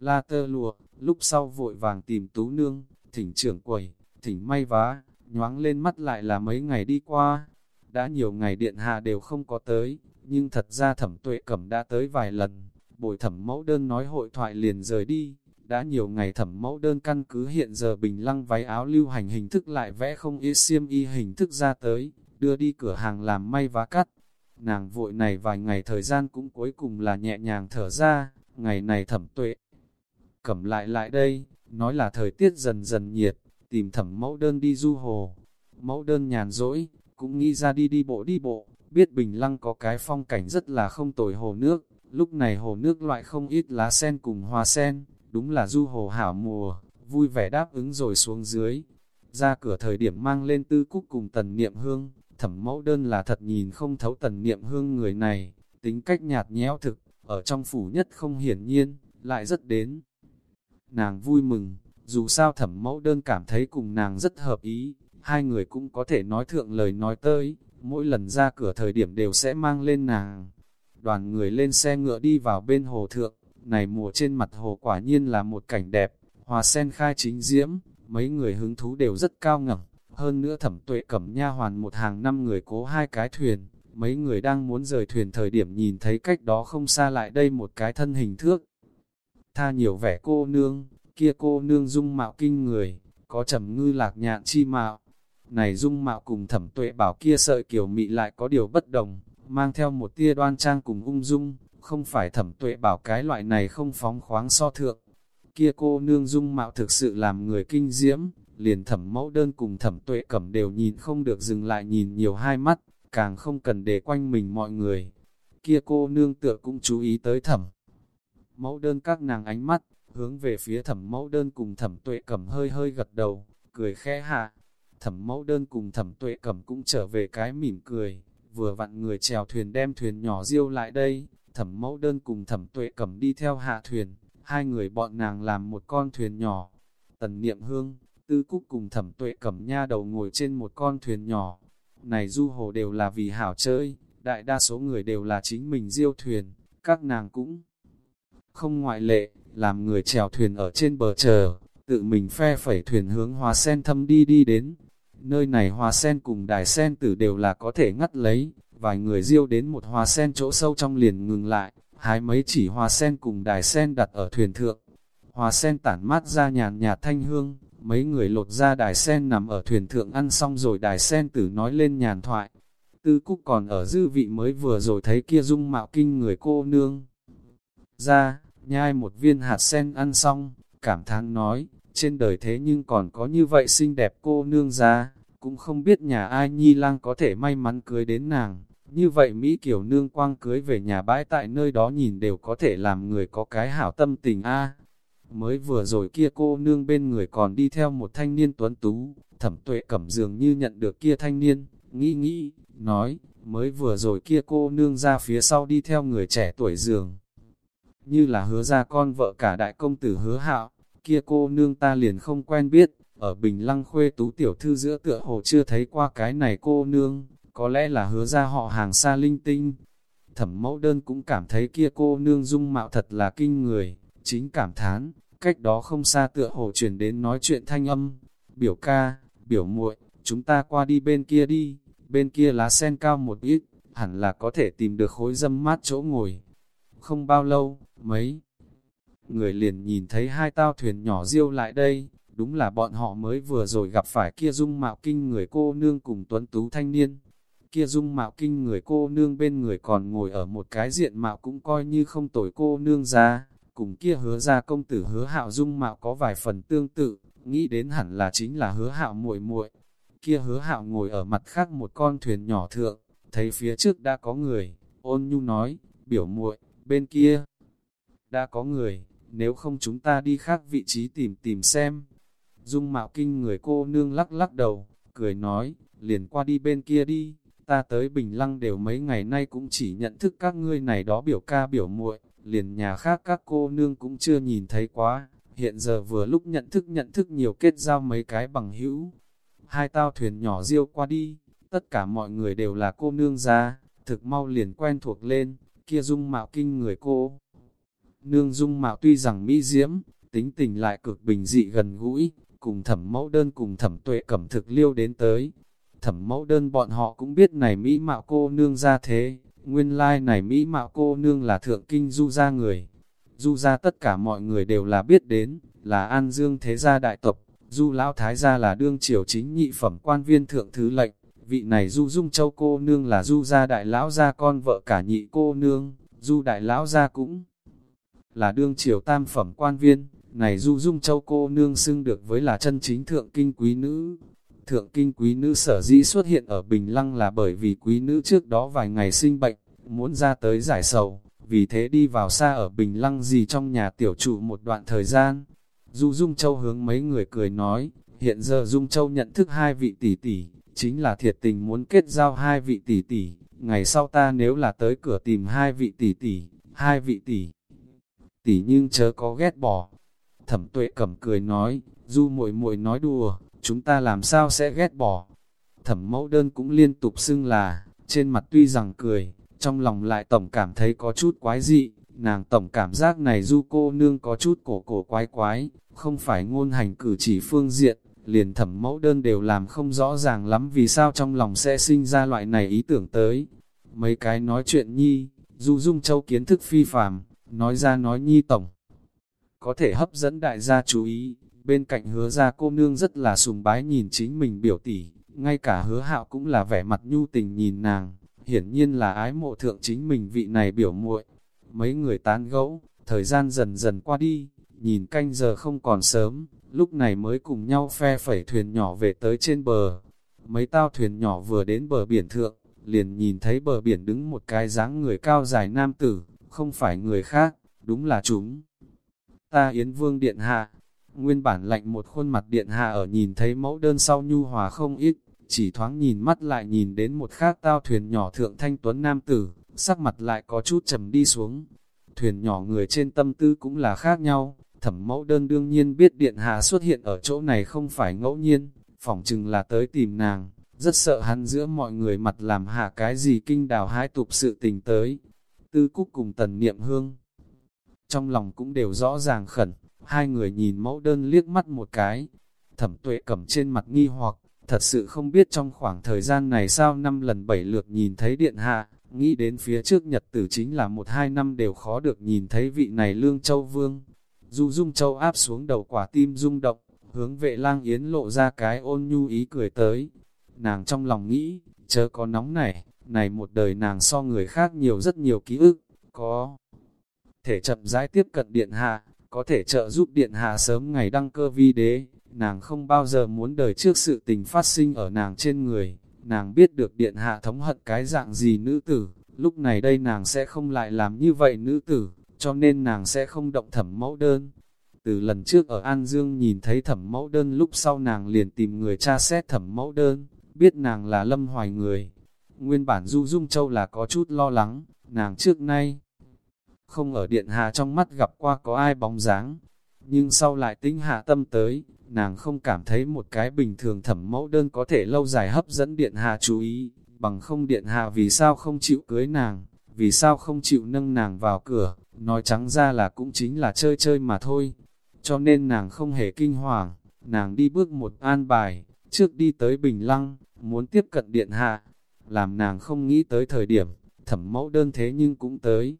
La tơ lụa, lúc sau vội vàng tìm tú nương, thỉnh trưởng quầy, thỉnh may vá, nhoáng lên mắt lại là mấy ngày đi qua. Đã nhiều ngày điện hạ đều không có tới, nhưng thật ra thẩm tuệ cẩm đã tới vài lần, bồi thẩm mẫu đơn nói hội thoại liền rời đi. Đã nhiều ngày thẩm mẫu đơn căn cứ hiện giờ bình lăng váy áo lưu hành hình thức lại vẽ không ít xiêm y hình thức ra tới, đưa đi cửa hàng làm may vá cắt. Nàng vội này vài ngày thời gian cũng cuối cùng là nhẹ nhàng thở ra, ngày này thẩm tuệ. Cẩm lại lại đây, nói là thời tiết dần dần nhiệt, tìm thẩm mẫu đơn đi du hồ. Mẫu đơn nhàn rỗi, cũng nghĩ ra đi đi bộ đi bộ, biết Bình Lăng có cái phong cảnh rất là không tồi hồ nước, lúc này hồ nước loại không ít lá sen cùng hoa sen, đúng là du hồ hảo mùa, vui vẻ đáp ứng rồi xuống dưới. Ra cửa thời điểm mang lên tư cúc cùng tần niệm hương, thẩm mẫu đơn là thật nhìn không thấu tần niệm hương người này, tính cách nhạt nhẽo thực, ở trong phủ nhất không hiển nhiên, lại rất đến. Nàng vui mừng, dù sao thẩm mẫu đơn cảm thấy cùng nàng rất hợp ý, hai người cũng có thể nói thượng lời nói tới, mỗi lần ra cửa thời điểm đều sẽ mang lên nàng. Đoàn người lên xe ngựa đi vào bên hồ thượng, này mùa trên mặt hồ quả nhiên là một cảnh đẹp, hòa sen khai chính diễm, mấy người hứng thú đều rất cao ngẩng. Hơn nữa thẩm tuệ cẩm nha hoàn một hàng năm người cố hai cái thuyền, mấy người đang muốn rời thuyền thời điểm nhìn thấy cách đó không xa lại đây một cái thân hình thước. Tha nhiều vẻ cô nương, kia cô nương dung mạo kinh người, có trầm ngư lạc nhạn chi mạo. Này dung mạo cùng thẩm tuệ bảo kia sợi kiểu mị lại có điều bất đồng, mang theo một tia đoan trang cùng ung dung, không phải thẩm tuệ bảo cái loại này không phóng khoáng so thượng. Kia cô nương dung mạo thực sự làm người kinh diễm, liền thẩm mẫu đơn cùng thẩm tuệ cẩm đều nhìn không được dừng lại nhìn nhiều hai mắt, càng không cần để quanh mình mọi người. Kia cô nương tựa cũng chú ý tới thẩm. Mẫu đơn các nàng ánh mắt, hướng về phía thẩm mẫu đơn cùng thẩm tuệ cẩm hơi hơi gật đầu, cười khẽ hạ. Thẩm mẫu đơn cùng thẩm tuệ cẩm cũng trở về cái mỉm cười, vừa vặn người chèo thuyền đem thuyền nhỏ riêu lại đây, thẩm mẫu đơn cùng thẩm tuệ cẩm đi theo hạ thuyền, hai người bọn nàng làm một con thuyền nhỏ. Tần niệm hương, tư cúc cùng thẩm tuệ cẩm nha đầu ngồi trên một con thuyền nhỏ. Này du hồ đều là vì hảo chơi, đại đa số người đều là chính mình diêu thuyền, các nàng cũng không ngoại lệ, làm người chèo thuyền ở trên bờ chờ, tự mình phe phẩy thuyền hướng hoa sen thâm đi đi đến. Nơi này hoa sen cùng đài sen tử đều là có thể ngắt lấy, vài người diêu đến một hoa sen chỗ sâu trong liền ngừng lại, hái mấy chỉ hoa sen cùng đài sen đặt ở thuyền thượng. Hoa sen tản mát ra nhàn nhạt thanh hương, mấy người lột ra đài sen nằm ở thuyền thượng ăn xong rồi đài sen tử nói lên nhàn thoại. Tư Cúc còn ở dư vị mới vừa rồi thấy kia dung mạo kinh người cô nương. Ra, nhai một viên hạt sen ăn xong, cảm thán nói, trên đời thế nhưng còn có như vậy xinh đẹp cô nương ra, cũng không biết nhà ai nhi lang có thể may mắn cưới đến nàng. Như vậy Mỹ kiểu nương quang cưới về nhà bãi tại nơi đó nhìn đều có thể làm người có cái hảo tâm tình a Mới vừa rồi kia cô nương bên người còn đi theo một thanh niên tuấn tú, thẩm tuệ cẩm dường như nhận được kia thanh niên, nghĩ nghĩ, nói, mới vừa rồi kia cô nương ra phía sau đi theo người trẻ tuổi giường. Như là hứa ra con vợ cả đại công tử hứa hạo, kia cô nương ta liền không quen biết, ở Bình Lăng khuê tú tiểu thư giữa tựa hồ chưa thấy qua cái này cô nương, có lẽ là hứa ra họ hàng xa linh tinh. Thẩm mẫu đơn cũng cảm thấy kia cô nương dung mạo thật là kinh người, chính cảm thán, cách đó không xa tựa hồ chuyển đến nói chuyện thanh âm. biểu ca, biểu muội, chúng ta qua đi bên kia đi, bên kia lá sen cao một ít, hẳn là có thể tìm được khối dâm mát chỗ ngồi. Không bao lâu, mấy người liền nhìn thấy hai tao thuyền nhỏ riêu lại đây, đúng là bọn họ mới vừa rồi gặp phải kia dung mạo kinh người cô nương cùng tuấn tú thanh niên. Kia dung mạo kinh người cô nương bên người còn ngồi ở một cái diện mạo cũng coi như không tồi cô nương ra, cùng kia hứa ra công tử hứa hạo dung mạo có vài phần tương tự, nghĩ đến hẳn là chính là hứa hạo muội muội Kia hứa hạo ngồi ở mặt khác một con thuyền nhỏ thượng, thấy phía trước đã có người, ôn nhu nói, biểu muội bên kia đã có người, nếu không chúng ta đi khác vị trí tìm tìm xem. Dung mạo kinh người cô nương lắc lắc đầu, cười nói, liền qua đi bên kia đi, ta tới Bình Lăng đều mấy ngày nay cũng chỉ nhận thức các ngươi này đó biểu ca biểu muội, liền nhà khác các cô nương cũng chưa nhìn thấy quá, hiện giờ vừa lúc nhận thức nhận thức nhiều kết giao mấy cái bằng hữu. Hai tao thuyền nhỏ riêu qua đi, tất cả mọi người đều là cô nương ra, thực mau liền quen thuộc lên, kia dung mạo kinh người cô. Nương dung mạo tuy rằng mỹ diễm, tính tình lại cực bình dị gần gũi, cùng thẩm mẫu đơn cùng thẩm tuệ cẩm thực liêu đến tới. Thẩm mẫu đơn bọn họ cũng biết này mỹ mạo cô nương ra thế, nguyên lai like này mỹ mạo cô nương là thượng kinh du gia người. Du gia tất cả mọi người đều là biết đến, là an dương thế gia đại tộc, du lão thái gia là đương triều chính nhị phẩm quan viên thượng thứ lệnh, vị này du dung châu cô nương là du gia đại lão gia con vợ cả nhị cô nương, du đại lão gia cũng là đương triều tam phẩm quan viên, này du dung châu cô nương xưng được với là chân chính thượng kinh quý nữ. Thượng kinh quý nữ sở dĩ xuất hiện ở Bình Lăng là bởi vì quý nữ trước đó vài ngày sinh bệnh, muốn ra tới giải sầu, vì thế đi vào xa ở Bình Lăng gì trong nhà tiểu trụ một đoạn thời gian. Du Dung Châu hướng mấy người cười nói, hiện giờ Dung Châu nhận thức hai vị tỷ tỷ, chính là thiệt tình muốn kết giao hai vị tỷ tỷ, ngày sau ta nếu là tới cửa tìm hai vị tỷ tỷ, hai vị tỷ tỷ nhưng chớ có ghét bỏ. Thẩm tuệ cẩm cười nói, du muội muội nói đùa, chúng ta làm sao sẽ ghét bỏ. Thẩm mẫu đơn cũng liên tục xưng là, trên mặt tuy rằng cười, trong lòng lại tổng cảm thấy có chút quái dị, nàng tổng cảm giác này du cô nương có chút cổ cổ quái quái, không phải ngôn hành cử chỉ phương diện, liền thẩm mẫu đơn đều làm không rõ ràng lắm vì sao trong lòng sẽ sinh ra loại này ý tưởng tới. Mấy cái nói chuyện nhi, du dung châu kiến thức phi phàm, nói ra nói nhi tổng. Có thể hấp dẫn đại gia chú ý, bên cạnh hứa ra cô nương rất là sùng bái nhìn chính mình biểu tỷ, ngay cả hứa hạo cũng là vẻ mặt nhu tình nhìn nàng, hiển nhiên là ái mộ thượng chính mình vị này biểu muội. Mấy người tán gẫu, thời gian dần dần qua đi, nhìn canh giờ không còn sớm, lúc này mới cùng nhau phe phẩy thuyền nhỏ về tới trên bờ. Mấy tao thuyền nhỏ vừa đến bờ biển thượng, liền nhìn thấy bờ biển đứng một cái dáng người cao dài nam tử, không phải người khác, đúng là chúng. Ta Yến Vương Điện Hạ, nguyên bản lạnh một khuôn mặt Điện Hạ ở nhìn thấy mẫu đơn sau nhu hòa không ít, chỉ thoáng nhìn mắt lại nhìn đến một khác tao thuyền nhỏ thượng thanh tuấn nam tử, sắc mặt lại có chút trầm đi xuống. Thuyền nhỏ người trên tâm tư cũng là khác nhau, thẩm mẫu đơn đương nhiên biết Điện Hạ xuất hiện ở chỗ này không phải ngẫu nhiên, phỏng chừng là tới tìm nàng, rất sợ hắn giữa mọi người mặt làm hạ cái gì kinh đào hái tục sự tình tới, Tư Cúc cùng Tần Niệm Hương. Trong lòng cũng đều rõ ràng khẩn, hai người nhìn mẫu đơn liếc mắt một cái. Thẩm tuệ cầm trên mặt nghi hoặc, thật sự không biết trong khoảng thời gian này sao năm lần bảy lượt nhìn thấy điện hạ, nghĩ đến phía trước nhật tử chính là một hai năm đều khó được nhìn thấy vị này lương châu vương. Du dung châu áp xuống đầu quả tim rung động, hướng vệ lang yến lộ ra cái ôn nhu ý cười tới. Nàng trong lòng nghĩ, chớ có nóng này, này một đời nàng so người khác nhiều rất nhiều ký ức, có thể chậm rãi tiếp cận điện hạ, có thể trợ giúp điện hạ sớm ngày đăng cơ vi đế, nàng không bao giờ muốn đời trước sự tình phát sinh ở nàng trên người, nàng biết được điện hạ thống hận cái dạng gì nữ tử, lúc này đây nàng sẽ không lại làm như vậy nữ tử, cho nên nàng sẽ không động thẩm mẫu đơn. Từ lần trước ở An Dương nhìn thấy thẩm mẫu đơn lúc sau nàng liền tìm người tra xét thẩm mẫu đơn, biết nàng là lâm hoài người, Nguyên bản Du Dung Châu là có chút lo lắng, nàng trước nay không ở điện hạ trong mắt gặp qua có ai bóng dáng, nhưng sau lại tính hạ tâm tới, nàng không cảm thấy một cái bình thường thẩm mẫu đơn có thể lâu dài hấp dẫn điện hạ chú ý, bằng không điện hạ vì sao không chịu cưới nàng, vì sao không chịu nâng nàng vào cửa, nói trắng ra là cũng chính là chơi chơi mà thôi, cho nên nàng không hề kinh hoàng, nàng đi bước một an bài, trước đi tới Bình Lăng, muốn tiếp cận điện hạ, làm nàng không nghĩ tới thời điểm, thẩm mẫu đơn thế nhưng cũng tới.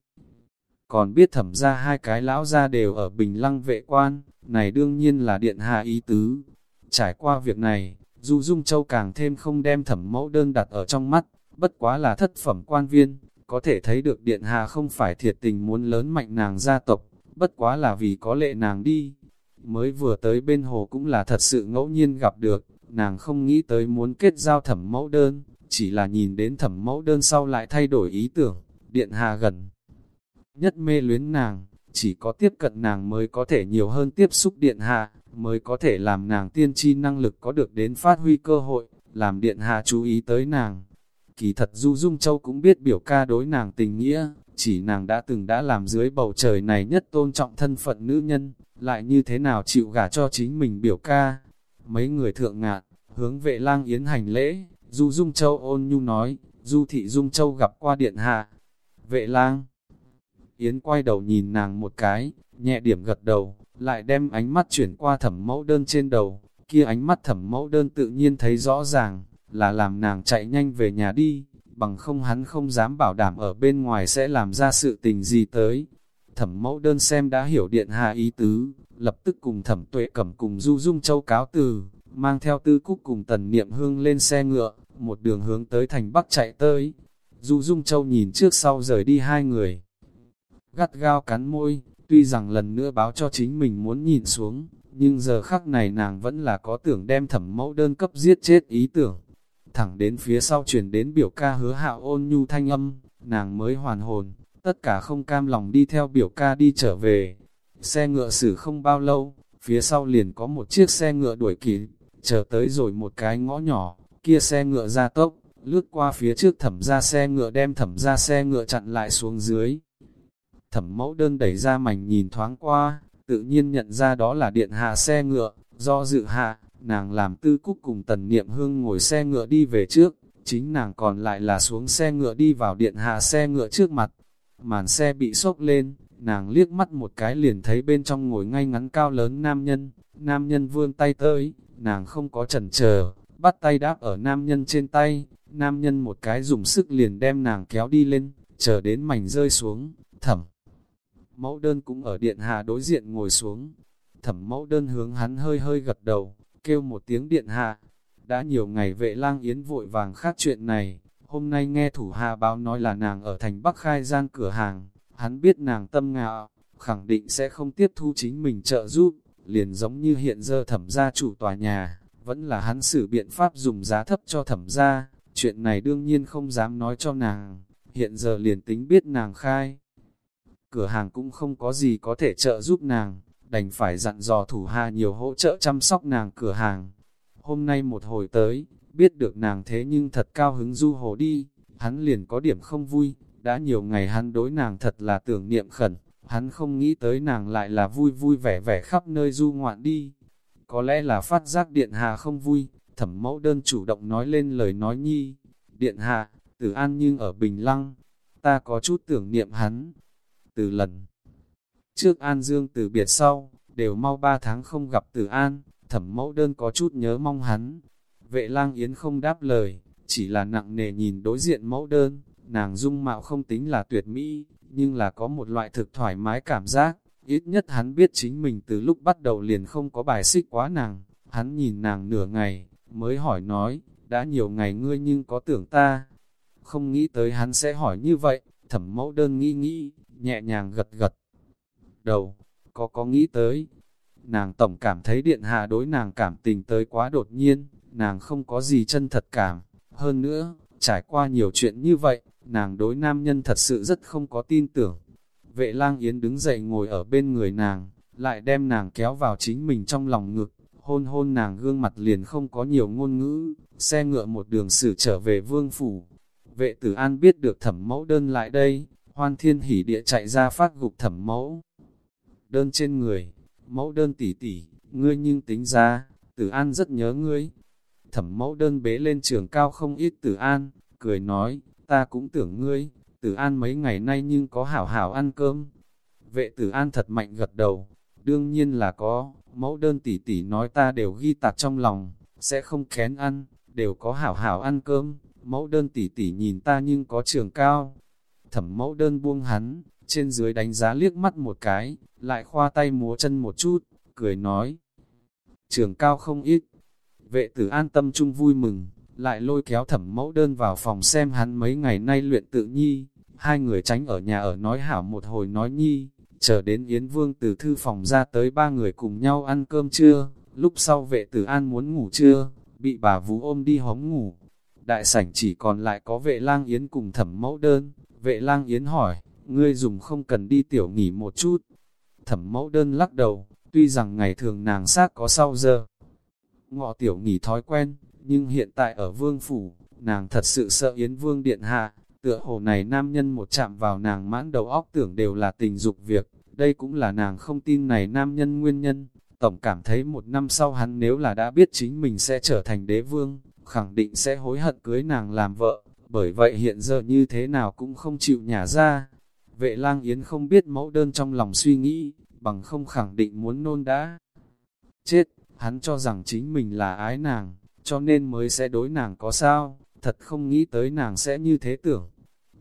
Còn biết thẩm ra hai cái lão ra đều ở Bình Lăng vệ quan, này đương nhiên là điện hạ ý tứ. Trải qua việc này, Du Dung Châu càng thêm không đem thẩm mẫu đơn đặt ở trong mắt, bất quá là thất phẩm quan viên, có thể thấy được điện hạ không phải thiệt tình muốn lớn mạnh nàng gia tộc, bất quá là vì có lệ nàng đi. Mới vừa tới bên hồ cũng là thật sự ngẫu nhiên gặp được, nàng không nghĩ tới muốn kết giao thẩm mẫu đơn, chỉ là nhìn đến thẩm mẫu đơn sau lại thay đổi ý tưởng, điện hạ gần. Nhất mê luyến nàng, chỉ có tiếp cận nàng mới có thể nhiều hơn tiếp xúc điện hạ, mới có thể làm nàng tiên tri năng lực có được đến phát huy cơ hội, làm điện hạ chú ý tới nàng. Kỳ thật Du Dung Châu cũng biết biểu ca đối nàng tình nghĩa, chỉ nàng đã từng đã làm dưới bầu trời này nhất tôn trọng thân phận nữ nhân, lại như thế nào chịu gả cho chính mình biểu ca. Mấy người thượng ngạn, hướng vệ lang yến hành lễ, Du Dung Châu ôn nhu nói, Du Thị Dung Châu gặp qua điện hạ. Vệ lang, Yến quay đầu nhìn nàng một cái, nhẹ điểm gật đầu, lại đem ánh mắt chuyển qua thẩm mẫu đơn trên đầu, kia ánh mắt thẩm mẫu đơn tự nhiên thấy rõ ràng, là làm nàng chạy nhanh về nhà đi, bằng không hắn không dám bảo đảm ở bên ngoài sẽ làm ra sự tình gì tới. Thẩm mẫu đơn xem đã hiểu điện hạ ý tứ, lập tức cùng thẩm tuệ cẩm cùng du dung châu cáo từ, mang theo tư cúc cùng tần niệm hương lên xe ngựa, một đường hướng tới thành bắc chạy tới. Du dung châu nhìn trước sau rời đi hai người. Gắt gao cắn môi, tuy rằng lần nữa báo cho chính mình muốn nhìn xuống, nhưng giờ khắc này nàng vẫn là có tưởng đem thẩm mẫu đơn cấp giết chết ý tưởng thẳng đến phía sau chuyển đến biểu ca hứa hạo ôn nhu thanh âm, nàng mới hoàn hồn, tất cả không cam lòng đi theo biểu ca đi trở về. Xe ngựa xử không bao lâu, phía sau liền có một chiếc xe ngựa đuổi kịp, chờ tới rồi một cái ngõ nhỏ, kia xe ngựa ra tốc, lướt qua phía trước thẩm ra xe ngựa đem thẩm ra xe ngựa chặn lại xuống dưới. Thẩm mẫu đơn đẩy ra mảnh nhìn thoáng qua, tự nhiên nhận ra đó là điện hạ xe ngựa, do dự hạ, Nàng làm tư cúc cùng tần niệm hương ngồi xe ngựa đi về trước, chính nàng còn lại là xuống xe ngựa đi vào điện hạ xe ngựa trước mặt. Màn xe bị sốc lên, nàng liếc mắt một cái liền thấy bên trong ngồi ngay ngắn cao lớn nam nhân, nam nhân vươn tay tới, nàng không có chần chờ, bắt tay đáp ở nam nhân trên tay, nam nhân một cái dùng sức liền đem nàng kéo đi lên, chờ đến mảnh rơi xuống, thẩm. Mẫu đơn cũng ở điện hạ đối diện ngồi xuống, thẩm mẫu đơn hướng hắn hơi hơi gật đầu, kêu một tiếng điện hạ. Đã nhiều ngày vệ lang yến vội vàng khác chuyện này, hôm nay nghe thủ hạ báo nói là nàng ở thành Bắc khai gian cửa hàng, hắn biết nàng tâm ngạo, khẳng định sẽ không tiếp thu chính mình trợ giúp, liền giống như hiện giờ thẩm gia chủ tòa nhà, vẫn là hắn xử biện pháp dùng giá thấp cho thẩm gia, chuyện này đương nhiên không dám nói cho nàng, hiện giờ liền tính biết nàng khai. Cửa hàng cũng không có gì có thể trợ giúp nàng, đành phải dặn dò thủ hạ nhiều hỗ trợ chăm sóc nàng cửa hàng. Hôm nay một hồi tới, biết được nàng thế nhưng thật cao hứng du hồ đi, hắn liền có điểm không vui, đã nhiều ngày hắn đối nàng thật là tưởng niệm khẩn, hắn không nghĩ tới nàng lại là vui vui vẻ vẻ khắp nơi du ngoạn đi. Có lẽ là phát giác điện hạ không vui, thẩm mẫu đơn chủ động nói lên lời nói nhi. Điện hạ, tử an nhưng ở Bình Lăng, ta có chút tưởng niệm hắn. Từ lần. Trước An Dương từ biệt sau, đều mau ba tháng không gặp từ An, thẩm mẫu đơn có chút nhớ mong hắn. Vệ lang yến không đáp lời, chỉ là nặng nề nhìn đối diện mẫu đơn, nàng dung mạo không tính là tuyệt mỹ, nhưng là có một loại thực thoải mái cảm giác, ít nhất hắn biết chính mình từ lúc bắt đầu liền không có bài xích quá nàng, hắn nhìn nàng nửa ngày, mới hỏi nói, đã nhiều ngày ngươi nhưng có tưởng ta, không nghĩ tới hắn sẽ hỏi như vậy, thẩm mẫu đơn nghĩ nghĩ, nhẹ nhàng gật gật, đầu, có có nghĩ tới. Nàng tổng cảm thấy điện hạ đối nàng cảm tình tới quá đột nhiên, nàng không có gì chân thật cảm. Hơn nữa, trải qua nhiều chuyện như vậy, nàng đối nam nhân thật sự rất không có tin tưởng. Vệ lang yến đứng dậy ngồi ở bên người nàng, lại đem nàng kéo vào chính mình trong lòng ngực, hôn hôn nàng gương mặt liền không có nhiều ngôn ngữ, xe ngựa một đường xử trở về vương phủ. Vệ tử an biết được thẩm mẫu đơn lại đây, hoan thiên hỉ địa chạy ra phát gục thẩm mẫu đơn trên người, mẫu đơn tỉ tỉ, ngươi nhưng tính ra, tử an rất nhớ ngươi. Thẩm mẫu đơn bế lên trường cao không ít tử an, cười nói, ta cũng tưởng ngươi, tử an mấy ngày nay nhưng có hảo hảo ăn cơm. Vệ tử an thật mạnh gật đầu, đương nhiên là có, mẫu đơn tỷ tỷ nói ta đều ghi tạc trong lòng, sẽ không kén ăn, đều có hảo hảo ăn cơm, mẫu đơn tỷ tỷ nhìn ta nhưng có trường cao. Thẩm mẫu đơn buông hắn, trên dưới đánh giá liếc mắt một cái, lại khoa tay múa chân một chút, cười nói. Trường cao không ít, vệ tử an tâm chung vui mừng, lại lôi kéo thẩm mẫu đơn vào phòng xem hắn mấy ngày nay luyện tự nhi, hai người tránh ở nhà ở nói hảo một hồi nói nhi, chờ đến Yến Vương từ thư phòng ra tới ba người cùng nhau ăn cơm trưa, lúc sau vệ tử an muốn ngủ trưa, bị bà vú ôm đi hóng ngủ. Đại sảnh chỉ còn lại có vệ lang Yến cùng thẩm mẫu đơn, vệ lang Yến hỏi, ngươi dùng không cần đi tiểu nghỉ một chút. Thẩm mẫu đơn lắc đầu, tuy rằng ngày thường nàng xác có sau giờ. Ngọ tiểu nghỉ thói quen, nhưng hiện tại ở vương phủ, nàng thật sự sợ Yến Vương Điện Hạ, tựa hồ này nam nhân một chạm vào nàng mãn đầu óc tưởng đều là tình dục việc, đây cũng là nàng không tin này nam nhân nguyên nhân. Tổng cảm thấy một năm sau hắn nếu là đã biết chính mình sẽ trở thành đế vương, khẳng định sẽ hối hận cưới nàng làm vợ, bởi vậy hiện giờ như thế nào cũng không chịu nhả ra. Vệ lang yến không biết mẫu đơn trong lòng suy nghĩ, bằng không khẳng định muốn nôn đã. Chết, hắn cho rằng chính mình là ái nàng, cho nên mới sẽ đối nàng có sao, thật không nghĩ tới nàng sẽ như thế tưởng.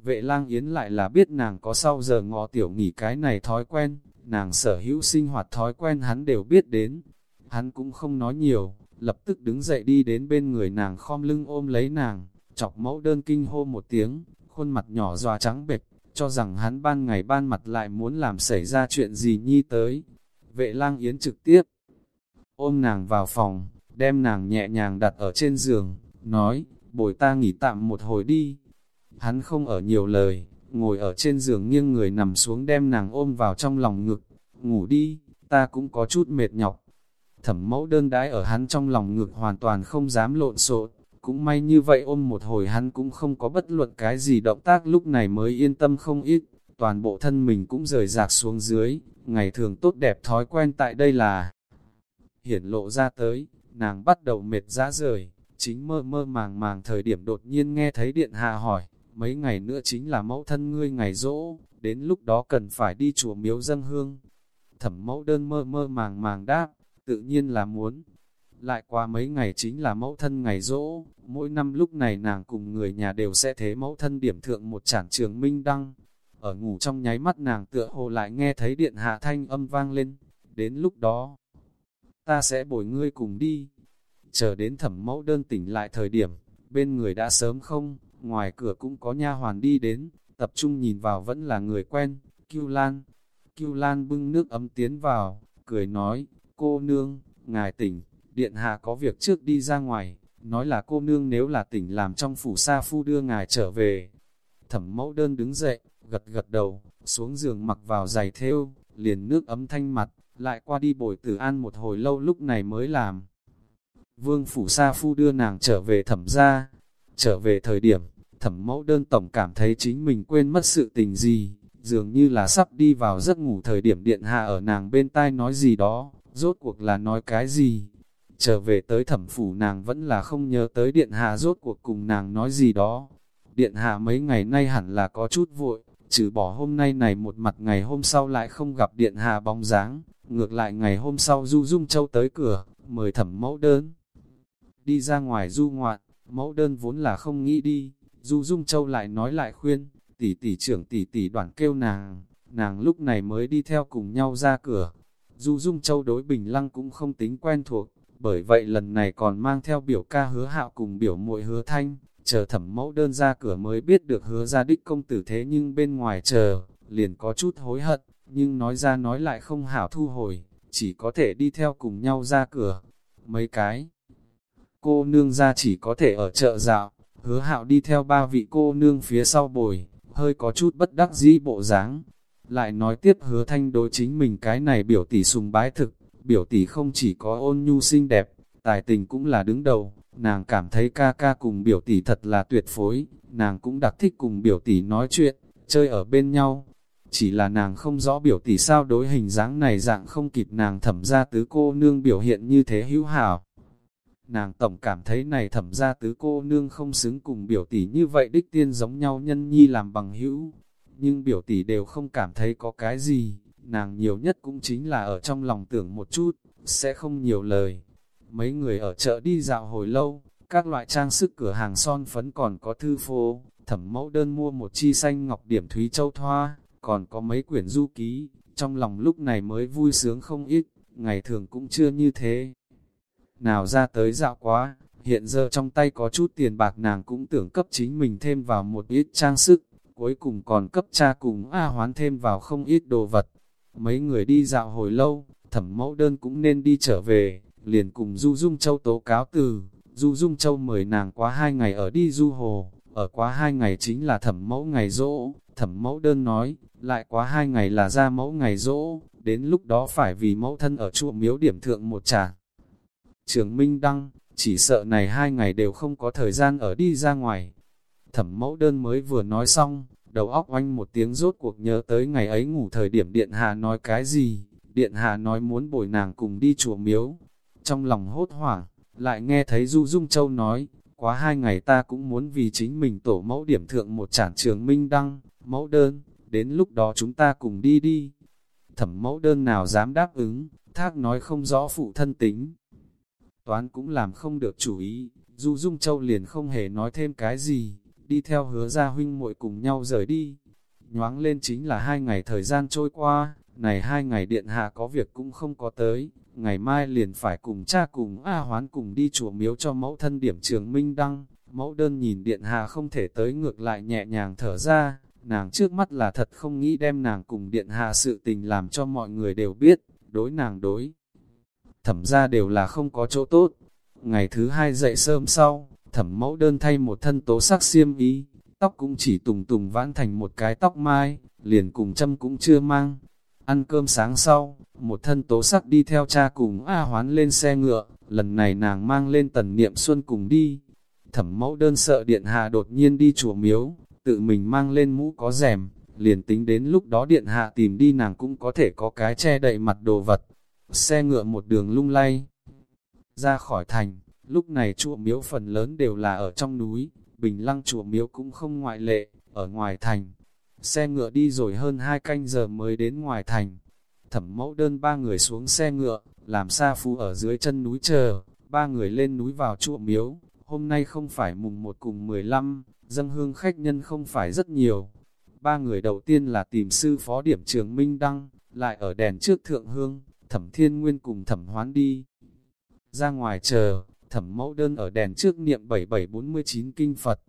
Vệ lang yến lại là biết nàng có sau giờ ngọ tiểu nghỉ cái này thói quen, nàng sở hữu sinh hoạt thói quen hắn đều biết đến. Hắn cũng không nói nhiều, lập tức đứng dậy đi đến bên người nàng khom lưng ôm lấy nàng, chọc mẫu đơn kinh hô một tiếng, khuôn mặt nhỏ dòa trắng bệch, cho rằng hắn ban ngày ban mặt lại muốn làm xảy ra chuyện gì nhi tới. Vệ lang yến trực tiếp ôm nàng vào phòng, đem nàng nhẹ nhàng đặt ở trên giường, nói, bồi ta nghỉ tạm một hồi đi. Hắn không ở nhiều lời, ngồi ở trên giường nghiêng người nằm xuống đem nàng ôm vào trong lòng ngực, ngủ đi, ta cũng có chút mệt nhọc. Thẩm mẫu đơn đái ở hắn trong lòng ngực hoàn toàn không dám lộn xộn, cũng may như vậy ôm một hồi hắn cũng không có bất luận cái gì động tác lúc này mới yên tâm không ít, toàn bộ thân mình cũng rời rạc xuống dưới, ngày thường tốt đẹp thói quen tại đây là hiển lộ ra tới, nàng bắt đầu mệt ra rời, chính mơ mơ màng màng thời điểm đột nhiên nghe thấy điện hạ hỏi, mấy ngày nữa chính là mẫu thân ngươi ngày rỗ, đến lúc đó cần phải đi chùa miếu dân hương. Thẩm mẫu đơn mơ mơ màng màng đáp, tự nhiên là muốn. Lại qua mấy ngày chính là mẫu thân ngày rỗ, mỗi năm lúc này nàng cùng người nhà đều sẽ thế mẫu thân điểm thượng một chản trường minh đăng. Ở ngủ trong nháy mắt nàng tựa hồ lại nghe thấy điện hạ thanh âm vang lên, đến lúc đó, ta sẽ bồi ngươi cùng đi. Chờ đến thẩm mẫu đơn tỉnh lại thời điểm, bên người đã sớm không, ngoài cửa cũng có nha hoàn đi đến, tập trung nhìn vào vẫn là người quen, Kiêu Lan. Kiêu Lan bưng nước ấm tiến vào, cười nói, cô nương, ngài tỉnh, điện hạ có việc trước đi ra ngoài, nói là cô nương nếu là tỉnh làm trong phủ sa phu đưa ngài trở về. Thẩm mẫu đơn đứng dậy, gật gật đầu, xuống giường mặc vào giày thêu, liền nước ấm thanh mặt, lại qua đi bồi tử an một hồi lâu lúc này mới làm. Vương phủ sa phu đưa nàng trở về thẩm ra, trở về thời điểm, thẩm mẫu đơn tổng cảm thấy chính mình quên mất sự tình gì, dường như là sắp đi vào giấc ngủ thời điểm điện hạ ở nàng bên tai nói gì đó, rốt cuộc là nói cái gì. Trở về tới thẩm phủ nàng vẫn là không nhớ tới điện hạ rốt cuộc cùng nàng nói gì đó. Điện hạ mấy ngày nay hẳn là có chút vội, trừ bỏ hôm nay này một mặt ngày hôm sau lại không gặp điện hạ bóng dáng, ngược lại ngày hôm sau Du Dung Châu tới cửa, mời thẩm mẫu đơn. Đi ra ngoài du ngoạn, mẫu đơn vốn là không nghĩ đi, Du Dung Châu lại nói lại khuyên, tỷ tỷ trưởng tỷ tỷ đoàn kêu nàng, nàng lúc này mới đi theo cùng nhau ra cửa. Du Dung Châu đối Bình Lăng cũng không tính quen thuộc, bởi vậy lần này còn mang theo biểu ca hứa hạo cùng biểu muội hứa thanh, chờ thẩm mẫu đơn ra cửa mới biết được hứa ra đích công tử thế nhưng bên ngoài chờ, liền có chút hối hận, nhưng nói ra nói lại không hảo thu hồi, chỉ có thể đi theo cùng nhau ra cửa. Mấy cái, cô nương ra chỉ có thể ở chợ dạo, hứa hạo đi theo ba vị cô nương phía sau bồi, hơi có chút bất đắc dĩ bộ dáng. Lại nói tiếp hứa thanh đối chính mình cái này biểu tỷ sùng bái thực, biểu tỷ không chỉ có ôn nhu xinh đẹp, tài tình cũng là đứng đầu, nàng cảm thấy ca ca cùng biểu tỷ thật là tuyệt phối, nàng cũng đặc thích cùng biểu tỷ nói chuyện, chơi ở bên nhau. Chỉ là nàng không rõ biểu tỷ sao đối hình dáng này dạng không kịp nàng thẩm ra tứ cô nương biểu hiện như thế hữu hảo. Nàng tổng cảm thấy này thẩm ra tứ cô nương không xứng cùng biểu tỷ như vậy đích tiên giống nhau nhân nhi làm bằng hữu. Nhưng biểu tỷ đều không cảm thấy có cái gì, nàng nhiều nhất cũng chính là ở trong lòng tưởng một chút, sẽ không nhiều lời. Mấy người ở chợ đi dạo hồi lâu, các loại trang sức cửa hàng son phấn còn có thư phố, thẩm mẫu đơn mua một chi xanh ngọc điểm thúy châu thoa, còn có mấy quyển du ký, trong lòng lúc này mới vui sướng không ít, ngày thường cũng chưa như thế. Nào ra tới dạo quá, hiện giờ trong tay có chút tiền bạc nàng cũng tưởng cấp chính mình thêm vào một ít trang sức, cuối cùng còn cấp cha cùng A hoán thêm vào không ít đồ vật. Mấy người đi dạo hồi lâu, thẩm mẫu đơn cũng nên đi trở về, liền cùng Du Dung Châu tố cáo từ, Du Dung Châu mời nàng quá hai ngày ở đi du hồ, ở quá hai ngày chính là thẩm mẫu ngày rỗ, thẩm mẫu đơn nói, lại quá hai ngày là ra mẫu ngày rỗ, đến lúc đó phải vì mẫu thân ở chùa miếu điểm thượng một trà. Trường Minh Đăng, chỉ sợ này hai ngày đều không có thời gian ở đi ra ngoài. Thẩm mẫu đơn mới vừa nói xong, đầu óc oanh một tiếng rốt cuộc nhớ tới ngày ấy ngủ thời điểm Điện Hạ nói cái gì, Điện Hạ nói muốn bồi nàng cùng đi chùa miếu. Trong lòng hốt hoảng, lại nghe thấy Du Dung Châu nói, quá hai ngày ta cũng muốn vì chính mình tổ mẫu điểm thượng một trản trường minh đăng, mẫu đơn, đến lúc đó chúng ta cùng đi đi. Thẩm mẫu đơn nào dám đáp ứng, thác nói không rõ phụ thân tính. Toán cũng làm không được chủ ý, Du Dung Châu liền không hề nói thêm cái gì, đi theo hứa ra huynh muội cùng nhau rời đi. Nhoáng lên chính là hai ngày thời gian trôi qua, này hai ngày điện hạ có việc cũng không có tới, ngày mai liền phải cùng cha cùng A hoán cùng đi chùa miếu cho mẫu thân điểm trường minh đăng. Mẫu đơn nhìn điện hạ không thể tới ngược lại nhẹ nhàng thở ra, nàng trước mắt là thật không nghĩ đem nàng cùng điện hạ sự tình làm cho mọi người đều biết, đối nàng đối. Thẩm ra đều là không có chỗ tốt. Ngày thứ hai dậy sớm sau, thẩm mẫu đơn thay một thân tố sắc xiêm y, tóc cũng chỉ tùng tùng vãn thành một cái tóc mai, liền cùng châm cũng chưa mang. Ăn cơm sáng sau, một thân tố sắc đi theo cha cùng A hoán lên xe ngựa, lần này nàng mang lên tần niệm xuân cùng đi. Thẩm mẫu đơn sợ điện hạ đột nhiên đi chùa miếu, tự mình mang lên mũ có rèm, liền tính đến lúc đó điện hạ tìm đi nàng cũng có thể có cái che đậy mặt đồ vật. Xe ngựa một đường lung lay, ra khỏi thành, lúc này chùa miếu phần lớn đều là ở trong núi, bình lăng chùa miếu cũng không ngoại lệ, ở ngoài thành. Xe ngựa đi rồi hơn hai canh giờ mới đến ngoài thành. Thẩm mẫu đơn ba người xuống xe ngựa, làm xa phú ở dưới chân núi chờ, ba người lên núi vào chùa miếu. Hôm nay không phải mùng một cùng 15, dân hương khách nhân không phải rất nhiều. Ba người đầu tiên là tìm sư phó điểm trường Minh Đăng, lại ở đèn trước thượng hương, thẩm thiên nguyên cùng thẩm hoán đi. Ra ngoài chờ, thẩm mẫu đơn ở đèn trước niệm 7749 kinh Phật.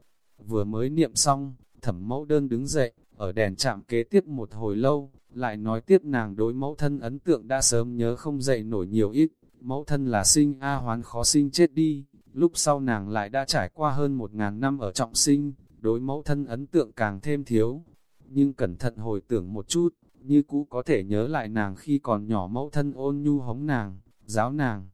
Vừa mới niệm xong, thẩm mẫu đơn đứng dậy, ở đèn chạm kế tiếp một hồi lâu, lại nói tiếp nàng đối mẫu thân ấn tượng đã sớm nhớ không dậy nổi nhiều ít, mẫu thân là sinh A hoán khó sinh chết đi, lúc sau nàng lại đã trải qua hơn một ngàn năm ở trọng sinh, đối mẫu thân ấn tượng càng thêm thiếu, nhưng cẩn thận hồi tưởng một chút, như cũ có thể nhớ lại nàng khi còn nhỏ mẫu thân ôn nhu hống nàng, giáo nàng.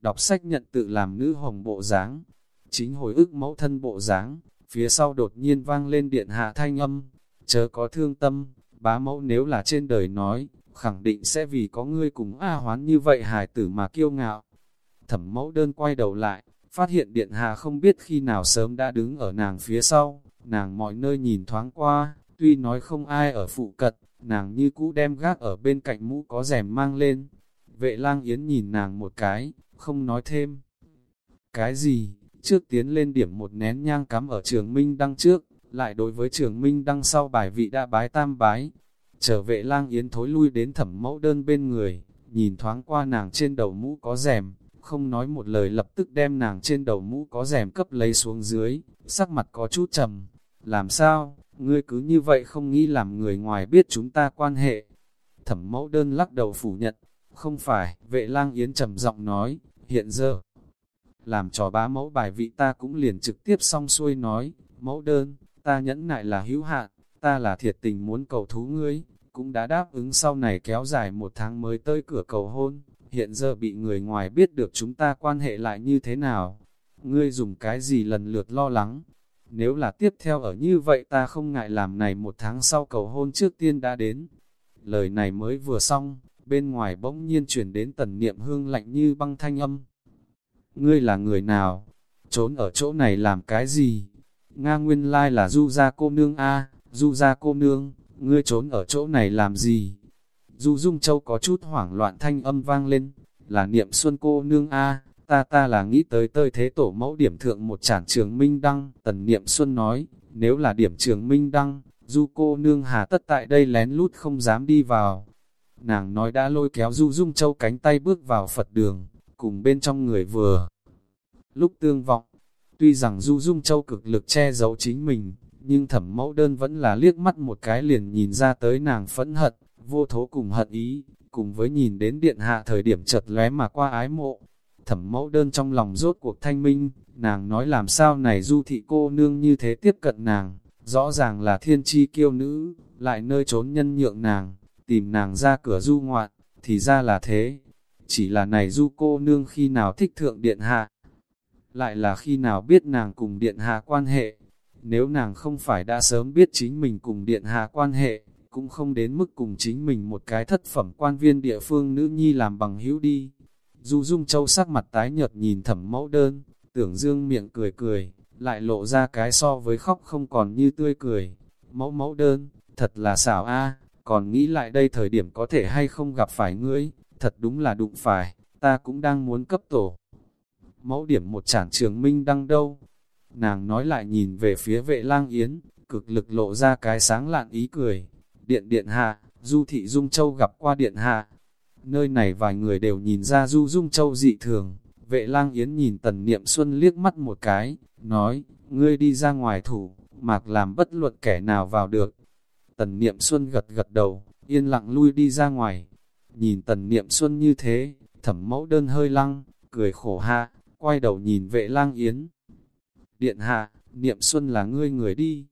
Đọc sách nhận tự làm nữ hồng bộ dáng chính hồi ức mẫu thân bộ dáng phía sau đột nhiên vang lên điện hạ thanh âm, chớ có thương tâm, bá mẫu nếu là trên đời nói, khẳng định sẽ vì có ngươi cùng A hoán như vậy hài tử mà kiêu ngạo. Thẩm mẫu đơn quay đầu lại, phát hiện điện hạ không biết khi nào sớm đã đứng ở nàng phía sau, nàng mọi nơi nhìn thoáng qua, tuy nói không ai ở phụ cận, nàng như cũ đem gác ở bên cạnh mũ có rèm mang lên. Vệ lang yến nhìn nàng một cái, không nói thêm. Cái gì, trước tiến lên điểm một nén nhang cắm ở trường Minh Đăng trước, lại đối với trường Minh Đăng sau bài vị đã bái tam bái. Trở vệ lang yến thối lui đến thẩm mẫu đơn bên người, nhìn thoáng qua nàng trên đầu mũ có rèm, không nói một lời lập tức đem nàng trên đầu mũ có rèm cấp lấy xuống dưới, sắc mặt có chút trầm. Làm sao, ngươi cứ như vậy không nghĩ làm người ngoài biết chúng ta quan hệ. Thẩm mẫu đơn lắc đầu phủ nhận, không phải, vệ lang yến trầm giọng nói, hiện giờ, làm trò bá mẫu bài vị ta cũng liền trực tiếp xong xuôi nói, mẫu đơn, ta nhẫn nại là hữu hạn, ta là thiệt tình muốn cầu thú ngươi, cũng đã đáp ứng sau này kéo dài một tháng mới tới cửa cầu hôn, hiện giờ bị người ngoài biết được chúng ta quan hệ lại như thế nào, ngươi dùng cái gì lần lượt lo lắng, nếu là tiếp theo ở như vậy ta không ngại làm này một tháng sau cầu hôn trước tiên đã đến. Lời này mới vừa xong, bên ngoài bỗng nhiên chuyển đến tần niệm hương lạnh như băng thanh âm. Ngươi là người nào? Trốn ở chỗ này làm cái gì? Nga nguyên lai là du gia cô nương A, du gia cô nương, ngươi trốn ở chỗ này làm gì? Du Dung Châu có chút hoảng loạn thanh âm vang lên, là niệm xuân cô nương A, ta ta là nghĩ tới tơi thế tổ mẫu điểm thượng một chản trường minh đăng, tần niệm xuân nói, nếu là điểm trường minh đăng, du cô nương hà tất tại đây lén lút không dám đi vào. Nàng nói đã lôi kéo du dung châu cánh tay bước vào Phật đường, cùng bên trong người vừa. Lúc tương vọng, tuy rằng du dung châu cực lực che giấu chính mình, nhưng thẩm mẫu đơn vẫn là liếc mắt một cái liền nhìn ra tới nàng phẫn hận, vô thố cùng hận ý, cùng với nhìn đến điện hạ thời điểm chợt lóe mà qua ái mộ. Thẩm mẫu đơn trong lòng rốt cuộc thanh minh, nàng nói làm sao này du thị cô nương như thế tiếp cận nàng, rõ ràng là thiên chi kiêu nữ, lại nơi trốn nhân nhượng nàng, tìm nàng ra cửa du ngoạn, thì ra là thế. Chỉ là này du cô nương khi nào thích thượng điện hạ, lại là khi nào biết nàng cùng điện hạ quan hệ. Nếu nàng không phải đã sớm biết chính mình cùng điện hạ quan hệ, cũng không đến mức cùng chính mình một cái thất phẩm quan viên địa phương nữ nhi làm bằng hữu đi. Du Dung Châu sắc mặt tái nhợt nhìn thẩm mẫu đơn, tưởng dương miệng cười cười, lại lộ ra cái so với khóc không còn như tươi cười. Mẫu mẫu đơn, thật là xảo a còn nghĩ lại đây thời điểm có thể hay không gặp phải ngươi, thật đúng là đụng phải, ta cũng đang muốn cấp tổ. Mẫu điểm một chản trường minh đăng đâu? Nàng nói lại nhìn về phía vệ lang yến, cực lực lộ ra cái sáng lạn ý cười. Điện điện hạ, Du Thị Dung Châu gặp qua điện hạ. Nơi này vài người đều nhìn ra Du Dung Châu dị thường. Vệ lang yến nhìn tần niệm xuân liếc mắt một cái, nói, ngươi đi ra ngoài thủ, mạc làm bất luận kẻ nào vào được. Tần niệm xuân gật gật đầu, yên lặng lui đi ra ngoài. Nhìn tần niệm xuân như thế, thẩm mẫu đơn hơi lăng, cười khổ hạ, quay đầu nhìn vệ lang yến. Điện hạ, niệm xuân là ngươi người đi.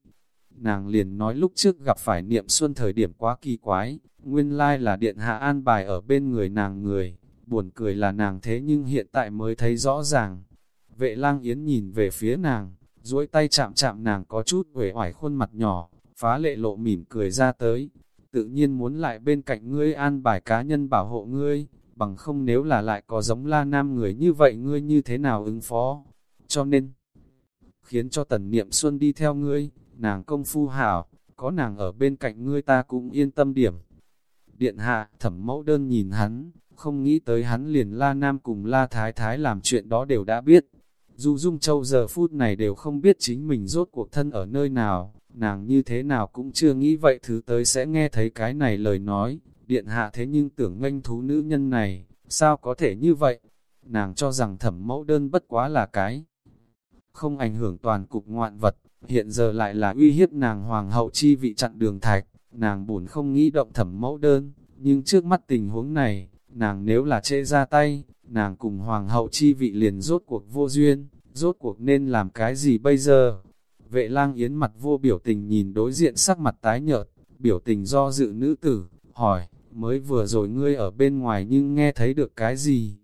Nàng liền nói lúc trước gặp phải niệm xuân thời điểm quá kỳ quái, nguyên lai là điện hạ an bài ở bên người nàng người, buồn cười là nàng thế nhưng hiện tại mới thấy rõ ràng. Vệ lang yến nhìn về phía nàng, duỗi tay chạm chạm nàng có chút uể oải khuôn mặt nhỏ, phá lệ lộ mỉm cười ra tới. Tự nhiên muốn lại bên cạnh ngươi an bài cá nhân bảo hộ ngươi, bằng không nếu là lại có giống la nam người như vậy ngươi như thế nào ứng phó. Cho nên, khiến cho tần niệm xuân đi theo ngươi, nàng công phu hảo, có nàng ở bên cạnh ngươi ta cũng yên tâm điểm. Điện hạ, thẩm mẫu đơn nhìn hắn, không nghĩ tới hắn liền la nam cùng la thái thái làm chuyện đó đều đã biết. dù Dung Châu giờ phút này đều không biết chính mình rốt cuộc thân ở nơi nào, nàng như thế nào cũng chưa nghĩ vậy thứ tới sẽ nghe thấy cái này lời nói, điện hạ thế nhưng tưởng nganh thú nữ nhân này, sao có thể như vậy? Nàng cho rằng thẩm mẫu đơn bất quá là cái, không ảnh hưởng toàn cục ngoạn vật, hiện giờ lại là uy hiếp nàng hoàng hậu chi vị chặn đường thạch, nàng buồn không nghĩ động thẩm mẫu đơn, nhưng trước mắt tình huống này, nàng nếu là chê ra tay, nàng cùng hoàng hậu chi vị liền rốt cuộc vô duyên, rốt cuộc nên làm cái gì bây giờ? Vệ lang yến mặt vô biểu tình nhìn đối diện sắc mặt tái nhợt, biểu tình do dự nữ tử, hỏi, mới vừa rồi ngươi ở bên ngoài nhưng nghe thấy được cái gì?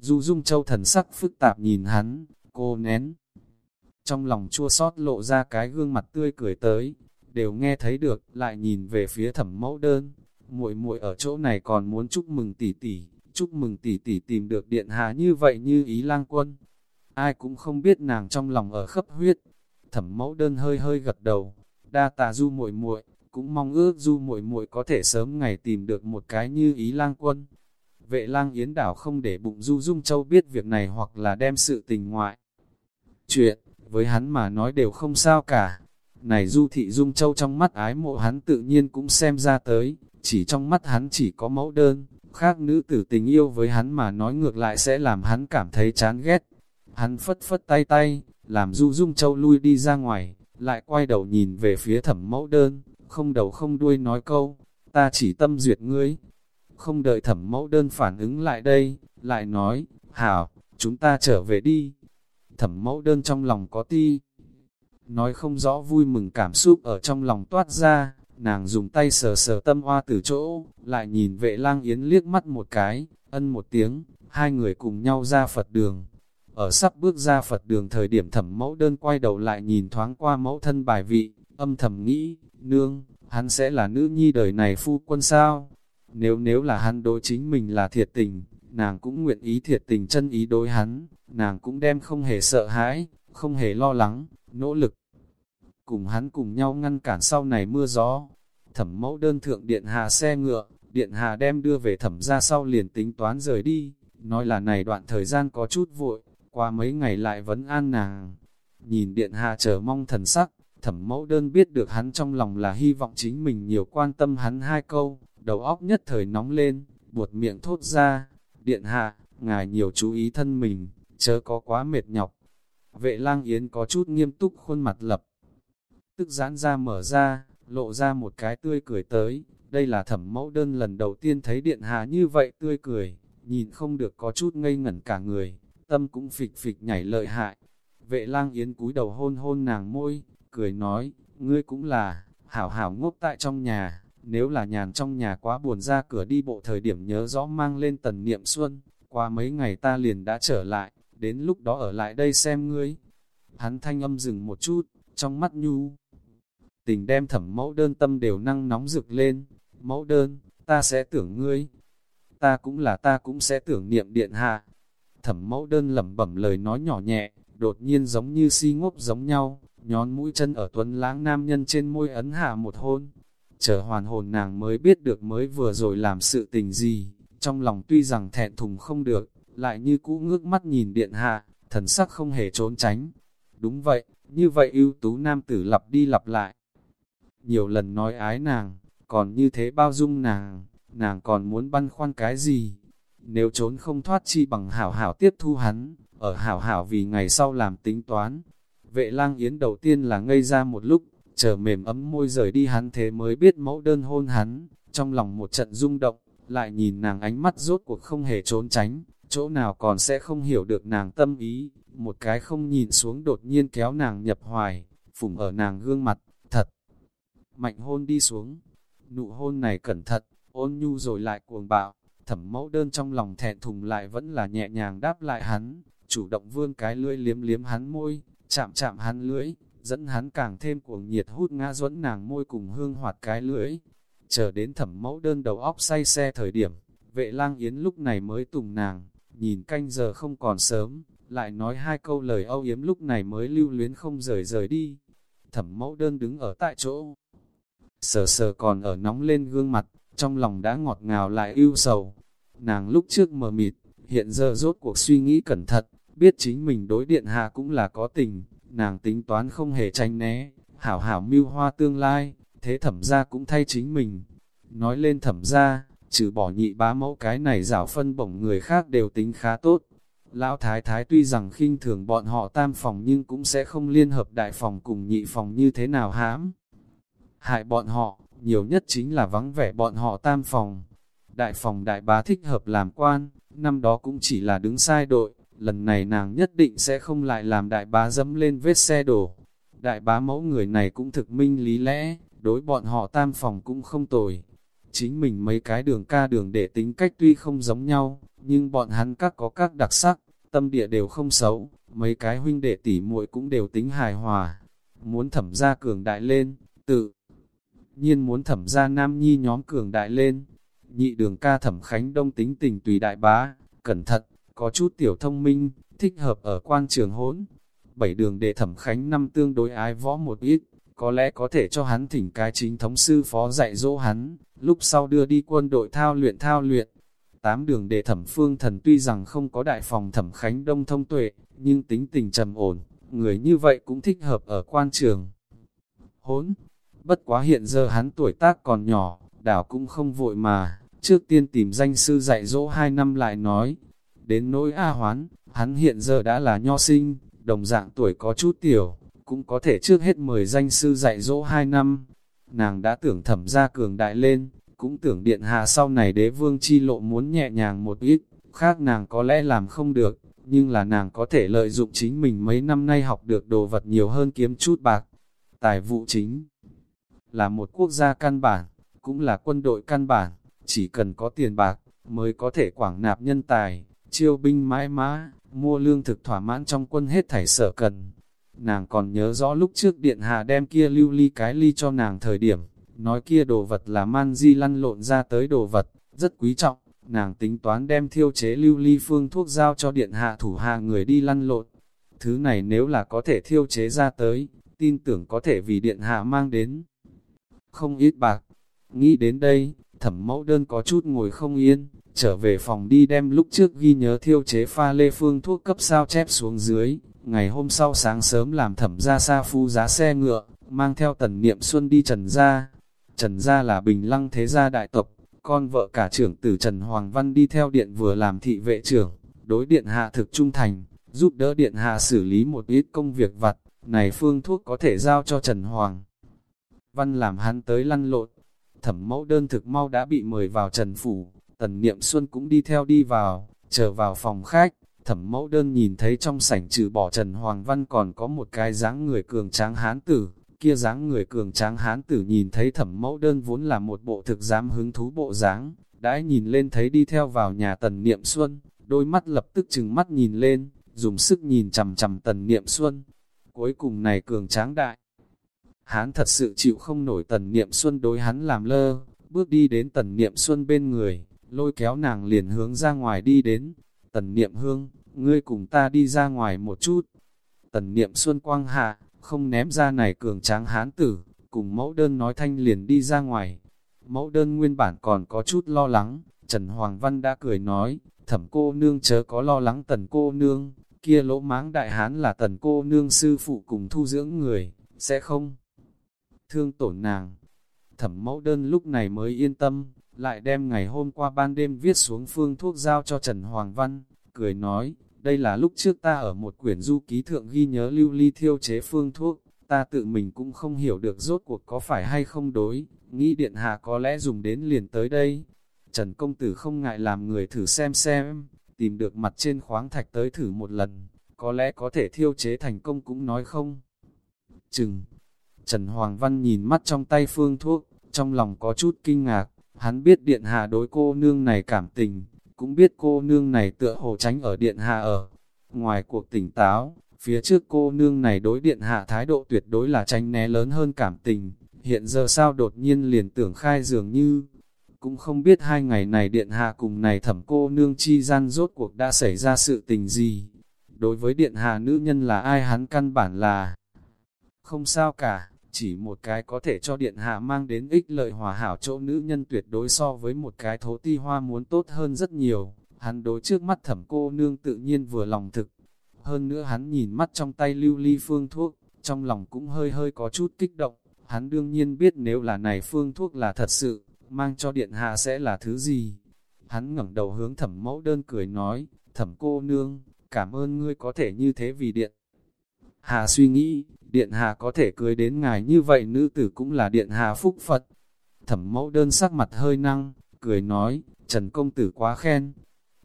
Du Dung Châu thần sắc phức tạp nhìn hắn, cô nén. Trong lòng chua xót lộ ra cái gương mặt tươi cười tới, đều nghe thấy được, lại nhìn về phía thẩm mẫu đơn. muội muội ở chỗ này còn muốn chúc mừng tỷ tỷ, chúc mừng tỷ tỷ tìm được điện hạ như vậy như ý lang quân. Ai cũng không biết nàng trong lòng ở khắp huyết. Thẩm mẫu đơn hơi hơi gật đầu, đa tà du muội muội cũng mong ước du muội muội có thể sớm ngày tìm được một cái như ý lang quân. Vệ lang yến đảo không để bụng du dung châu biết việc này hoặc là đem sự tình ngoại. Chuyện, với hắn mà nói đều không sao cả. Này du thị dung châu trong mắt ái mộ hắn tự nhiên cũng xem ra tới, chỉ trong mắt hắn chỉ có mẫu đơn, khác nữ tử tình yêu với hắn mà nói ngược lại sẽ làm hắn cảm thấy chán ghét. Hắn phất phất tay tay, làm du dung châu lui đi ra ngoài, lại quay đầu nhìn về phía thẩm mẫu đơn, không đầu không đuôi nói câu, ta chỉ tâm duyệt ngươi. Không đợi thẩm mẫu đơn phản ứng lại đây, lại nói, hảo, chúng ta trở về đi. Thẩm mẫu đơn trong lòng có ti. Nói không rõ vui mừng cảm xúc ở trong lòng toát ra, nàng dùng tay sờ sờ tâm hoa từ chỗ, lại nhìn vệ lang yến liếc mắt một cái, ân một tiếng, hai người cùng nhau ra Phật đường. Ở sắp bước ra Phật đường thời điểm thẩm mẫu đơn quay đầu lại nhìn thoáng qua mẫu thân bài vị, âm thầm nghĩ, nương, hắn sẽ là nữ nhi đời này phu quân sao? Nếu nếu là hắn đối chính mình là thiệt tình, nàng cũng nguyện ý thiệt tình chân ý đối hắn, nàng cũng đem không hề sợ hãi, không hề lo lắng, nỗ lực. Cùng hắn cùng nhau ngăn cản sau này mưa gió. Thẩm mẫu đơn thượng điện hà xe ngựa, điện hà đem đưa về thẩm ra sau liền tính toán rời đi, nói là này đoạn thời gian có chút vội, qua mấy ngày lại vẫn an nàng. Nhìn điện hạ chờ mong thần sắc, thẩm mẫu đơn biết được hắn trong lòng là hy vọng chính mình nhiều quan tâm hắn hai câu, đầu óc nhất thời nóng lên, buột miệng thốt ra, điện hạ, ngài nhiều chú ý thân mình, chớ có quá mệt nhọc. Vệ lang yến có chút nghiêm túc khuôn mặt lập, tức giãn ra mở ra, lộ ra một cái tươi cười tới, đây là thẩm mẫu đơn lần đầu tiên thấy điện hạ như vậy tươi cười, nhìn không được có chút ngây ngẩn cả người, tâm cũng phịch phịch nhảy lợi hại. Vệ lang yến cúi đầu hôn hôn nàng môi, cười nói, ngươi cũng là, hảo hảo ngốc tại trong nhà, nếu là nhàn trong nhà quá buồn ra cửa đi bộ thời điểm nhớ rõ mang lên tần niệm xuân, qua mấy ngày ta liền đã trở lại, đến lúc đó ở lại đây xem ngươi. Hắn thanh âm dừng một chút, trong mắt nhu. Tình đem thẩm mẫu đơn tâm đều năng nóng rực lên, mẫu đơn, ta sẽ tưởng ngươi. Ta cũng là ta cũng sẽ tưởng niệm điện hạ. Thẩm mẫu đơn lẩm bẩm lời nói nhỏ nhẹ, đột nhiên giống như si ngốc giống nhau, nhón mũi chân ở tuấn lãng nam nhân trên môi ấn hạ một hôn. Chờ hoàn hồn nàng mới biết được mới vừa rồi làm sự tình gì, trong lòng tuy rằng thẹn thùng không được, lại như cũ ngước mắt nhìn điện hạ, thần sắc không hề trốn tránh. Đúng vậy, như vậy ưu tú nam tử lặp đi lặp lại. Nhiều lần nói ái nàng, còn như thế bao dung nàng, nàng còn muốn băn khoăn cái gì? Nếu trốn không thoát chi bằng hảo hảo tiếp thu hắn, ở hảo hảo vì ngày sau làm tính toán. Vệ lang yến đầu tiên là ngây ra một lúc, chờ mềm ấm môi rời đi hắn thế mới biết mẫu đơn hôn hắn, trong lòng một trận rung động, lại nhìn nàng ánh mắt rốt cuộc không hề trốn tránh, chỗ nào còn sẽ không hiểu được nàng tâm ý, một cái không nhìn xuống đột nhiên kéo nàng nhập hoài, phủng ở nàng gương mặt, thật. Mạnh hôn đi xuống, nụ hôn này cẩn thận, ôn nhu rồi lại cuồng bạo, thẩm mẫu đơn trong lòng thẹn thùng lại vẫn là nhẹ nhàng đáp lại hắn, chủ động vươn cái lưỡi liếm liếm hắn môi, chạm chạm hắn lưỡi, dẫn hắn càng thêm cuồng nhiệt hút ngã duẫn nàng môi cùng hương hoạt cái lưỡi. Chờ đến thẩm mẫu đơn đầu óc say xe thời điểm, vệ lang yến lúc này mới tùng nàng, nhìn canh giờ không còn sớm, lại nói hai câu lời âu yếm lúc này mới lưu luyến không rời rời đi. Thẩm mẫu đơn đứng ở tại chỗ, sờ sờ còn ở nóng lên gương mặt, trong lòng đã ngọt ngào lại ưu sầu. Nàng lúc trước mờ mịt, hiện giờ rốt cuộc suy nghĩ cẩn thận, biết chính mình đối điện hạ cũng là có tình, nàng tính toán không hề tranh né, hảo hảo mưu hoa tương lai, thế thẩm ra cũng thay chính mình. Nói lên thẩm ra, trừ bỏ nhị bá mẫu cái này rảo phân bổng người khác đều tính khá tốt. Lão Thái Thái tuy rằng khinh thường bọn họ tam phòng nhưng cũng sẽ không liên hợp đại phòng cùng nhị phòng như thế nào hãm. Hại bọn họ, nhiều nhất chính là vắng vẻ bọn họ tam phòng. Đại phòng đại bá thích hợp làm quan, năm đó cũng chỉ là đứng sai đội, lần này nàng nhất định sẽ không lại làm đại bá dẫm lên vết xe đổ. Đại bá mẫu người này cũng thực minh lý lẽ, đối bọn họ tam phòng cũng không tồi. Chính mình mấy cái đường ca đường để tính cách tuy không giống nhau, nhưng bọn hắn các có các đặc sắc, tâm địa đều không xấu, mấy cái huynh đệ tỉ muội cũng đều tính hài hòa. Muốn thẩm ra cường đại lên, tự nhiên muốn thẩm ra nam nhi nhóm cường đại lên. Nhị đường ca thẩm khánh đông tính tình tùy đại bá, cẩn thận, có chút tiểu thông minh, thích hợp ở quan trường hỗn. Bảy đường đệ thẩm khánh năm tương đối ái võ một ít, có lẽ có thể cho hắn thỉnh cái chính thống sư phó dạy dỗ hắn, lúc sau đưa đi quân đội thao luyện thao luyện. Tám đường đệ thẩm phương thần tuy rằng không có đại phòng thẩm khánh đông thông tuệ, nhưng tính tình trầm ổn, người như vậy cũng thích hợp ở quan trường. Hốn, bất quá hiện giờ hắn tuổi tác còn nhỏ, đảo cũng không vội mà, trước tiên tìm danh sư dạy dỗ hai năm lại nói, Đến nỗi A Hoán, hắn hiện giờ đã là nho sinh, đồng dạng tuổi có chút tiểu, cũng có thể trước hết mời danh sư dạy dỗ hai năm. Nàng đã tưởng thẩm ra cường đại lên, cũng tưởng điện hạ sau này đế vương chi lộ muốn nhẹ nhàng một ít, khác nàng có lẽ làm không được, nhưng là nàng có thể lợi dụng chính mình mấy năm nay học được đồ vật nhiều hơn kiếm chút bạc. Tài vụ chính là một quốc gia căn bản, cũng là quân đội căn bản, chỉ cần có tiền bạc, mới có thể quảng nạp nhân tài, chiêu binh mãi mã, mua lương thực thỏa mãn trong quân hết thảy sở cần. Nàng còn nhớ rõ lúc trước điện hạ đem kia lưu ly cái ly cho nàng thời điểm, nói kia đồ vật là man di lăn lộn ra tới đồ vật, rất quý trọng, nàng tính toán đem thiêu chế lưu ly phương thuốc giao cho điện hạ thủ hạ người đi lăn lộn. Thứ này nếu là có thể thiêu chế ra tới, tin tưởng có thể vì điện hạ mang đến. Không ít bạc, nghĩ đến đây, thẩm mẫu đơn có chút ngồi không yên, trở về phòng đi đem lúc trước ghi nhớ thiêu chế pha lê phương thuốc cấp sao chép xuống dưới. Ngày hôm sau sáng sớm làm thẩm ra xa phu giá xe ngựa, mang theo tần niệm xuân đi trần gia. Trần gia là bình lăng thế gia đại tộc, con vợ cả trưởng tử Trần Hoàng Văn đi theo điện vừa làm thị vệ trưởng, đối điện hạ thực trung thành, giúp đỡ điện hạ xử lý một ít công việc vặt, này phương thuốc có thể giao cho Trần Hoàng. Văn làm hắn tới lăn lộn, thẩm mẫu đơn thực mau đã bị mời vào Trần Phủ, tần niệm xuân cũng đi theo đi vào, chờ vào phòng khách, thẩm mẫu đơn nhìn thấy trong sảnh trừ bỏ Trần Hoàng Văn còn có một cái dáng người cường tráng hán tử, kia dáng người cường tráng hán tử nhìn thấy thẩm mẫu đơn vốn là một bộ thực dám hứng thú bộ dáng, đãi nhìn lên thấy đi theo vào nhà tần niệm xuân, đôi mắt lập tức chừng mắt nhìn lên, dùng sức nhìn chầm chầm tần niệm xuân. Cuối cùng này cường tráng đại. Hán thật sự chịu không nổi tần niệm xuân đối hắn làm lơ, bước đi đến tần niệm xuân bên người, lôi kéo nàng liền hướng ra ngoài đi đến. Tần niệm hương, ngươi cùng ta đi ra ngoài một chút. Tần niệm xuân quang hạ, không ném ra này cường tráng hán tử, cùng mẫu đơn nói thanh liền đi ra ngoài. Mẫu đơn nguyên bản còn có chút lo lắng, Trần Hoàng Văn đã cười nói, thẩm cô nương chớ có lo lắng tần cô nương, kia lỗ máng đại hán là tần cô nương sư phụ cùng thu dưỡng người, sẽ không thương tổn nàng. Thẩm mẫu đơn lúc này mới yên tâm, lại đem ngày hôm qua ban đêm viết xuống phương thuốc giao cho Trần Hoàng Văn, cười nói, đây là lúc trước ta ở một quyển du ký thượng ghi nhớ lưu ly thiêu chế phương thuốc, ta tự mình cũng không hiểu được rốt cuộc có phải hay không đối, nghĩ điện hạ có lẽ dùng đến liền tới đây. Trần công tử không ngại làm người thử xem xem, tìm được mặt trên khoáng thạch tới thử một lần, có lẽ có thể thiêu chế thành công cũng nói không. Chừng, Trần Hoàng Văn nhìn mắt trong tay phương thuốc, trong lòng có chút kinh ngạc, hắn biết điện hạ đối cô nương này cảm tình, cũng biết cô nương này tựa hồ tránh ở điện hạ ở. Ngoài cuộc tỉnh táo, phía trước cô nương này đối điện hạ thái độ tuyệt đối là tránh né lớn hơn cảm tình, hiện giờ sao đột nhiên liền tưởng khai dường như, cũng không biết hai ngày này điện hạ cùng này thẩm cô nương chi gian rốt cuộc đã xảy ra sự tình gì. Đối với điện hạ nữ nhân là ai hắn căn bản là không sao cả, chỉ một cái có thể cho điện hạ mang đến ích lợi hòa hảo chỗ nữ nhân tuyệt đối so với một cái thố ti hoa muốn tốt hơn rất nhiều. Hắn đối trước mắt thẩm cô nương tự nhiên vừa lòng thực. Hơn nữa hắn nhìn mắt trong tay lưu ly phương thuốc, trong lòng cũng hơi hơi có chút kích động. Hắn đương nhiên biết nếu là này phương thuốc là thật sự, mang cho điện hạ sẽ là thứ gì. Hắn ngẩng đầu hướng thẩm mẫu đơn cười nói, thẩm cô nương, cảm ơn ngươi có thể như thế vì điện. Hà suy nghĩ, điện hà có thể cưới đến ngài như vậy nữ tử cũng là điện hà phúc Phật. Thẩm mẫu đơn sắc mặt hơi năng, cười nói, Trần Công Tử quá khen.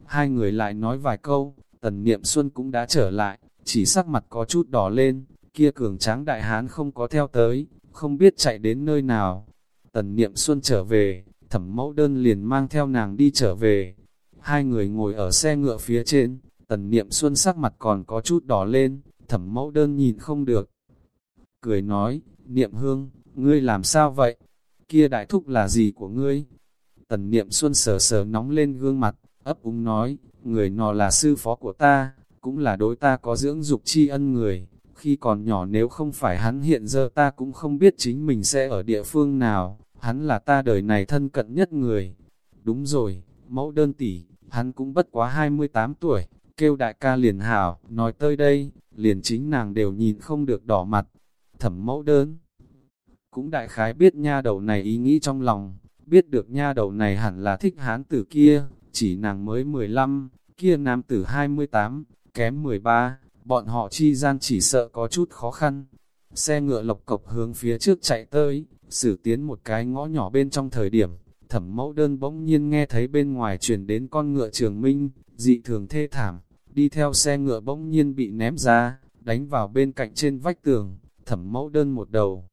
Hai người lại nói vài câu, tần niệm xuân cũng đã trở lại, chỉ sắc mặt có chút đỏ lên, kia cường tráng đại hán không có theo tới, không biết chạy đến nơi nào. Tần niệm xuân trở về, thẩm mẫu đơn liền mang theo nàng đi trở về. Hai người ngồi ở xe ngựa phía trên, tần niệm xuân sắc mặt còn có chút đỏ lên, thẩm mẫu đơn nhìn không được. Cười nói, niệm hương, ngươi làm sao vậy? Kia đại thúc là gì của ngươi? Tần niệm xuân sờ sờ nóng lên gương mặt, ấp úng nói, người nọ là sư phó của ta, cũng là đối ta có dưỡng dục tri ân người. Khi còn nhỏ nếu không phải hắn hiện giờ ta cũng không biết chính mình sẽ ở địa phương nào, hắn là ta đời này thân cận nhất người. Đúng rồi, mẫu đơn tỷ, hắn cũng bất quá 28 tuổi, kêu đại ca liền hảo, nói tới đây, liền chính nàng đều nhìn không được đỏ mặt, thẩm mẫu đơn. Cũng đại khái biết nha đầu này ý nghĩ trong lòng, biết được nha đầu này hẳn là thích hán tử kia, chỉ nàng mới 15, kia nam tử 28, kém 13, bọn họ chi gian chỉ sợ có chút khó khăn. Xe ngựa lộc cộc hướng phía trước chạy tới, xử tiến một cái ngõ nhỏ bên trong thời điểm, thẩm mẫu đơn bỗng nhiên nghe thấy bên ngoài truyền đến con ngựa trường minh, dị thường thê thảm, đi theo xe ngựa bỗng nhiên bị ném ra, đánh vào bên cạnh trên vách tường, thẩm mẫu đơn một đầu.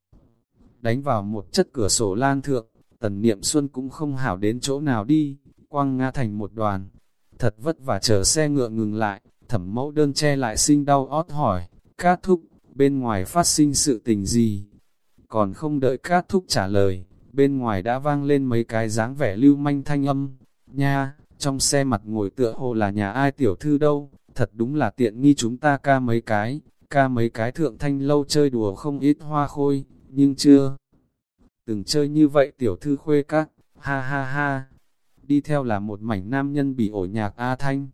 Đánh vào một chất cửa sổ lan thượng, tần niệm xuân cũng không hảo đến chỗ nào đi, quăng nga thành một đoàn. Thật vất vả chờ xe ngựa ngừng lại, thẩm mẫu đơn che lại sinh đau ót hỏi, cát thúc, bên ngoài phát sinh sự tình gì? Còn không đợi cát thúc trả lời, bên ngoài đã vang lên mấy cái dáng vẻ lưu manh thanh âm. Nha, trong xe mặt ngồi tựa hồ là nhà ai tiểu thư đâu, thật đúng là tiện nghi chúng ta ca mấy cái, ca mấy cái thượng thanh lâu chơi đùa không ít hoa khôi, nhưng chưa từng chơi như vậy tiểu thư khuê các, ha ha ha. đi theo là một mảnh nam nhân bị ổ nhạc A Thanh.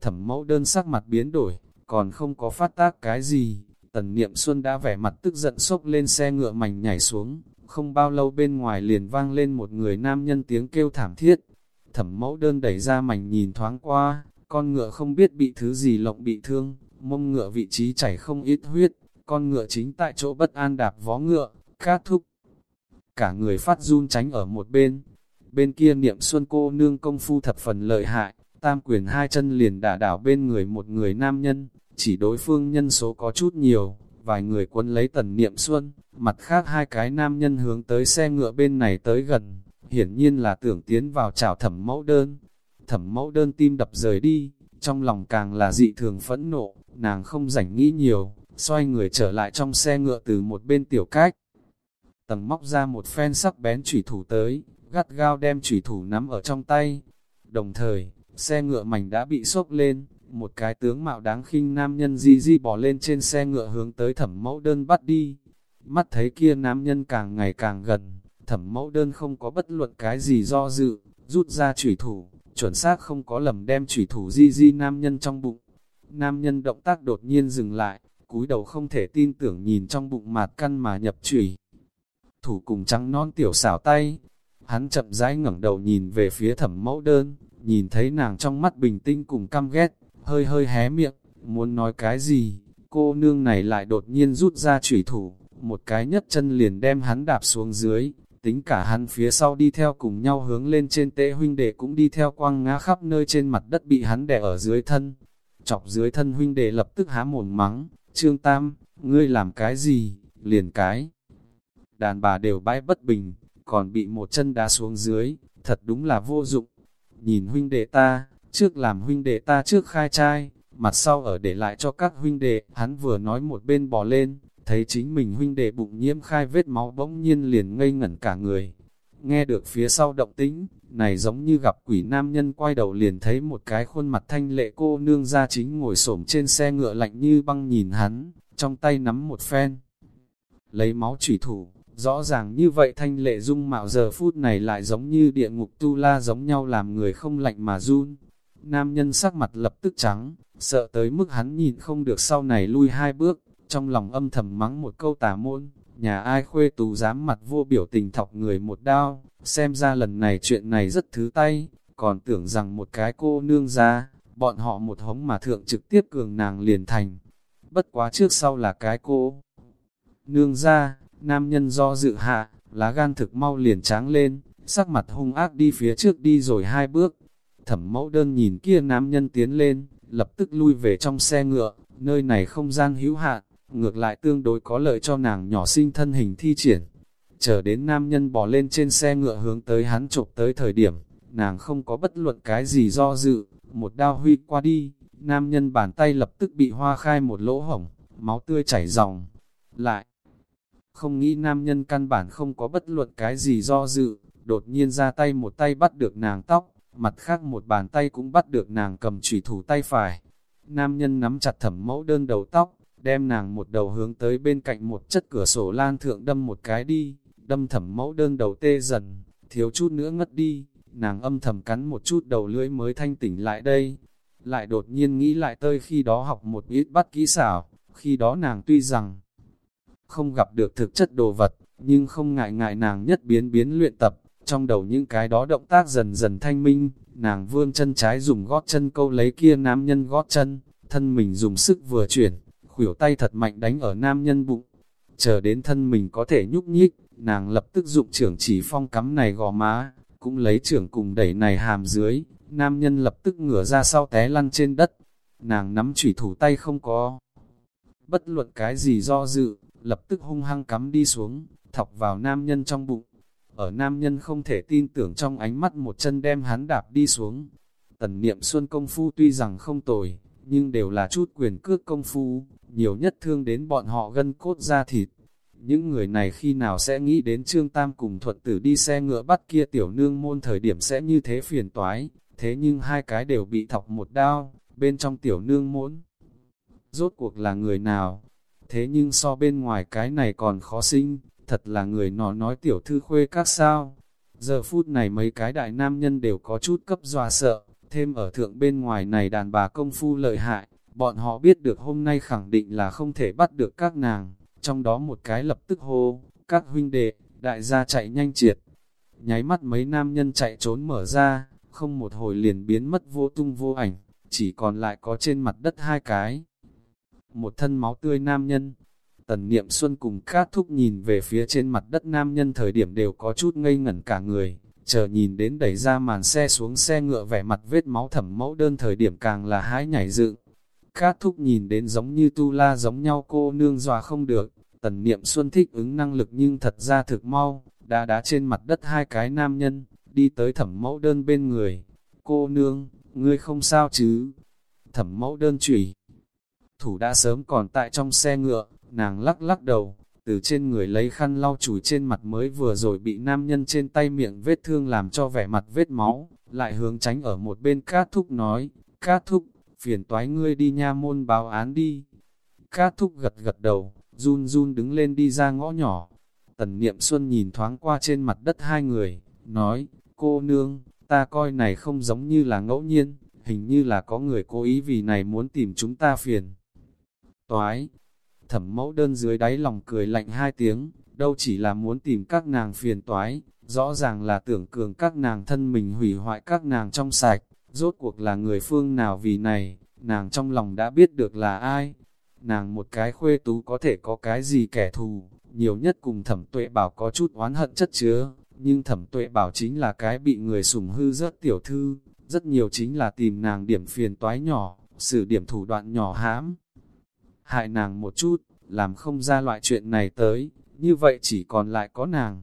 Thẩm mẫu đơn sắc mặt biến đổi, còn không có phát tác cái gì, tần niệm xuân đã vẻ mặt tức giận sốc lên xe ngựa mảnh nhảy xuống, không bao lâu bên ngoài liền vang lên một người nam nhân tiếng kêu thảm thiết. Thẩm mẫu đơn đẩy ra mảnh nhìn thoáng qua, con ngựa không biết bị thứ gì lộng bị thương, mông ngựa vị trí chảy không ít huyết, con ngựa chính tại chỗ bất an đạp vó ngựa, cát thúc. Cả người phát run tránh ở một bên, bên kia niệm xuân cô nương công phu thập phần lợi hại, tam quyền hai chân liền đả đảo bên người một người nam nhân, chỉ đối phương nhân số có chút nhiều, vài người quân lấy tần niệm xuân, mặt khác hai cái nam nhân hướng tới xe ngựa bên này tới gần, hiển nhiên là tưởng tiến vào chảo thẩm mẫu đơn. Thẩm mẫu đơn tim đập rời đi, trong lòng càng là dị thường phẫn nộ, nàng không rảnh nghĩ nhiều, xoay người trở lại trong xe ngựa từ một bên tiểu cách. Tầng móc ra một phen sắc bén chủy thủ tới, gắt gao đem chủy thủ nắm ở trong tay. Đồng thời, xe ngựa mảnh đã bị xốp lên, một cái tướng mạo đáng khinh nam nhân di di bỏ lên trên xe ngựa hướng tới thẩm mẫu đơn bắt đi. Mắt thấy kia nam nhân càng ngày càng gần, thẩm mẫu đơn không có bất luận cái gì do dự, rút ra chủy thủ, chuẩn xác không có lầm đem chủy thủ di di nam nhân trong bụng. Nam nhân động tác đột nhiên dừng lại, cúi đầu không thể tin tưởng nhìn trong bụng mạt căn mà nhập chủy. Thủ cùng trắng non tiểu xảo tay, hắn chậm rãi ngẩng đầu nhìn về phía thẩm mẫu đơn, nhìn thấy nàng trong mắt bình tĩnh cùng căm ghét, hơi hơi hé miệng, muốn nói cái gì, cô nương này lại đột nhiên rút ra chủy thủ, một cái nhất chân liền đem hắn đạp xuống dưới, tính cả hắn phía sau đi theo cùng nhau hướng lên trên tế huynh đệ cũng đi theo quăng ngã khắp nơi trên mặt đất bị hắn đè ở dưới thân. Chọc dưới thân huynh đệ lập tức há mồm mắng, Trương Tam, ngươi làm cái gì, liền cái. Đàn bà đều bãi bất bình, còn bị một chân đá xuống dưới, thật đúng là vô dụng. Nhìn huynh đệ ta, trước làm huynh đệ ta trước khai trai, mặt sau ở để lại cho các huynh đệ, hắn vừa nói một bên bò lên, thấy chính mình huynh đệ bụng nhiễm khai vết máu bỗng nhiên liền ngây ngẩn cả người. Nghe được phía sau động tĩnh, này giống như gặp quỷ nam nhân quay đầu liền thấy một cái khuôn mặt thanh lệ cô nương ra chính ngồi xổm trên xe ngựa lạnh như băng nhìn hắn, trong tay nắm một phen. Lấy máu chủy thủ, rõ ràng như vậy thanh lệ dung mạo giờ phút này lại giống như địa ngục tu la giống nhau làm người không lạnh mà run. Nam nhân sắc mặt lập tức trắng, sợ tới mức hắn nhìn không được sau này lui hai bước, trong lòng âm thầm mắng một câu tà môn, nhà ai khuê tù dám mặt vô biểu tình thọc người một đao, xem ra lần này chuyện này rất thứ tay, còn tưởng rằng một cái cô nương ra, bọn họ một hống mà thượng trực tiếp cường nàng liền thành. Bất quá trước sau là cái cô. Nương ra, nam nhân do dự hạ, lá gan thực mau liền tráng lên, sắc mặt hung ác đi phía trước đi rồi hai bước. Thẩm mẫu đơn nhìn kia nam nhân tiến lên, lập tức lui về trong xe ngựa, nơi này không gian hữu hạn, ngược lại tương đối có lợi cho nàng nhỏ sinh thân hình thi triển. Chờ đến nam nhân bò lên trên xe ngựa hướng tới hắn chụp tới thời điểm, nàng không có bất luận cái gì do dự, một đao huy qua đi, nam nhân bàn tay lập tức bị hoa khai một lỗ hổng, máu tươi chảy ròng. Lại, không nghĩ nam nhân căn bản không có bất luận cái gì do dự, đột nhiên ra tay một tay bắt được nàng tóc, mặt khác một bàn tay cũng bắt được nàng cầm chủy thủ tay phải. Nam nhân nắm chặt thẩm mẫu đơn đầu tóc, đem nàng một đầu hướng tới bên cạnh một chất cửa sổ lan thượng đâm một cái đi, đâm thẩm mẫu đơn đầu tê dần, thiếu chút nữa ngất đi, nàng âm thầm cắn một chút đầu lưỡi mới thanh tỉnh lại đây. Lại đột nhiên nghĩ lại tơi khi đó học một ít bắt kỹ xảo, khi đó nàng tuy rằng không gặp được thực chất đồ vật, nhưng không ngại ngại nàng nhất biến biến luyện tập, trong đầu những cái đó động tác dần dần thanh minh, nàng vươn chân trái dùng gót chân câu lấy kia nam nhân gót chân, thân mình dùng sức vừa chuyển, khuỷu tay thật mạnh đánh ở nam nhân bụng. Chờ đến thân mình có thể nhúc nhích, nàng lập tức dụng trưởng chỉ phong cắm này gò má, cũng lấy trưởng cùng đẩy này hàm dưới, nam nhân lập tức ngửa ra sau té lăn trên đất. Nàng nắm chủy thủ tay không có. Bất luận cái gì do dự, lập tức hung hăng cắm đi xuống, thọc vào nam nhân trong bụng. Ở nam nhân không thể tin tưởng trong ánh mắt một chân đem hắn đạp đi xuống. Tần niệm xuân công phu tuy rằng không tồi, nhưng đều là chút quyền cước công phu, nhiều nhất thương đến bọn họ gân cốt ra thịt. Những người này khi nào sẽ nghĩ đến Trương Tam cùng thuận tử đi xe ngựa bắt kia tiểu nương môn thời điểm sẽ như thế phiền toái, thế nhưng hai cái đều bị thọc một đao, bên trong tiểu nương môn. Rốt cuộc là người nào? Thế nhưng so bên ngoài cái này còn khó sinh, thật là người nó nói tiểu thư khuê các sao. Giờ phút này mấy cái đại nam nhân đều có chút cấp dọa sợ, thêm ở thượng bên ngoài này đàn bà công phu lợi hại, bọn họ biết được hôm nay khẳng định là không thể bắt được các nàng, trong đó một cái lập tức hô, các huynh đệ, đại gia chạy nhanh triệt. Nháy mắt mấy nam nhân chạy trốn mở ra, không một hồi liền biến mất vô tung vô ảnh, chỉ còn lại có trên mặt đất hai cái. Một thân máu tươi nam nhân, tần niệm xuân cùng cát thúc nhìn về phía trên mặt đất nam nhân thời điểm đều có chút ngây ngẩn cả người, chờ nhìn đến đẩy ra màn xe xuống xe ngựa vẻ mặt vết máu thẩm mẫu đơn thời điểm càng là hái nhảy dựng. Cát thúc nhìn đến giống như tu la giống nhau cô nương dòa không được, tần niệm xuân thích ứng năng lực nhưng thật ra thực mau, đã đá trên mặt đất hai cái nam nhân, đi tới thẩm mẫu đơn bên người. Cô nương, ngươi không sao chứ? Thẩm mẫu đơn chửi. Thủ đã sớm còn tại trong xe ngựa, nàng lắc lắc đầu, từ trên người lấy khăn lau chùi trên mặt mới vừa rồi bị nam nhân trên tay miệng vết thương làm cho vẻ mặt vết máu, lại hướng tránh ở một bên cát thúc nói, cát thúc, phiền toái ngươi đi nha môn báo án đi. Cát thúc gật gật đầu, run run đứng lên đi ra ngõ nhỏ. Tần niệm xuân nhìn thoáng qua trên mặt đất hai người, nói, cô nương, ta coi này không giống như là ngẫu nhiên, hình như là có người cố ý vì này muốn tìm chúng ta phiền. Toái, thẩm mẫu đơn dưới đáy lòng cười lạnh hai tiếng, đâu chỉ là muốn tìm các nàng phiền toái, rõ ràng là tưởng cường các nàng thân mình hủy hoại các nàng trong sạch, rốt cuộc là người phương nào vì này, nàng trong lòng đã biết được là ai. Nàng một cái khuê tú có thể có cái gì kẻ thù, nhiều nhất cùng thẩm tuệ bảo có chút oán hận chất chứa, nhưng thẩm tuệ bảo chính là cái bị người sủng hư rất tiểu thư, rất nhiều chính là tìm nàng điểm phiền toái nhỏ, xử điểm thủ đoạn nhỏ hãm. Hại nàng một chút, làm không ra loại chuyện này tới, như vậy chỉ còn lại có nàng.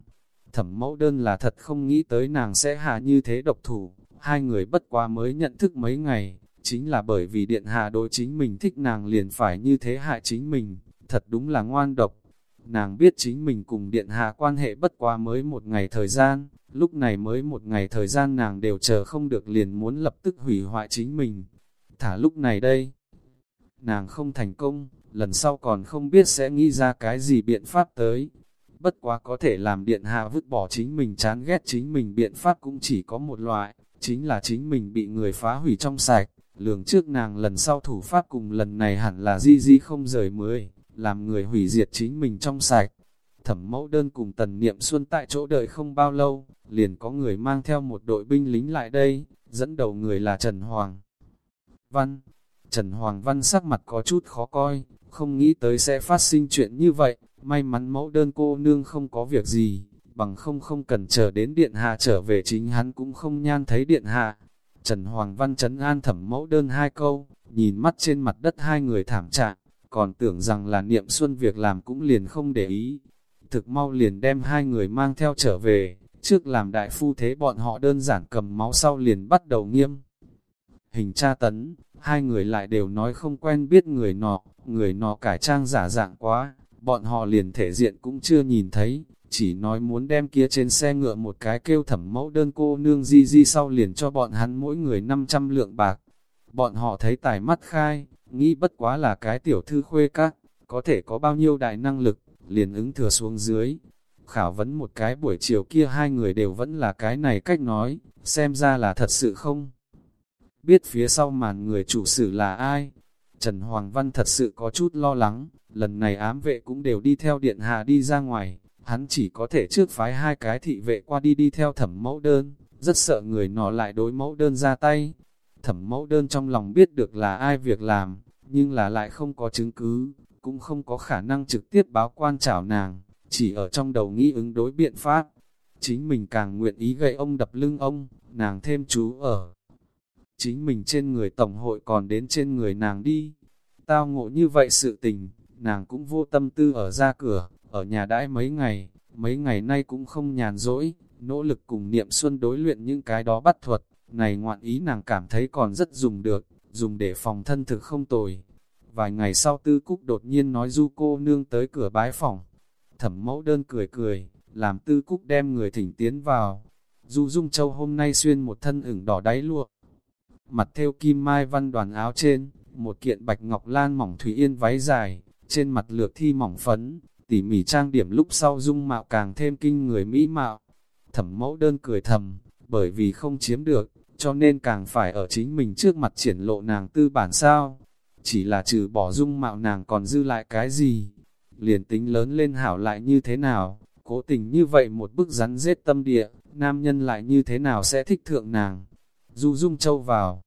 Thẩm mẫu đơn là thật không nghĩ tới nàng sẽ hạ như thế độc thủ, hai người bất quá mới nhận thức mấy ngày, chính là bởi vì điện hạ đối chính mình thích nàng liền phải như thế hại chính mình, thật đúng là ngoan độc. Nàng biết chính mình cùng điện hạ quan hệ bất quá mới một ngày thời gian, lúc này mới một ngày thời gian nàng đều chờ không được liền muốn lập tức hủy hoại chính mình. Thả lúc này đây, nàng không thành công, lần sau còn không biết sẽ nghĩ ra cái gì biện pháp tới. Bất quá có thể làm điện hạ vứt bỏ chính mình chán ghét chính mình biện pháp cũng chỉ có một loại, chính là chính mình bị người phá hủy trong sạch. Lường trước nàng lần sau thủ pháp cùng lần này hẳn là di di không rời mới, làm người hủy diệt chính mình trong sạch. Thẩm mẫu đơn cùng tần niệm xuân tại chỗ đợi không bao lâu, liền có người mang theo một đội binh lính lại đây, dẫn đầu người là Trần Hoàng. Văn Trần Hoàng Văn sắc mặt có chút khó coi, không nghĩ tới sẽ phát sinh chuyện như vậy, may mắn mẫu đơn cô nương không có việc gì, bằng không không cần chờ đến điện hạ trở về chính hắn cũng không nhan thấy điện hạ. Trần Hoàng Văn trấn an thẩm mẫu đơn hai câu, nhìn mắt trên mặt đất hai người thảm trạng, còn tưởng rằng là niệm xuân việc làm cũng liền không để ý. Thực mau liền đem hai người mang theo trở về, trước làm đại phu thế bọn họ đơn giản cầm máu sau liền bắt đầu nghiêm. Hình tra tấn, hai người lại đều nói không quen biết người nọ, người nọ cải trang giả dạng quá, bọn họ liền thể diện cũng chưa nhìn thấy, chỉ nói muốn đem kia trên xe ngựa một cái kêu thẩm mẫu đơn cô nương di di sau liền cho bọn hắn mỗi người 500 lượng bạc. Bọn họ thấy tài mắt khai, nghĩ bất quá là cái tiểu thư khuê các, có thể có bao nhiêu đại năng lực, liền ứng thừa xuống dưới. Khảo vấn một cái buổi chiều kia hai người đều vẫn là cái này cách nói, xem ra là thật sự không. Biết phía sau màn người chủ sự là ai? Trần Hoàng Văn thật sự có chút lo lắng, lần này ám vệ cũng đều đi theo điện hạ đi ra ngoài, hắn chỉ có thể trước phái hai cái thị vệ qua đi đi theo thẩm mẫu đơn, rất sợ người nọ lại đối mẫu đơn ra tay. Thẩm mẫu đơn trong lòng biết được là ai việc làm, nhưng là lại không có chứng cứ, cũng không có khả năng trực tiếp báo quan trảo nàng, chỉ ở trong đầu nghĩ ứng đối biện pháp. Chính mình càng nguyện ý gậy ông đập lưng ông, nàng thêm chú ở. Chính mình trên người tổng hội còn đến trên người nàng đi. Tao ngộ như vậy sự tình, nàng cũng vô tâm tư ở ra cửa, ở nhà đãi mấy ngày, mấy ngày nay cũng không nhàn rỗi, nỗ lực cùng niệm xuân đối luyện những cái đó bắt thuật, này ngoạn ý nàng cảm thấy còn rất dùng được, dùng để phòng thân thực không tồi. Vài ngày sau tư cúc đột nhiên nói du cô nương tới cửa bái phòng, thẩm mẫu đơn cười cười, làm tư cúc đem người thỉnh tiến vào. Du Dung Châu hôm nay xuyên một thân ửng đỏ đáy lụa, mặt theo kim mai văn đoàn áo trên, một kiện bạch ngọc lan mỏng thủy yên váy dài, trên mặt lược thi mỏng phấn, tỉ mỉ trang điểm lúc sau dung mạo càng thêm kinh người mỹ mạo. Thẩm mẫu đơn cười thầm, bởi vì không chiếm được, cho nên càng phải ở chính mình trước mặt triển lộ nàng tư bản sao. Chỉ là trừ bỏ dung mạo nàng còn dư lại cái gì, liền tính lớn lên hảo lại như thế nào, cố tình như vậy một bức rắn rết tâm địa, nam nhân lại như thế nào sẽ thích thượng nàng. Du Dung Châu vào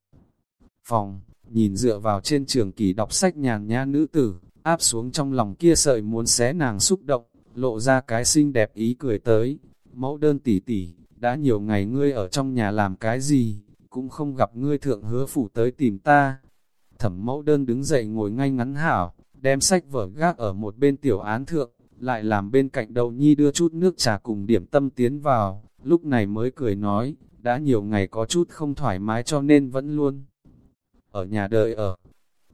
phòng, nhìn dựa vào trên trường kỳ đọc sách nhàn nhã nữ tử, áp xuống trong lòng kia sợi muốn xé nàng xúc động, lộ ra cái xinh đẹp ý cười tới. Mẫu đơn tỉ tỉ, đã nhiều ngày ngươi ở trong nhà làm cái gì, cũng không gặp ngươi thượng hứa phủ tới tìm ta. Thẩm mẫu đơn đứng dậy ngồi ngay ngắn hảo, đem sách vở gác ở một bên tiểu án thượng, lại làm bên cạnh đầu nhi đưa chút nước trà cùng điểm tâm tiến vào, lúc này mới cười nói, đã nhiều ngày có chút không thoải mái cho nên vẫn luôn ở nhà đợi ở.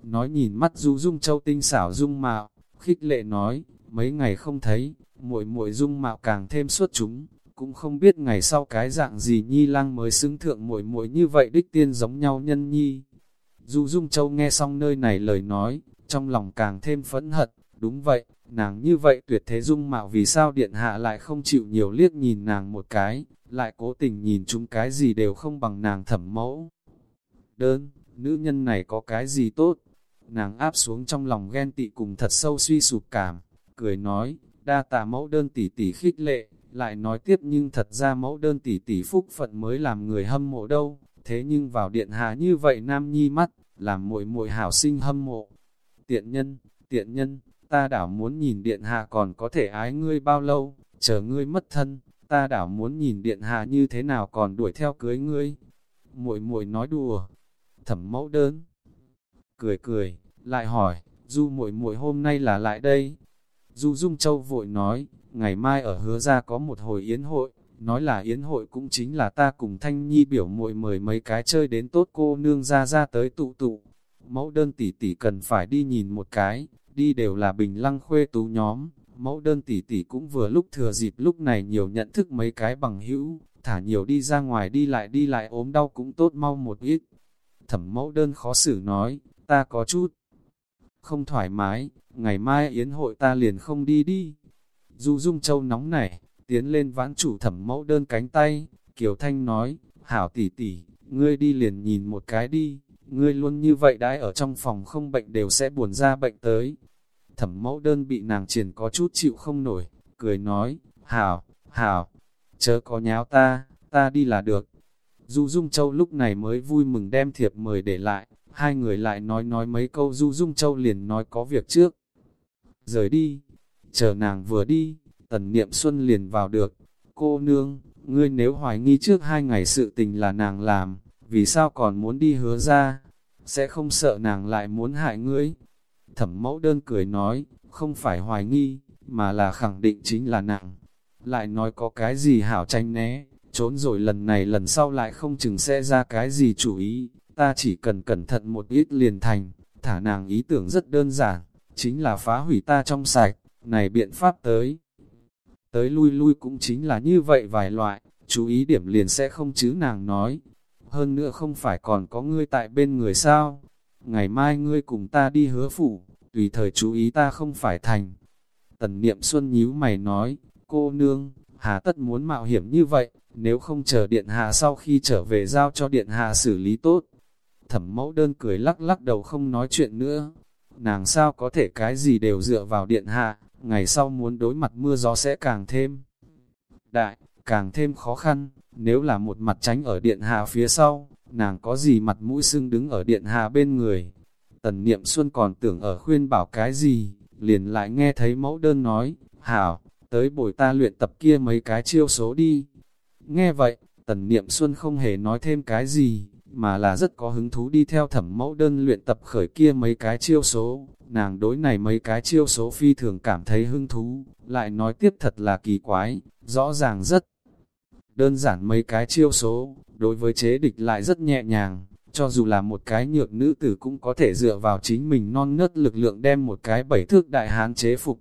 Nói nhìn mắt Du Dung Châu tinh xảo dung mạo, khích lệ nói, mấy ngày không thấy, muội muội dung mạo càng thêm suốt chúng, cũng không biết ngày sau cái dạng gì nhi lang mới xứng thượng muội muội như vậy đích tiên giống nhau nhân nhi. Du Dung Châu nghe xong nơi này lời nói, trong lòng càng thêm phẫn hận, đúng vậy, nàng như vậy tuyệt thế dung mạo vì sao điện hạ lại không chịu nhiều liếc nhìn nàng một cái, lại cố tình nhìn chúng cái gì đều không bằng nàng thẩm mẫu. Đơn, nữ nhân này có cái gì tốt? Nàng áp xuống trong lòng ghen tị cùng thật sâu suy sụp cảm, cười nói, đa tạ mẫu đơn tỷ tỷ khích lệ, lại nói tiếp nhưng thật ra mẫu đơn tỷ tỷ phúc phận mới làm người hâm mộ đâu, thế nhưng vào điện hạ như vậy nam nhi mắt, làm muội muội hảo sinh hâm mộ. Tiện nhân, tiện nhân, ta đảo muốn nhìn điện hạ còn có thể ái ngươi bao lâu, chờ ngươi mất thân, ta đảo muốn nhìn điện hạ như thế nào còn đuổi theo cưới ngươi. Muội muội nói đùa, thẩm mẫu đơn. Cười cười, lại hỏi, du muội muội hôm nay là lại đây. Du Dung Châu vội nói, ngày mai ở hứa ra có một hồi yến hội, nói là yến hội cũng chính là ta cùng Thanh Nhi biểu muội mời mấy cái chơi đến tốt cô nương ra ra tới tụ tụ. Mẫu đơn tỷ tỷ cần phải đi nhìn một cái, đi đều là bình lăng khuê tú nhóm, mẫu đơn tỷ tỷ cũng vừa lúc thừa dịp lúc này nhiều nhận thức mấy cái bằng hữu, thả nhiều đi ra ngoài đi lại đi lại ốm đau cũng tốt mau một ít. Thẩm mẫu đơn khó xử nói, ta có chút không thoải mái, ngày mai yến hội ta liền không đi đi. Du Dung Châu nóng nảy, tiến lên vãn chủ thẩm mẫu đơn cánh tay, Kiều Thanh nói, hảo tỷ tỷ, ngươi đi liền nhìn một cái đi, ngươi luôn như vậy đãi ở trong phòng không bệnh đều sẽ buồn ra bệnh tới. Thẩm mẫu đơn bị nàng triển có chút chịu không nổi, cười nói, hảo, hảo, chớ có nháo ta, ta đi là được. Du Dung Châu lúc này mới vui mừng đem thiệp mời để lại, hai người lại nói nói mấy câu Du Dung Châu liền nói có việc trước. Rời đi, chờ nàng vừa đi, tần niệm xuân liền vào được. Cô nương, ngươi nếu hoài nghi trước hai ngày sự tình là nàng làm, vì sao còn muốn đi hứa ra, sẽ không sợ nàng lại muốn hại ngươi. Thẩm mẫu đơn cười nói, không phải hoài nghi, mà là khẳng định chính là nàng. Lại nói có cái gì hảo tranh né, trốn rồi lần này lần sau lại không chừng sẽ ra cái gì chủ ý, ta chỉ cần cẩn thận một ít liền thành, thả nàng ý tưởng rất đơn giản, chính là phá hủy ta trong sạch, này biện pháp tới. Tới lui lui cũng chính là như vậy vài loại, chú ý điểm liền sẽ không chứ nàng nói. Hơn nữa không phải còn có ngươi tại bên người sao, ngày mai ngươi cùng ta đi hứa phủ, tùy thời chú ý ta không phải thành. Tần niệm xuân nhíu mày nói, cô nương, hà tất muốn mạo hiểm như vậy, nếu không chờ điện hạ sau khi trở về giao cho điện hạ xử lý tốt. Thẩm mẫu đơn cười lắc lắc đầu không nói chuyện nữa. Nàng sao có thể cái gì đều dựa vào điện hạ, ngày sau muốn đối mặt mưa gió sẽ càng thêm đại, càng thêm khó khăn, nếu là một mặt tránh ở điện hạ phía sau, nàng có gì mặt mũi xưng đứng ở điện hạ bên người. Tần niệm xuân còn tưởng ở khuyên bảo cái gì, liền lại nghe thấy mẫu đơn nói, hảo, tới bồi ta luyện tập kia mấy cái chiêu số đi. Nghe vậy, tần niệm xuân không hề nói thêm cái gì, mà là rất có hứng thú đi theo thẩm mẫu đơn luyện tập khởi kia mấy cái chiêu số. Nàng đối này mấy cái chiêu số phi thường cảm thấy hứng thú, lại nói tiếp thật là kỳ quái, rõ ràng rất đơn giản mấy cái chiêu số, đối với chế địch lại rất nhẹ nhàng, cho dù là một cái nhược nữ tử cũng có thể dựa vào chính mình non nớt lực lượng đem một cái bảy thước đại hán chế phục.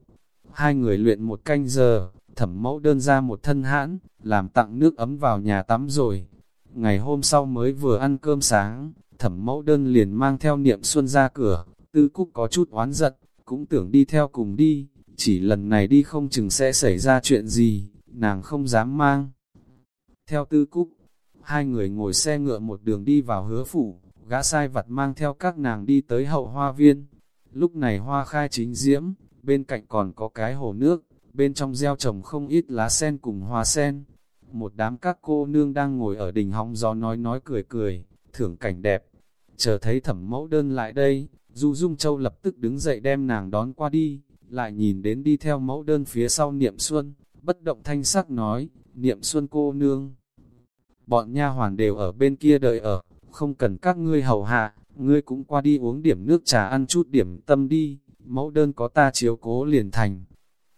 Hai người luyện một canh giờ, thẩm mẫu đơn ra một thân hãn, làm tặng nước ấm vào nhà tắm rồi. Ngày hôm sau mới vừa ăn cơm sáng, thẩm mẫu đơn liền mang theo niệm xuân ra cửa, tư cúc có chút oán giận, cũng tưởng đi theo cùng đi, chỉ lần này đi không chừng sẽ xảy ra chuyện gì, nàng không dám mang. theo tư cúc. Hai người ngồi xe ngựa một đường đi vào hứa phủ, gã sai vặt mang theo các nàng đi tới hậu hoa viên. Lúc này hoa khai chính diễm, bên cạnh còn có cái hồ nước, bên trong gieo trồng không ít lá sen cùng hoa sen. Một đám các cô nương đang ngồi ở đỉnh hóng gió nói nói cười cười, thưởng cảnh đẹp. Chờ thấy thẩm mẫu đơn lại đây, Du Dung Châu lập tức đứng dậy đem nàng đón qua đi, lại nhìn đến đi theo mẫu đơn phía sau Niệm Xuân, bất động thanh sắc nói, Niệm Xuân cô nương. Bọn nha hoàn đều ở bên kia đợi ở, không cần các ngươi hầu hạ, ngươi cũng qua đi uống điểm nước trà ăn chút điểm tâm đi, mẫu đơn có ta chiếu cố liền thành.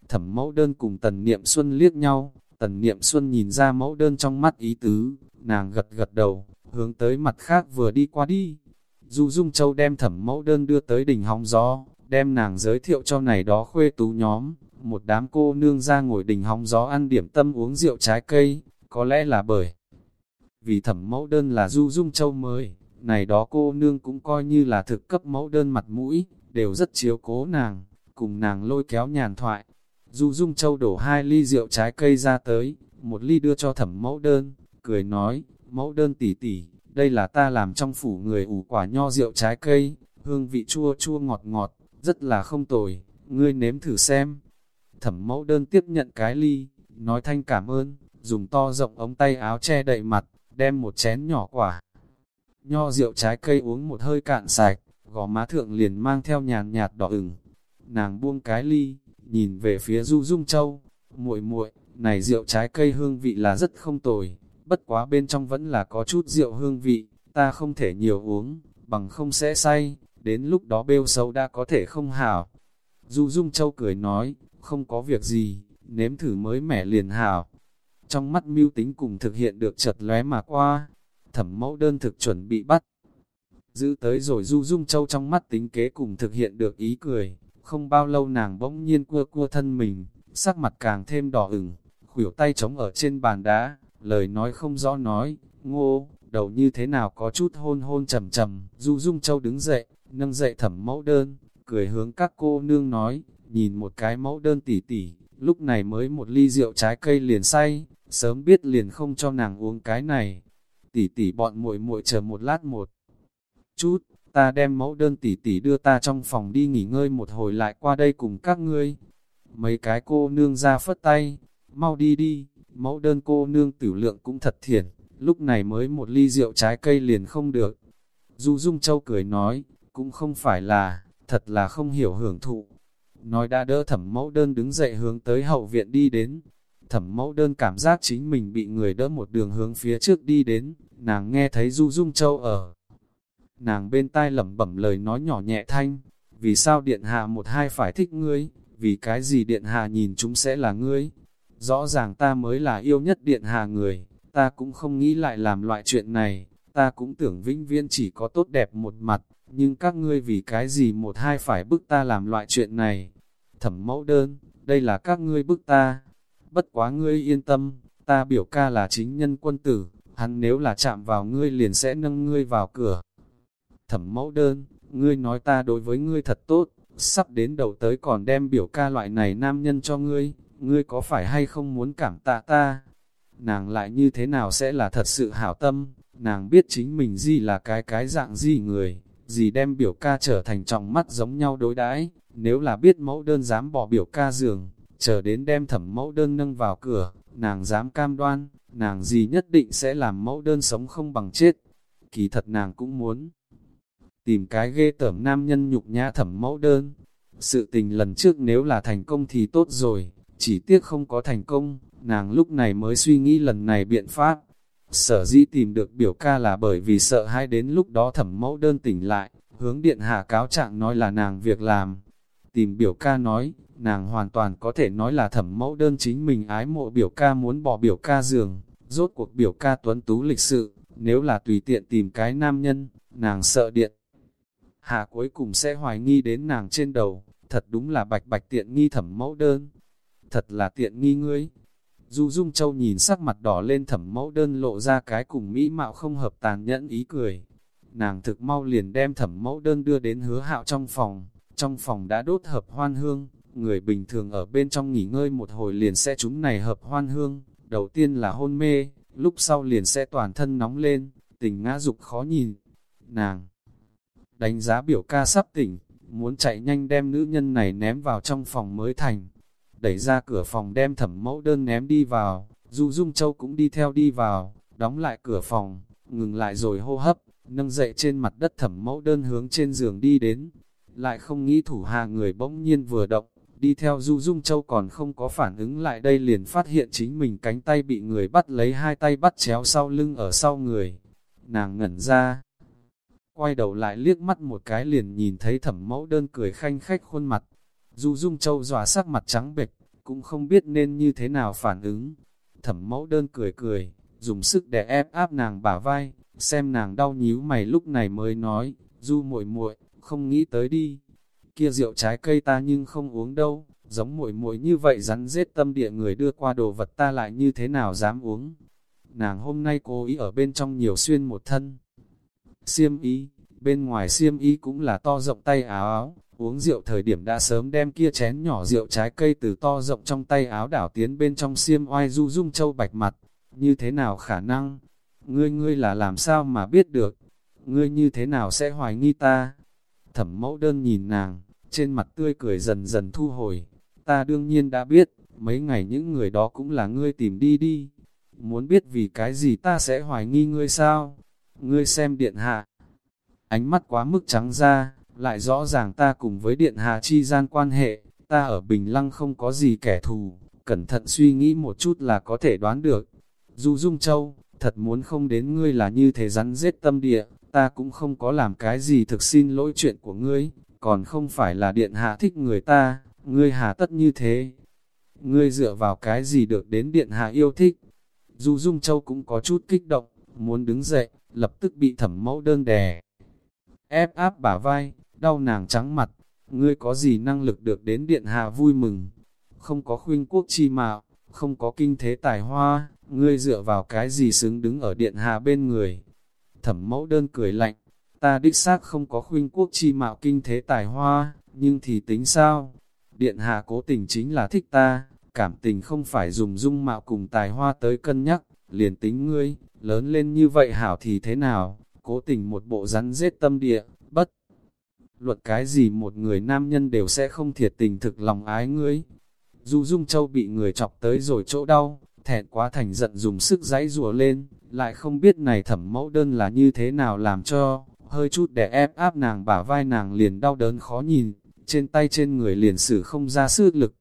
Thẩm mẫu đơn cùng tần niệm xuân liếc nhau, tần niệm xuân nhìn ra mẫu đơn trong mắt ý tứ, nàng gật gật đầu, hướng tới mặt khác vừa đi qua đi. Du Dung Châu đem thẩm mẫu đơn đưa tới đỉnh hóng gió, đem nàng giới thiệu cho này đó khuê tú nhóm, một đám cô nương ra ngồi đỉnh hóng gió ăn điểm tâm uống rượu trái cây, có lẽ là bởi vì thẩm mẫu đơn là Du Dung Châu mới, này đó cô nương cũng coi như là thực cấp mẫu đơn mặt mũi, đều rất chiếu cố nàng, cùng nàng lôi kéo nhàn thoại. Du Dung Châu đổ hai ly rượu trái cây ra tới, một ly đưa cho thẩm mẫu đơn, cười nói, mẫu đơn tỉ tỉ, đây là ta làm trong phủ người ủ quả nho rượu trái cây, hương vị chua chua ngọt ngọt, rất là không tồi, ngươi nếm thử xem. Thẩm mẫu đơn tiếp nhận cái ly, nói thanh cảm ơn, dùng to rộng ống tay áo che đậy mặt, đem một chén nhỏ quả. Nho rượu trái cây uống một hơi cạn sạch, gò má thượng liền mang theo nhàn nhạt đỏ ửng. Nàng buông cái ly, nhìn về phía Du Dung Châu, muội muội, này rượu trái cây hương vị là rất không tồi, bất quá bên trong vẫn là có chút rượu hương vị, ta không thể nhiều uống, bằng không sẽ say, đến lúc đó bêu xấu đã có thể không hảo. Du Dung Châu cười nói, không có việc gì, nếm thử mới mẻ liền hảo. Trong mắt mưu tính cùng thực hiện được chật lóe mà qua, thẩm mẫu đơn thực chuẩn bị bắt. Giữ tới rồi Du Dung Châu trong mắt tính kế cùng thực hiện được ý cười, không bao lâu nàng bỗng nhiên cua cua thân mình, sắc mặt càng thêm đỏ ửng, khuỷu tay trống ở trên bàn đá, lời nói không rõ nói, ngô, đầu như thế nào có chút hôn hôn trầm trầm, Du Dung Châu đứng dậy, nâng dậy thẩm mẫu đơn, cười hướng các cô nương nói, nhìn một cái mẫu đơn tỉ tỉ, lúc này mới một ly rượu trái cây liền say, sớm biết liền không cho nàng uống cái này. Tỉ tỉ bọn muội muội chờ một lát một chút, ta đem mẫu đơn tỷ tỷ đưa ta trong phòng đi nghỉ ngơi một hồi lại qua đây cùng các ngươi. Mấy cái cô nương ra phất tay, mau đi đi, mẫu đơn cô nương tử lượng cũng thật thiền, lúc này mới một ly rượu trái cây liền không được. Du Dung Châu cười nói, cũng không phải là, thật là không hiểu hưởng thụ. Nói đã đỡ thẩm mẫu đơn đứng dậy hướng tới hậu viện đi đến. Thẩm mẫu đơn cảm giác chính mình bị người đỡ một đường hướng phía trước đi đến, nàng nghe thấy Du Dung Châu ở. Nàng bên tai lẩm bẩm lời nói nhỏ nhẹ thanh, vì sao điện hạ một hai phải thích ngươi, vì cái gì điện hạ nhìn chúng sẽ là ngươi. Rõ ràng ta mới là yêu nhất điện hạ người, ta cũng không nghĩ lại làm loại chuyện này, ta cũng tưởng vĩnh viên chỉ có tốt đẹp một mặt, nhưng các ngươi vì cái gì một hai phải bức ta làm loại chuyện này. Thẩm mẫu đơn, đây là các ngươi bức ta. Bất quá ngươi yên tâm, ta biểu ca là chính nhân quân tử, hắn nếu là chạm vào ngươi liền sẽ nâng ngươi vào cửa. Thẩm mẫu đơn, ngươi nói ta đối với ngươi thật tốt, sắp đến đầu tới còn đem biểu ca loại này nam nhân cho ngươi, ngươi có phải hay không muốn cảm tạ ta? Nàng lại như thế nào sẽ là thật sự hảo tâm, nàng biết chính mình gì là cái cái dạng gì người, gì đem biểu ca trở thành trọng mắt giống nhau đối đãi nếu là biết mẫu đơn dám bỏ biểu ca giường, chờ đến đem thẩm mẫu đơn nâng vào cửa, nàng dám cam đoan, nàng gì nhất định sẽ làm mẫu đơn sống không bằng chết. Kỳ thật nàng cũng muốn tìm cái ghê tởm nam nhân nhục nhã thẩm mẫu đơn. Sự tình lần trước nếu là thành công thì tốt rồi, chỉ tiếc không có thành công, nàng lúc này mới suy nghĩ lần này biện pháp. Sở dĩ tìm được biểu ca là bởi vì sợ hai đến lúc đó thẩm mẫu đơn tỉnh lại, hướng điện hạ cáo trạng nói là nàng việc làm. Tìm biểu ca nói, nàng hoàn toàn có thể nói là thẩm mẫu đơn chính mình ái mộ biểu ca muốn bỏ biểu ca giường, rốt cuộc biểu ca tuấn tú lịch sự, nếu là tùy tiện tìm cái nam nhân, nàng sợ điện. Hạ cuối cùng sẽ hoài nghi đến nàng trên đầu, thật đúng là bạch bạch tiện nghi thẩm mẫu đơn. Thật là tiện nghi ngươi, Du Dung Châu nhìn sắc mặt đỏ lên thẩm mẫu đơn lộ ra cái cùng mỹ mạo không hợp tàn nhẫn ý cười. Nàng thực mau liền đem thẩm mẫu đơn đưa đến hứa hạo trong phòng. Trong phòng đã đốt hợp hoan hương, người bình thường ở bên trong nghỉ ngơi một hồi liền sẽ chúng này hợp hoan hương. Đầu tiên là hôn mê, lúc sau liền sẽ toàn thân nóng lên, tình ngã dục khó nhìn. Nàng đánh giá biểu ca sắp tỉnh, muốn chạy nhanh đem nữ nhân này ném vào trong phòng mới thành. Đẩy ra cửa phòng đem thẩm mẫu đơn ném đi vào, Du Dung Châu cũng đi theo đi vào, đóng lại cửa phòng, ngừng lại rồi hô hấp, nâng dậy trên mặt đất thẩm mẫu đơn hướng trên giường đi đến. Lại không nghĩ thủ hạ người bỗng nhiên vừa động, đi theo Du Dung Châu còn không có phản ứng lại đây liền phát hiện chính mình cánh tay bị người bắt lấy hai tay bắt chéo sau lưng ở sau người. Nàng ngẩn ra, quay đầu lại liếc mắt một cái liền nhìn thấy thẩm mẫu đơn cười khanh khách khuôn mặt. Du Dung Châu dọa sắc mặt trắng bệch, cũng không biết nên như thế nào phản ứng. Thẩm mẫu đơn cười cười, dùng sức để ép áp nàng bả vai, xem nàng đau nhíu mày lúc này mới nói, Du muội muội, không nghĩ tới đi. Kia rượu trái cây ta nhưng không uống đâu, giống muội muội như vậy rắn rết tâm địa người đưa qua đồ vật ta lại như thế nào dám uống. Nàng hôm nay cố ý ở bên trong nhiều xuyên một thân. Xiêm Y bên ngoài xiêm Y cũng là to rộng tay áo áo, uống rượu thời điểm đã sớm đem kia chén nhỏ rượu trái cây từ to rộng trong tay áo đảo tiến bên trong xiêm oai du dung châu bạch mặt, như thế nào khả năng? Ngươi ngươi là làm sao mà biết được? Ngươi như thế nào sẽ hoài nghi ta? Thẩm mẫu đơn nhìn nàng, trên mặt tươi cười dần dần thu hồi. Ta đương nhiên đã biết, mấy ngày những người đó cũng là ngươi tìm đi đi. Muốn biết vì cái gì ta sẽ hoài nghi ngươi sao? Ngươi xem điện hạ. Ánh mắt quá mức trắng ra, lại rõ ràng ta cùng với điện hạ chi gian quan hệ, ta ở Bình Lăng không có gì kẻ thù, cẩn thận suy nghĩ một chút là có thể đoán được. Du Dung Châu, thật muốn không đến ngươi là như thế rắn rết tâm địa, ta cũng không có làm cái gì thực xin lỗi chuyện của ngươi, còn không phải là điện hạ thích người ta, ngươi hà tất như thế. Ngươi dựa vào cái gì được đến điện hạ yêu thích. Du Dung Châu cũng có chút kích động, muốn đứng dậy, lập tức bị thẩm mẫu đơn đè. Ép áp bả vai, đau nàng trắng mặt, ngươi có gì năng lực được đến điện hạ vui mừng. Không có khuyên quốc chi mạo, không có kinh thế tài hoa, ngươi dựa vào cái gì xứng đứng ở điện hạ bên người. Thẩm mẫu đơn cười lạnh, ta đích xác không có khuyên quốc chi mạo kinh thế tài hoa, nhưng thì tính sao? Điện hạ cố tình chính là thích ta, cảm tình không phải dùng dung mạo cùng tài hoa tới cân nhắc, liền tính ngươi, lớn lên như vậy hảo thì thế nào, cố tình một bộ rắn rết tâm địa, bất. Luật cái gì một người nam nhân đều sẽ không thiệt tình thực lòng ái ngươi. Du Dung Châu bị người chọc tới rồi chỗ đau, thẹn quá thành giận dùng sức giãy rùa lên, lại không biết này thẩm mẫu đơn là như thế nào làm cho, hơi chút để ép áp nàng bả vai nàng liền đau đớn khó nhìn, trên tay trên người liền sử không ra sức lực.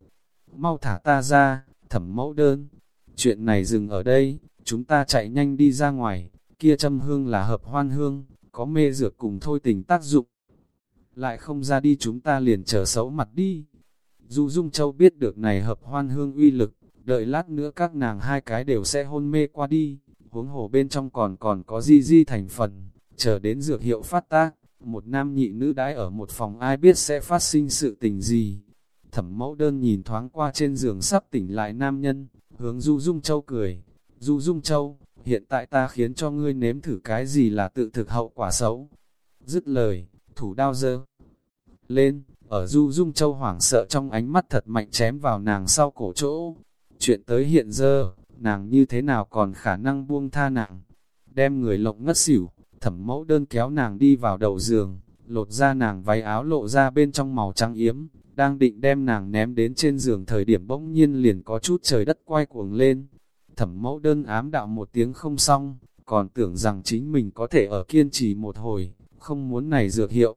Mau thả ta ra, thẩm mẫu đơn. Chuyện này dừng ở đây, chúng ta chạy nhanh đi ra ngoài, kia châm hương là hợp hoan hương, có mê dược cùng thôi tình tác dụng. Lại không ra đi chúng ta liền trở xấu mặt đi. Du Dung Châu biết được này hợp hoan hương uy lực, đợi lát nữa các nàng hai cái đều sẽ hôn mê qua đi, huống hồ bên trong còn còn có di di thành phần, chờ đến dược hiệu phát tác, một nam nhị nữ đãi ở một phòng ai biết sẽ phát sinh sự tình gì. Thẩm mẫu đơn nhìn thoáng qua trên giường sắp tỉnh lại nam nhân, hướng Du Dung Châu cười. Du Dung Châu, hiện tại ta khiến cho ngươi nếm thử cái gì là tự thực hậu quả xấu. Dứt lời, thủ đao dơ. Lên, ở Du Dung Châu hoảng sợ trong ánh mắt thật mạnh chém vào nàng sau cổ chỗ. Chuyện tới hiện giờ, nàng như thế nào còn khả năng buông tha nàng. Đem người lộng ngất xỉu, thẩm mẫu đơn kéo nàng đi vào đầu giường, lột ra nàng váy áo lộ ra bên trong màu trắng yếm, đang định đem nàng ném đến trên giường thời điểm bỗng nhiên liền có chút trời đất quay cuồng lên. Thẩm mẫu đơn ám đạo một tiếng không xong, còn tưởng rằng chính mình có thể ở kiên trì một hồi, không muốn này dược hiệu.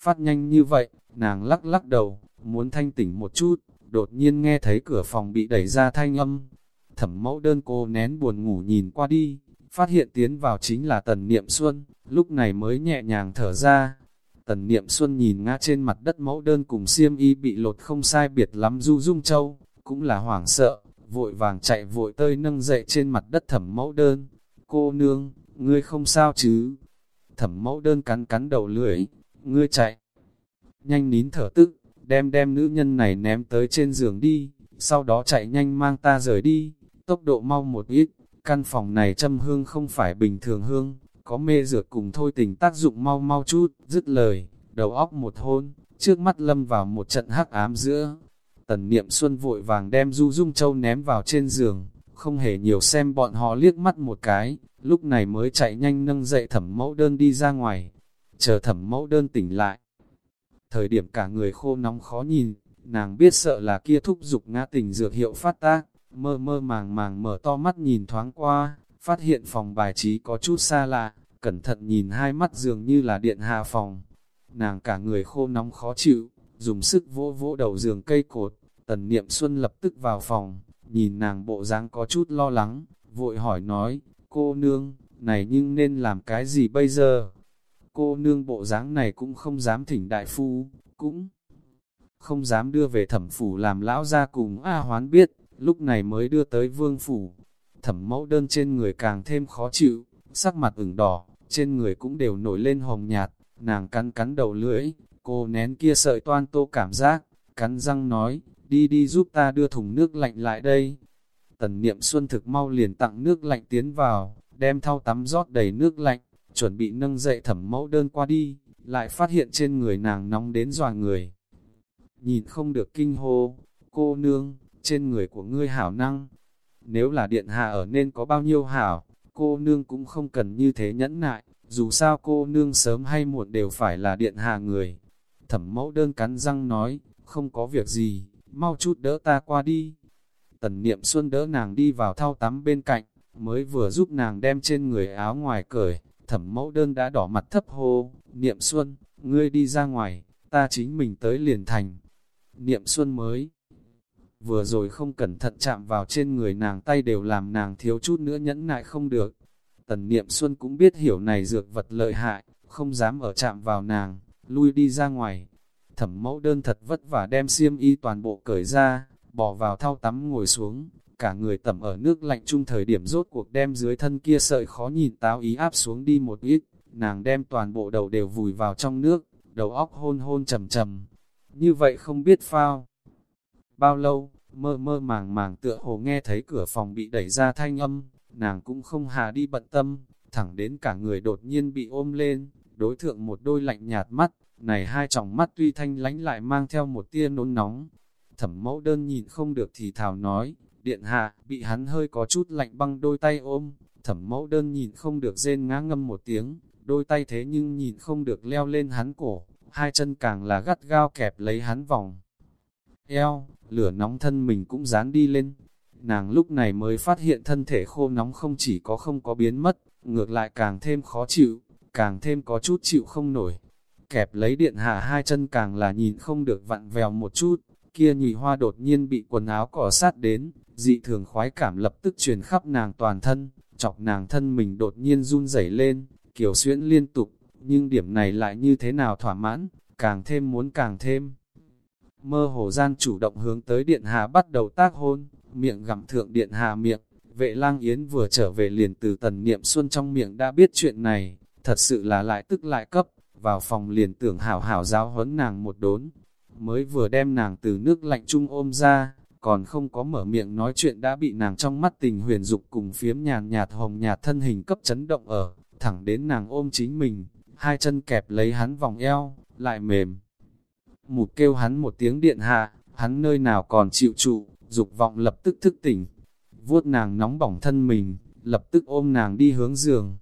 Phát nhanh như vậy, nàng lắc lắc đầu, muốn thanh tỉnh một chút, đột nhiên nghe thấy cửa phòng bị đẩy ra thanh âm. Thẩm mẫu đơn cô nén buồn ngủ nhìn qua đi, phát hiện tiến vào chính là Tần Niệm Xuân, lúc này mới nhẹ nhàng thở ra. Tần Niệm Xuân nhìn ngã trên mặt đất mẫu đơn cùng xiêm y bị lột không sai biệt lắm du dung châu, cũng là hoảng sợ, vội vàng chạy vội tơi nâng dậy trên mặt đất thẩm mẫu đơn. Cô nương, ngươi không sao chứ? Thẩm mẫu đơn cắn cắn đầu lưỡi, ngươi chạy. Nhanh nín thở tức, đem đem nữ nhân này ném tới trên giường đi, sau đó chạy nhanh mang ta rời đi, tốc độ mau một ít, căn phòng này châm hương không phải bình thường hương, có mê dược cùng thôi tình tác dụng mau mau chút, dứt lời, đầu óc một hôn, trước mắt lâm vào một trận hắc ám giữa. Tần niệm xuân vội vàng đem du dung châu ném vào trên giường, không hề nhiều xem bọn họ liếc mắt một cái, lúc này mới chạy nhanh nâng dậy thẩm mẫu đơn đi ra ngoài, chờ thẩm mẫu đơn tỉnh lại. Thời điểm cả người khô nóng khó nhìn, nàng biết sợ là kia thúc dục ngã tình dược hiệu phát tác, mơ mơ màng màng mở to mắt nhìn thoáng qua, phát hiện phòng bài trí có chút xa lạ, cẩn thận nhìn hai mắt dường như là điện hạ phòng. Nàng cả người khô nóng khó chịu, dùng sức vỗ vỗ đầu giường cây cột, tần niệm xuân lập tức vào phòng, nhìn nàng bộ dáng có chút lo lắng, vội hỏi nói, cô nương, này nhưng nên làm cái gì bây giờ? Cô nương bộ dáng này cũng không dám thỉnh đại phu, cũng không dám đưa về thẩm phủ làm lão ra cùng A hoán biết, lúc này mới đưa tới vương phủ. Thẩm mẫu đơn trên người càng thêm khó chịu, sắc mặt ửng đỏ, trên người cũng đều nổi lên hồng nhạt, nàng cắn cắn đầu lưỡi, cô nén kia sợi toan tô cảm giác, cắn răng nói, đi đi giúp ta đưa thùng nước lạnh lại đây. Tần niệm xuân thực mau liền tặng nước lạnh tiến vào, đem thau tắm rót đầy nước lạnh, chuẩn bị nâng dậy thẩm mẫu đơn qua đi, lại phát hiện trên người nàng nóng đến dòa người. Nhìn không được kinh hô, cô nương, trên người của ngươi hảo năng. Nếu là điện hạ ở nên có bao nhiêu hảo, cô nương cũng không cần như thế nhẫn nại, dù sao cô nương sớm hay muộn đều phải là điện hạ người. Thẩm mẫu đơn cắn răng nói, không có việc gì, mau chút đỡ ta qua đi. Tần niệm xuân đỡ nàng đi vào thao tắm bên cạnh, mới vừa giúp nàng đem trên người áo ngoài cởi, thẩm mẫu đơn đã đỏ mặt thấp hô, niệm xuân, ngươi đi ra ngoài, ta chính mình tới liền thành. Niệm xuân mới vừa rồi không cẩn thận chạm vào trên người nàng tay đều làm nàng thiếu chút nữa nhẫn nại không được. Tần niệm xuân cũng biết hiểu này dược vật lợi hại, không dám ở chạm vào nàng, lui đi ra ngoài. Thẩm mẫu đơn thật vất vả đem xiêm y toàn bộ cởi ra, bỏ vào thao tắm ngồi xuống, cả người tẩm ở nước lạnh chung thời điểm rốt cuộc đem dưới thân kia sợi khó nhìn táo ý áp xuống đi một ít, nàng đem toàn bộ đầu đều vùi vào trong nước, đầu óc hôn hôn trầm trầm. Như vậy không biết phao. Bao lâu, mơ mơ màng màng tựa hồ nghe thấy cửa phòng bị đẩy ra thanh âm, nàng cũng không hà đi bận tâm, thẳng đến cả người đột nhiên bị ôm lên, đối thượng một đôi lạnh nhạt mắt, này hai tròng mắt tuy thanh lánh lại mang theo một tia nôn nóng. Thẩm mẫu đơn nhìn không được thì thảo nói, điện hạ, bị hắn hơi có chút lạnh băng đôi tay ôm, thẩm mẫu đơn nhìn không được rên ngã ngâm một tiếng, đôi tay thế nhưng nhìn không được leo lên hắn cổ, hai chân càng là gắt gao kẹp lấy hắn vòng. Eo, lửa nóng thân mình cũng dán đi lên. Nàng lúc này mới phát hiện thân thể khô nóng không chỉ có không có biến mất, ngược lại càng thêm khó chịu, càng thêm có chút chịu không nổi. Kẹp lấy điện hạ hai chân càng là nhìn không được vặn vèo một chút, kia nhụy hoa đột nhiên bị quần áo cỏ sát đến, dị thường khoái cảm lập tức truyền khắp nàng toàn thân, chọc nàng thân mình đột nhiên run rẩy lên, kiểu xuyễn liên tục, nhưng điểm này lại như thế nào thỏa mãn, càng thêm muốn càng thêm. Mơ hồ gian chủ động hướng tới điện hạ bắt đầu tác hôn, miệng gặm thượng điện hạ miệng, vệ lang yến vừa trở về liền từ tần niệm xuân trong miệng đã biết chuyện này, thật sự là lại tức lại cấp, vào phòng liền tưởng hảo hảo giáo huấn nàng một đốn, mới vừa đem nàng từ nước lạnh chung ôm ra, còn không có mở miệng nói chuyện đã bị nàng trong mắt tình huyền dục cùng phiếm nhàn nhạt hồng nhạt thân hình cấp chấn động ở, thẳng đến nàng ôm chính mình, hai chân kẹp lấy hắn vòng eo, lại mềm. Mụt kêu hắn một tiếng điện hạ, hắn nơi nào còn chịu trụ, dục vọng lập tức thức tỉnh. Vuốt nàng nóng bỏng thân mình, lập tức ôm nàng đi hướng giường,